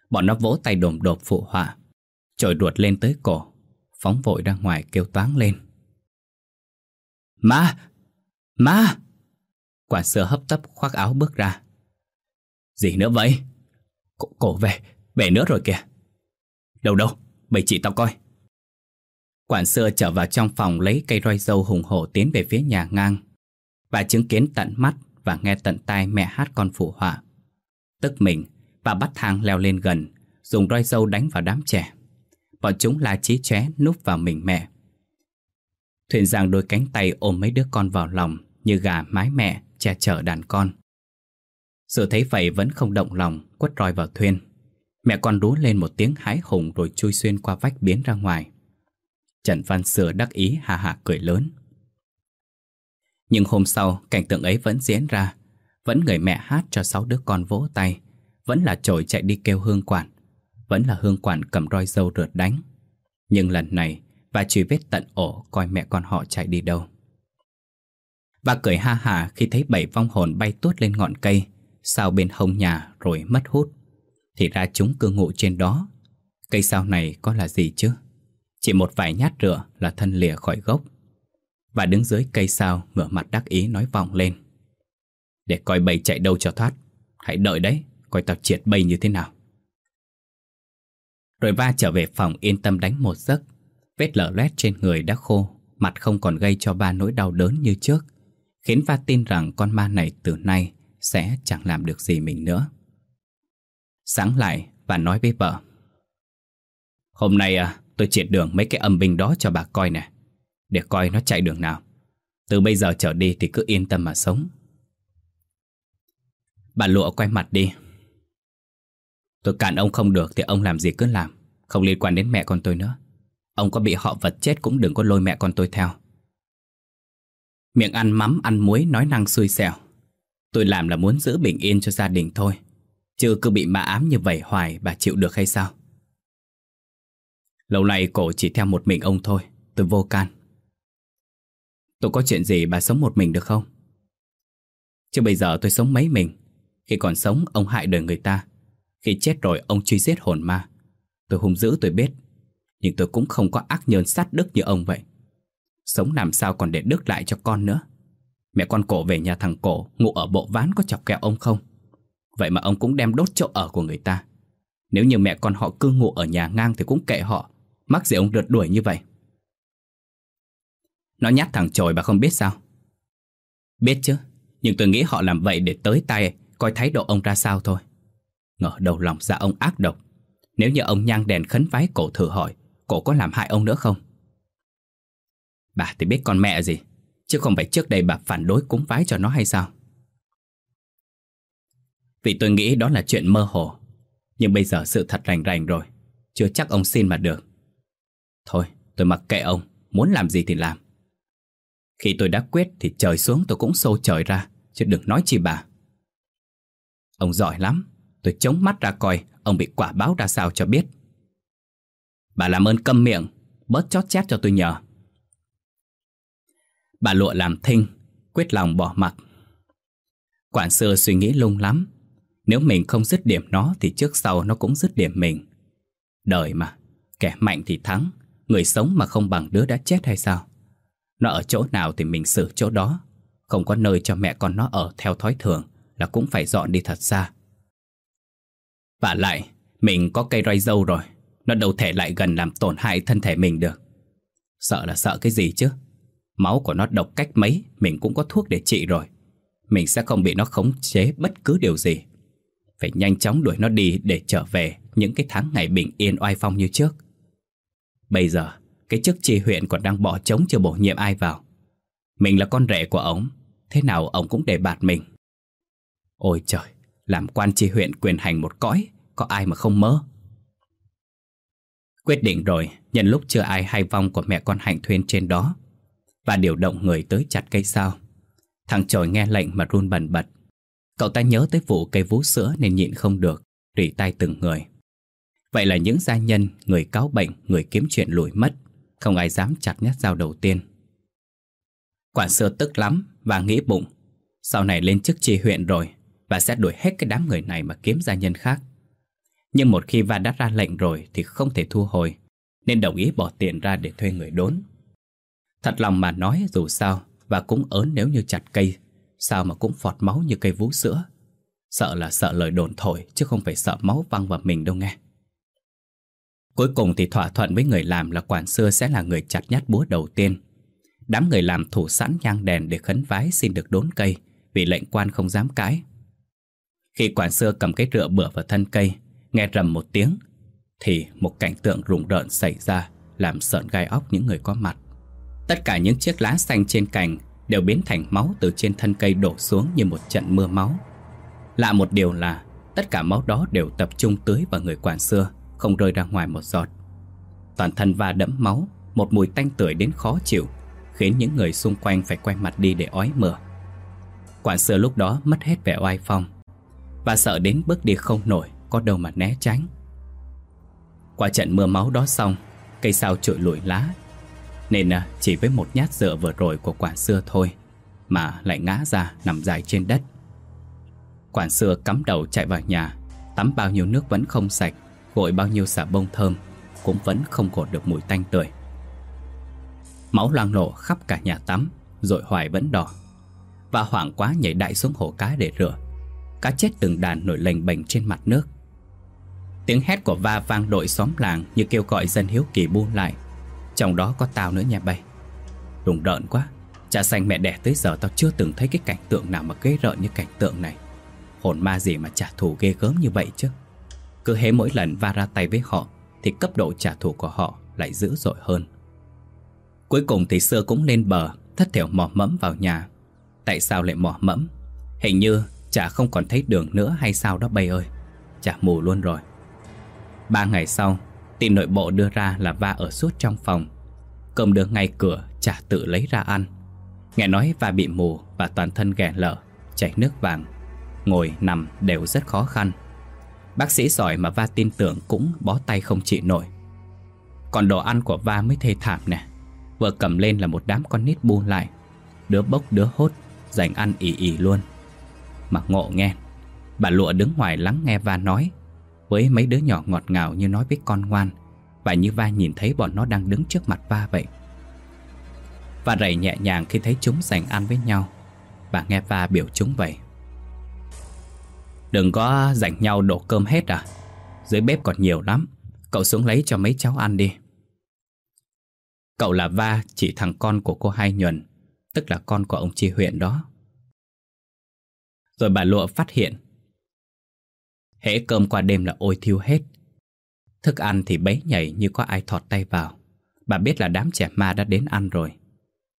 Bọn nó vỗ tay đồm đột phụ họa. Trồi ruột lên tới cổ, phóng vội ra ngoài kêu toáng lên. Ma! Ma! Quản sơ hấp tấp khoác áo bước ra. Gì nữa vậy? Cổ, cổ về, về nữa rồi kìa. Đâu đâu, bầy chị tao coi. Quản sự trở vào trong phòng lấy cây roi dâu hùng hổ tiến về phía nhà ngang và chứng kiến tận mắt và nghe tận tai mẹ hát con phụ họa. Tức mình và bắt thang leo lên gần, dùng roi dâu đánh vào đám trẻ. Bọn chúng la chí chóe núp vào mình mẹ. Thuyền giang đôi cánh tay ôm mấy đứa con vào lòng như gà mái mẹ che chở đàn con. Sự thấy vậy vẫn không động lòng, quất roi vào thuyền. Mẹ con rú lên một tiếng hái hùng rồi chui xuyên qua vách biến ra ngoài. Trần Văn Sửa đắc ý hà hà cười lớn. Nhưng hôm sau, cảnh tượng ấy vẫn diễn ra. Vẫn người mẹ hát cho sáu đứa con vỗ tay. Vẫn là trội chạy đi kêu hương quản. Vẫn là hương quản cầm roi dâu rượt đánh. Nhưng lần này, và truy vết tận ổ coi mẹ con họ chạy đi đâu. Và cười ha hà khi thấy bảy vong hồn bay tuốt lên ngọn cây, sao bên hông nhà rồi mất hút. Thì ra chúng cư ngụ trên đó. Cây sao này có là gì chứ? Chỉ một vài nhát rửa là thân lìa khỏi gốc. Và đứng dưới cây sao, ngửa mặt đắc ý nói vọng lên. Để coi bầy chạy đâu cho thoát. Hãy đợi đấy, Coi tao triệt bầy như thế nào. Rồi va trở về phòng yên tâm đánh một giấc. Vết lở loét trên người đã khô, Mặt không còn gây cho ba nỗi đau đớn như trước, Khiến Va tin rằng con ma này từ nay Sẽ chẳng làm được gì mình nữa. Sáng lại và nói với vợ, Hôm nay à Tôi triệt đường mấy cái âm binh đó cho bà coi nè. Để coi nó chạy đường nào. Từ bây giờ trở đi thì cứ yên tâm mà sống. Bà lụa quay mặt đi. Tôi cản ông không được thì ông làm gì cứ làm. Không liên quan đến mẹ con tôi nữa. Ông có bị họ vật chết cũng đừng có lôi mẹ con tôi theo. Miệng ăn mắm, ăn muối, nói năng xui xẻo. Tôi làm là muốn giữ bình yên cho gia đình thôi. Chứ cứ bị ma ám như vậy hoài, bà chịu được hay sao? Lâu nay cổ chỉ theo một mình ông thôi, Tôi vô can. Tôi có chuyện gì bà sống một mình được không? Chứ bây giờ tôi sống mấy mình. Khi còn sống, ông hại đời người ta. Khi chết rồi, ông truy giết hồn ma. Tôi hung dữ, tôi biết. Nhưng tôi cũng không có ác nhơn sát đức như ông vậy. Sống làm sao còn để đức lại cho con nữa? Mẹ con cổ về nhà thằng cổ, Ngủ ở bộ ván có chọc kẹo ông không? Vậy mà ông cũng đem đốt chỗ ở của người ta. Nếu như mẹ con họ cư ngụ ở nhà ngang Thì cũng kệ họ. Mắc gì ông rượt đuổi như vậy? Nó nhát thằng trồi bà không biết sao? Biết chứ, Nhưng tôi nghĩ họ làm vậy để tới tay Coi thái độ ông ra sao thôi. Ngờ đầu lòng ra ông ác độc. Nếu như ông nhang đèn khấn vái cổ thử hỏi, Cổ có làm hại ông nữa không? Bà thì biết con mẹ gì, Chứ không phải trước đây bà phản đối cúng vái cho nó hay sao? Vì tôi nghĩ đó là chuyện mơ hồ, Nhưng bây giờ sự thật rành rành rồi, Chưa chắc ông xin mà được. Thôi, tôi mặc kệ ông, Muốn làm gì thì làm. Khi tôi đã quyết thì trời xuống tôi cũng xô trời ra, Chứ đừng nói chi bà. Ông giỏi lắm, Tôi chống mắt ra coi Ông bị quả báo ra sao cho biết. Bà làm ơn câm miệng, Bớt chót chát cho tôi nhờ. Bà lụa làm thinh, Quyết lòng bỏ mặc. Quản xưa suy nghĩ lung lắm, Nếu mình không dứt điểm nó Thì trước sau nó cũng dứt điểm mình. Đời mà, Kẻ mạnh thì thắng. Người sống mà không bằng đứa đã chết hay sao? Nó ở chỗ nào thì mình xử chỗ đó. Không có nơi cho mẹ con nó ở theo thói thường Là cũng phải dọn đi thật xa. Và lại, Mình có cây roi dâu rồi. Nó đâu thể lại gần làm tổn hại thân thể mình được. Sợ là sợ cái gì chứ? Máu của nó độc cách mấy, Mình cũng có thuốc để trị rồi. Mình sẽ không bị nó khống chế bất cứ điều gì. Phải nhanh chóng đuổi nó đi Để trở về những cái tháng ngày bình yên oai phong như trước. Bây giờ, Cái chức tri huyện còn đang bỏ trống chưa bổ nhiệm ai vào. Mình là con rể của ông, Thế nào ông cũng để bạt mình. Ôi trời, Làm quan tri huyện quyền hành một cõi, Có ai mà không mơ? Quyết định rồi, Nhân lúc chưa ai hay vong của mẹ con Hạnh Thuyên trên đó, Và điều động người tới chặt cây sao. Thằng trồi nghe lệnh mà run bần bật. Cậu ta nhớ tới vụ cây vú sữa nên nhịn không được, Rỉ tay từng người. Vậy là những gia nhân, người cáo bệnh, người kiếm chuyện lùi mất Không ai dám chặt nhát dao đầu tiên. Quản sơ tức lắm và nghĩ bụng Sau này lên chức tri huyện rồi Và sẽ đuổi hết cái đám người này mà kiếm gia nhân khác. Nhưng một khi Va đã ra lệnh rồi Thì không thể thu hồi Nên đồng ý bỏ tiền ra để thuê người đốn. Thật lòng mà nói dù sao Và cũng ớn nếu như chặt cây Sao mà cũng phọt máu như cây vú sữa. Sợ là sợ lời đồn thổi Chứ không phải sợ máu văng vào mình đâu nghe. Cuối cùng thì thỏa thuận với người làm là quản xưa sẽ là người chặt nhát búa đầu tiên. Đám người làm thủ sẵn nhang đèn để khấn vái xin được đốn cây vì lệnh quan không dám cãi. Khi quản xưa cầm cái rựa bửa vào thân cây, nghe rầm một tiếng, thì một cảnh tượng rùng rợn xảy ra làm sợn gai óc những người có mặt. Tất cả những chiếc lá xanh trên cành đều biến thành máu từ trên thân cây đổ xuống như một trận mưa máu. Lạ một điều là tất cả máu đó đều tập trung tưới vào người quản xưa không rơi ra ngoài một giọt. Toàn thân va đẫm máu, một mùi tanh tưởi đến khó chịu, khiến những người xung quanh phải quay mặt đi để ói mửa. Quản sự lúc đó mất hết vẻ oai phong, và sợ đến bước đi không nổi, có đâu mà né tránh. Qua trận mưa máu đó xong, cây sao trụi lùi lá, nên à, chỉ với một nhát dựa vừa rồi của quản xưa thôi, mà lại ngã ra nằm dài trên đất. Quản xưa cắm đầu chạy vào nhà, tắm bao nhiêu nước vẫn không sạch, Gội bao nhiêu xà bông thơm, Cũng vẫn không gột được mùi tanh tươi. Máu loang lộ khắp cả nhà tắm, Rồi hoài vẫn đỏ. Và hoảng quá nhảy đại xuống hồ cá để rửa. Cá chết từng đàn nổi lềnh bềnh trên mặt nước. Tiếng hét của va vang đội xóm làng Như kêu gọi dân hiếu kỳ bu lại. Trong đó có tao nữa nha bay. Đùng rợn quá Cha xanh mẹ đẻ tới giờ tao chưa từng thấy cái cảnh tượng nào mà ghê rợn như cảnh tượng này. Hồn ma gì mà trả thù ghê gớm như vậy chứ? Cứ hễ mỗi lần va ra tay với họ, Thì cấp độ trả thù của họ lại dữ dội hơn. Cuối cùng thì xưa cũng lên bờ, Thất thểu mò mẫm vào nhà. Tại sao lại mò mẫm? Hình như chả không còn thấy đường nữa hay sao đó bay ơi, Chả mù luôn rồi. Ba ngày sau, Tin nội bộ đưa ra là va ở suốt trong phòng. Cơm đưa ngay cửa, Chả tự lấy ra ăn. Nghe nói va bị mù và toàn thân ghẻ lở, Chảy nước vàng. Ngồi nằm đều rất khó khăn. Bác sĩ giỏi mà Va tin tưởng cũng bó tay không chịu nổi. Còn đồ ăn của Va mới thê thảm nè. Vừa cầm lên là một đám con nít bu lại. Đứa bốc đứa hốt, Dành ăn ỉ ỉ luôn. Mà ngộ nghe, Bà lụa đứng ngoài lắng nghe Va nói. Với mấy đứa nhỏ ngọt ngào như nói với con ngoan, Và như Va nhìn thấy bọn nó đang đứng trước mặt Va vậy. Va rầy nhẹ nhàng khi thấy chúng dành ăn với nhau. Bà nghe Va biểu chúng vậy. Đừng có rảnh nhau đổ cơm hết à? Dưới bếp còn nhiều lắm. Cậu xuống lấy cho mấy cháu ăn đi. Cậu là Va, chỉ thằng con của cô Hai Nhuần, Tức là con của ông chi huyện đó. Rồi bà Lụa phát hiện, Hễ cơm qua đêm là ôi thiêu hết. Thức ăn thì bấy nhảy như có ai thọt tay vào. Bà biết là đám trẻ ma đã đến ăn rồi.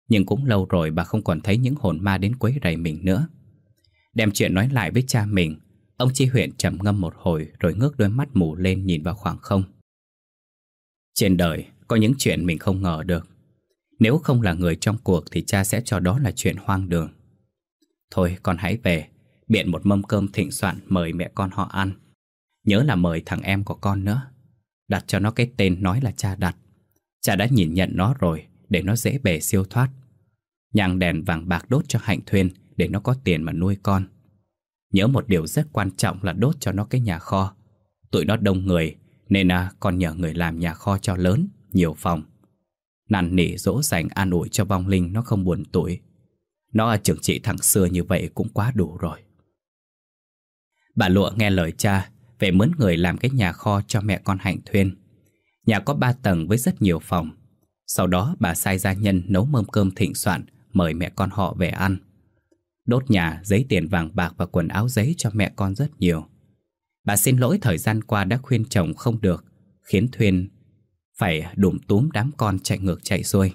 Nhưng cũng lâu rồi bà không còn thấy những hồn ma đến quấy rầy mình nữa. Đem chuyện nói lại với cha mình Ông Chi huyện trầm ngâm một hồi rồi ngước đôi mắt mù lên nhìn vào khoảng không. Trên đời có những chuyện mình không ngờ được. Nếu không là người trong cuộc thì cha sẽ cho đó là chuyện hoang đường. Thôi con hãy về, biện một mâm cơm thịnh soạn mời mẹ con họ ăn. Nhớ là mời thằng em của con nữa. Đặt cho nó cái tên nói là cha đặt. Cha đã nhìn nhận nó rồi để nó dễ bề siêu thoát. Nhàng đèn vàng bạc đốt cho Hạnh Thuyên để nó có tiền mà nuôi con. Nhớ một điều rất quan trọng là đốt cho nó cái nhà kho. Tụi nó đông người nên à, con nhờ người làm nhà kho cho lớn, nhiều phòng. Năn nỉ dỗ dành an ủi cho vong linh nó không buồn tuổi. Nó à, trưởng trị thằng xưa như vậy cũng quá đủ rồi. Bà Lụa nghe lời cha về mướn người làm cái nhà kho cho mẹ con Hạnh Thuyên. Nhà có ba tầng với rất nhiều phòng. Sau đó bà sai gia nhân nấu mâm cơm thịnh soạn mời mẹ con họ về ăn. Đốt nhà, giấy tiền vàng bạc và quần áo giấy cho mẹ con rất nhiều. Bà xin lỗi thời gian qua đã khuyên chồng không được, khiến Thuyên phải đùm túm đám con chạy ngược chạy xuôi.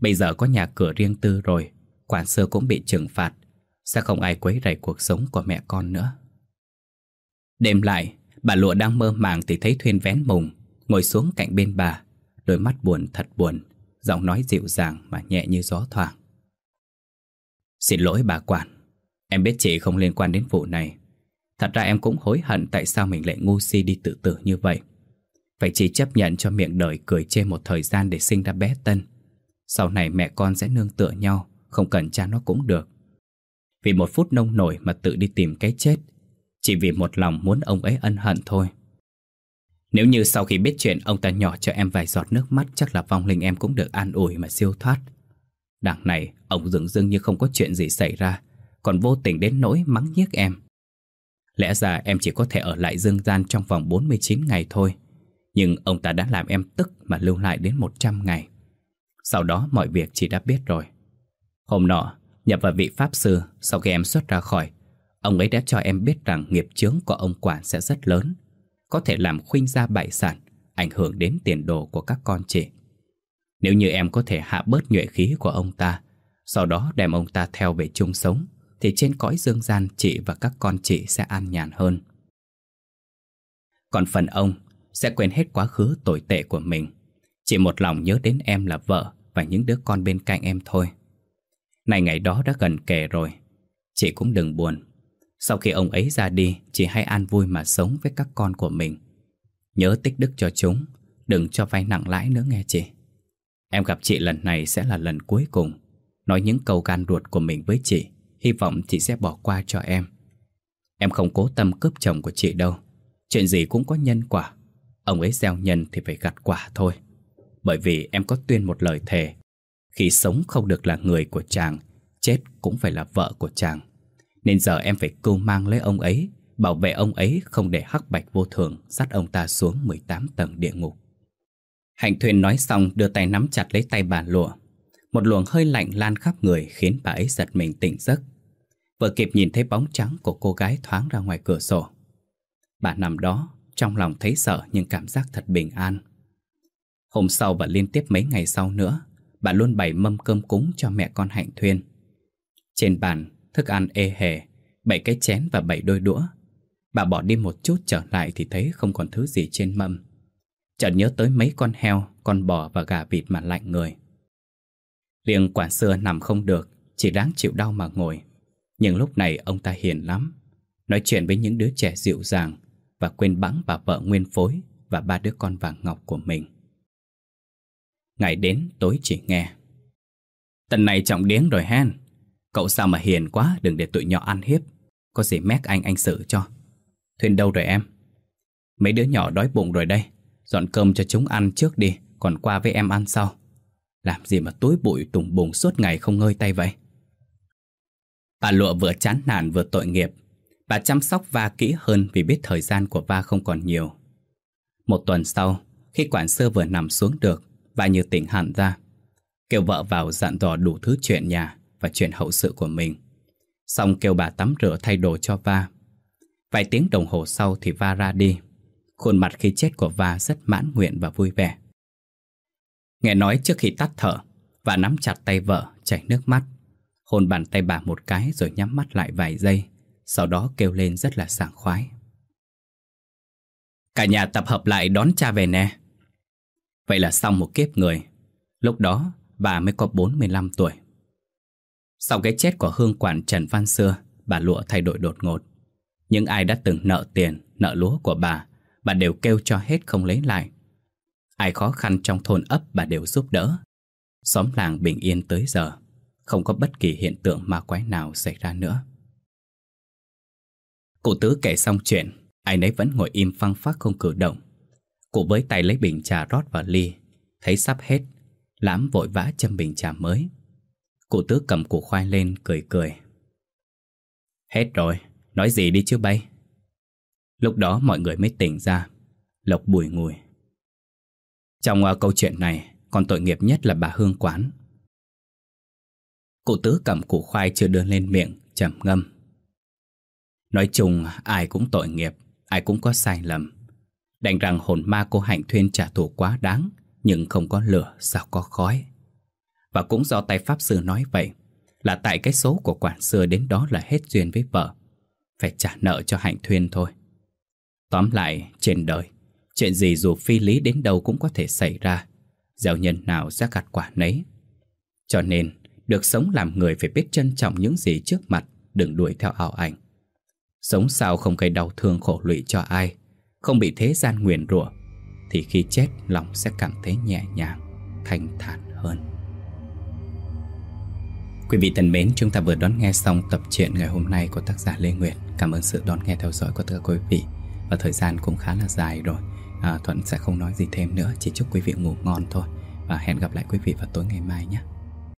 Bây giờ có nhà cửa riêng tư rồi, quản sư cũng bị trừng phạt, sẽ không ai quấy rầy cuộc sống của mẹ con nữa. Đêm lại, bà Lụa đang mơ màng thì thấy Thuyên vén mùng, ngồi xuống cạnh bên bà, đôi mắt buồn thật buồn, giọng nói dịu dàng mà nhẹ như gió thoảng. Xin lỗi bà quản, em biết chị không liên quan đến vụ này. Thật ra em cũng hối hận tại sao mình lại ngu si đi tự tử như vậy. Phải chỉ chấp nhận cho miệng đời cười chê một thời gian để sinh ra bé Tân. Sau này mẹ con sẽ nương tựa nhau, không cần cha nó cũng được. Vì một phút nông nổi mà tự đi tìm cái chết, chỉ vì một lòng muốn ông ấy ân hận thôi. Nếu như sau khi biết chuyện ông ta nhỏ cho em vài giọt nước mắt chắc là vong linh em cũng được an ủi mà siêu thoát. Đằng này, ông dường dưng như không có chuyện gì xảy ra, còn vô tình đến nỗi mắng nhiếc em. Lẽ ra em chỉ có thể ở lại dương gian trong vòng 49 ngày thôi, nhưng ông ta đã làm em tức mà lưu lại đến 100 ngày. Sau đó mọi việc chị đã biết rồi. Hôm nọ, nhập vào vị Pháp Sư, sau khi em xuất ra khỏi, ông ấy đã cho em biết rằng nghiệp chướng của ông quản sẽ rất lớn, có thể làm khuynh ra bại sản, ảnh hưởng đến tiền đồ của các con chị. Nếu như em có thể hạ bớt nhuệ khí của ông ta, sau đó đem ông ta theo về chung sống, thì trên cõi dương gian chị và các con chị sẽ an nhàn hơn. Còn phần ông sẽ quên hết quá khứ tồi tệ của mình. Chỉ một lòng nhớ đến em là vợ và những đứa con bên cạnh em thôi. Này ngày đó đã gần kề rồi, chị cũng đừng buồn. Sau khi ông ấy ra đi, chị hãy an vui mà sống với các con của mình. Nhớ tích đức cho chúng, đừng cho vay nặng lãi nữa nghe chị. Em gặp chị lần này sẽ là lần cuối cùng. Nói những câu gan ruột của mình với chị, Hy vọng chị sẽ bỏ qua cho em. Em không cố tâm cướp chồng của chị đâu. Chuyện gì cũng có nhân quả. Ông ấy gieo nhân thì phải gặt quả thôi. Bởi vì em có tuyên một lời thề, Khi sống không được là người của chàng, Chết cũng phải là vợ của chàng. Nên giờ em phải cưu mang lấy ông ấy, Bảo vệ ông ấy không để hắc bạch vô thường Dắt ông ta xuống 18 tầng địa ngục. Hạnh Thuyền nói xong đưa tay nắm chặt lấy tay bà lụa. Một luồng hơi lạnh lan khắp người khiến bà ấy giật mình tỉnh giấc. Vừa kịp nhìn thấy bóng trắng của cô gái thoáng ra ngoài cửa sổ. Bà nằm đó, trong lòng thấy sợ nhưng cảm giác thật bình an. Hôm sau và liên tiếp mấy ngày sau nữa, bà luôn bày mâm cơm cúng cho mẹ con Hạnh Thuyên. Trên bàn, thức ăn ê hề, bảy cái chén và bảy đôi đũa. Bà bỏ đi một chút trở lại thì thấy không còn thứ gì trên mâm. Chợt nhớ tới mấy con heo, con bò và gà vịt mà lạnh người. Liêng quản xưa nằm không được, chỉ đáng chịu đau mà ngồi. Nhưng lúc này ông ta hiền lắm, nói chuyện với những đứa trẻ dịu dàng và quên bẵng bà vợ nguyên phối và ba đứa con vàng ngọc của mình. Ngày đến tối chỉ nghe. Tần này trọng điếng rồi hen. Cậu sao mà hiền quá đừng để tụi nhỏ ăn hiếp. Có gì mét anh anh xử cho. Thuyền đâu rồi em? Mấy đứa nhỏ đói bụng rồi đây. Dọn cơm cho chúng ăn trước đi, Còn qua với em ăn sau. Làm gì mà tối bụi tùng bùng suốt ngày không ngơi tay vậy? Bà lụa vừa chán nản vừa tội nghiệp. Bà chăm sóc Va kỹ hơn vì biết thời gian của Va không còn nhiều. Một tuần sau, Khi quản sơ vừa nằm xuống được, Va như tỉnh hẳn ra. Kêu vợ vào dặn dò đủ thứ chuyện nhà Và chuyện hậu sự của mình. Xong kêu bà tắm rửa thay đồ cho Va. Vài tiếng đồng hồ sau thì Va ra đi. Khuôn mặt khi chết của Va rất mãn nguyện và vui vẻ. Nghe nói trước khi tắt thở Và nắm chặt tay vợ chảy nước mắt. Hôn bàn tay bà một cái rồi nhắm mắt lại vài giây Sau đó kêu lên rất là sảng khoái. Cả nhà tập hợp lại đón cha về nè. Vậy là xong một kiếp người. Lúc đó bà mới có 45 tuổi. Sau cái chết của hương quản Trần Văn Xưa Bà lụa thay đổi đột ngột. Những ai đã từng nợ tiền, nợ lúa của bà bà đều kêu cho hết không lấy lại. Ai khó khăn trong thôn ấp bà đều giúp đỡ. Xóm làng bình yên tới giờ, Không có bất kỳ hiện tượng ma quái nào xảy ra nữa. Cụ tứ kể xong chuyện, Ai nấy vẫn ngồi im phăng phát không cử động. Cụ với tay lấy bình trà rót vào ly, Thấy sắp hết, Lãm vội vã châm bình trà mới. Cụ tứ cầm củ khoai lên, cười cười. Hết rồi, Nói gì đi chứ bay? Lúc đó mọi người mới tỉnh ra. Lộc bùi ngùi. Trong uh, câu chuyện này Còn tội nghiệp nhất là bà Hương Quán. Cụ tứ cầm củ khoai chưa đưa lên miệng trầm ngâm. Nói chung ai cũng tội nghiệp Ai cũng có sai lầm. Đành rằng hồn ma cô Hạnh Thuyên trả thù quá đáng Nhưng không có lửa sao có khói. Và cũng do tay Pháp Sư nói vậy Là tại cái số của quản xưa đến đó là hết duyên với vợ. Phải trả nợ cho Hạnh Thuyên thôi. Tóm lại, trên đời Chuyện gì dù phi lý đến đâu cũng có thể xảy ra Gieo nhân nào sẽ gặt quả nấy Cho nên, được sống làm người phải biết trân trọng những gì trước mặt Đừng đuổi theo ảo ảnh Sống sao không gây đau thương khổ lụy cho ai Không bị thế gian nguyền rủa Thì khi chết lòng sẽ cảm thấy nhẹ nhàng Thanh thản hơn Quý vị thân mến, chúng ta vừa đón nghe xong tập truyện ngày hôm nay của tác giả Lê Nguyệt. Cảm ơn sự đón nghe theo dõi của tất cả quý vị. Và thời gian cũng khá là dài rồi. À, Thuận sẽ không nói gì thêm nữa, chỉ chúc quý vị ngủ ngon thôi. Và hẹn gặp lại quý vị vào tối ngày mai nhé.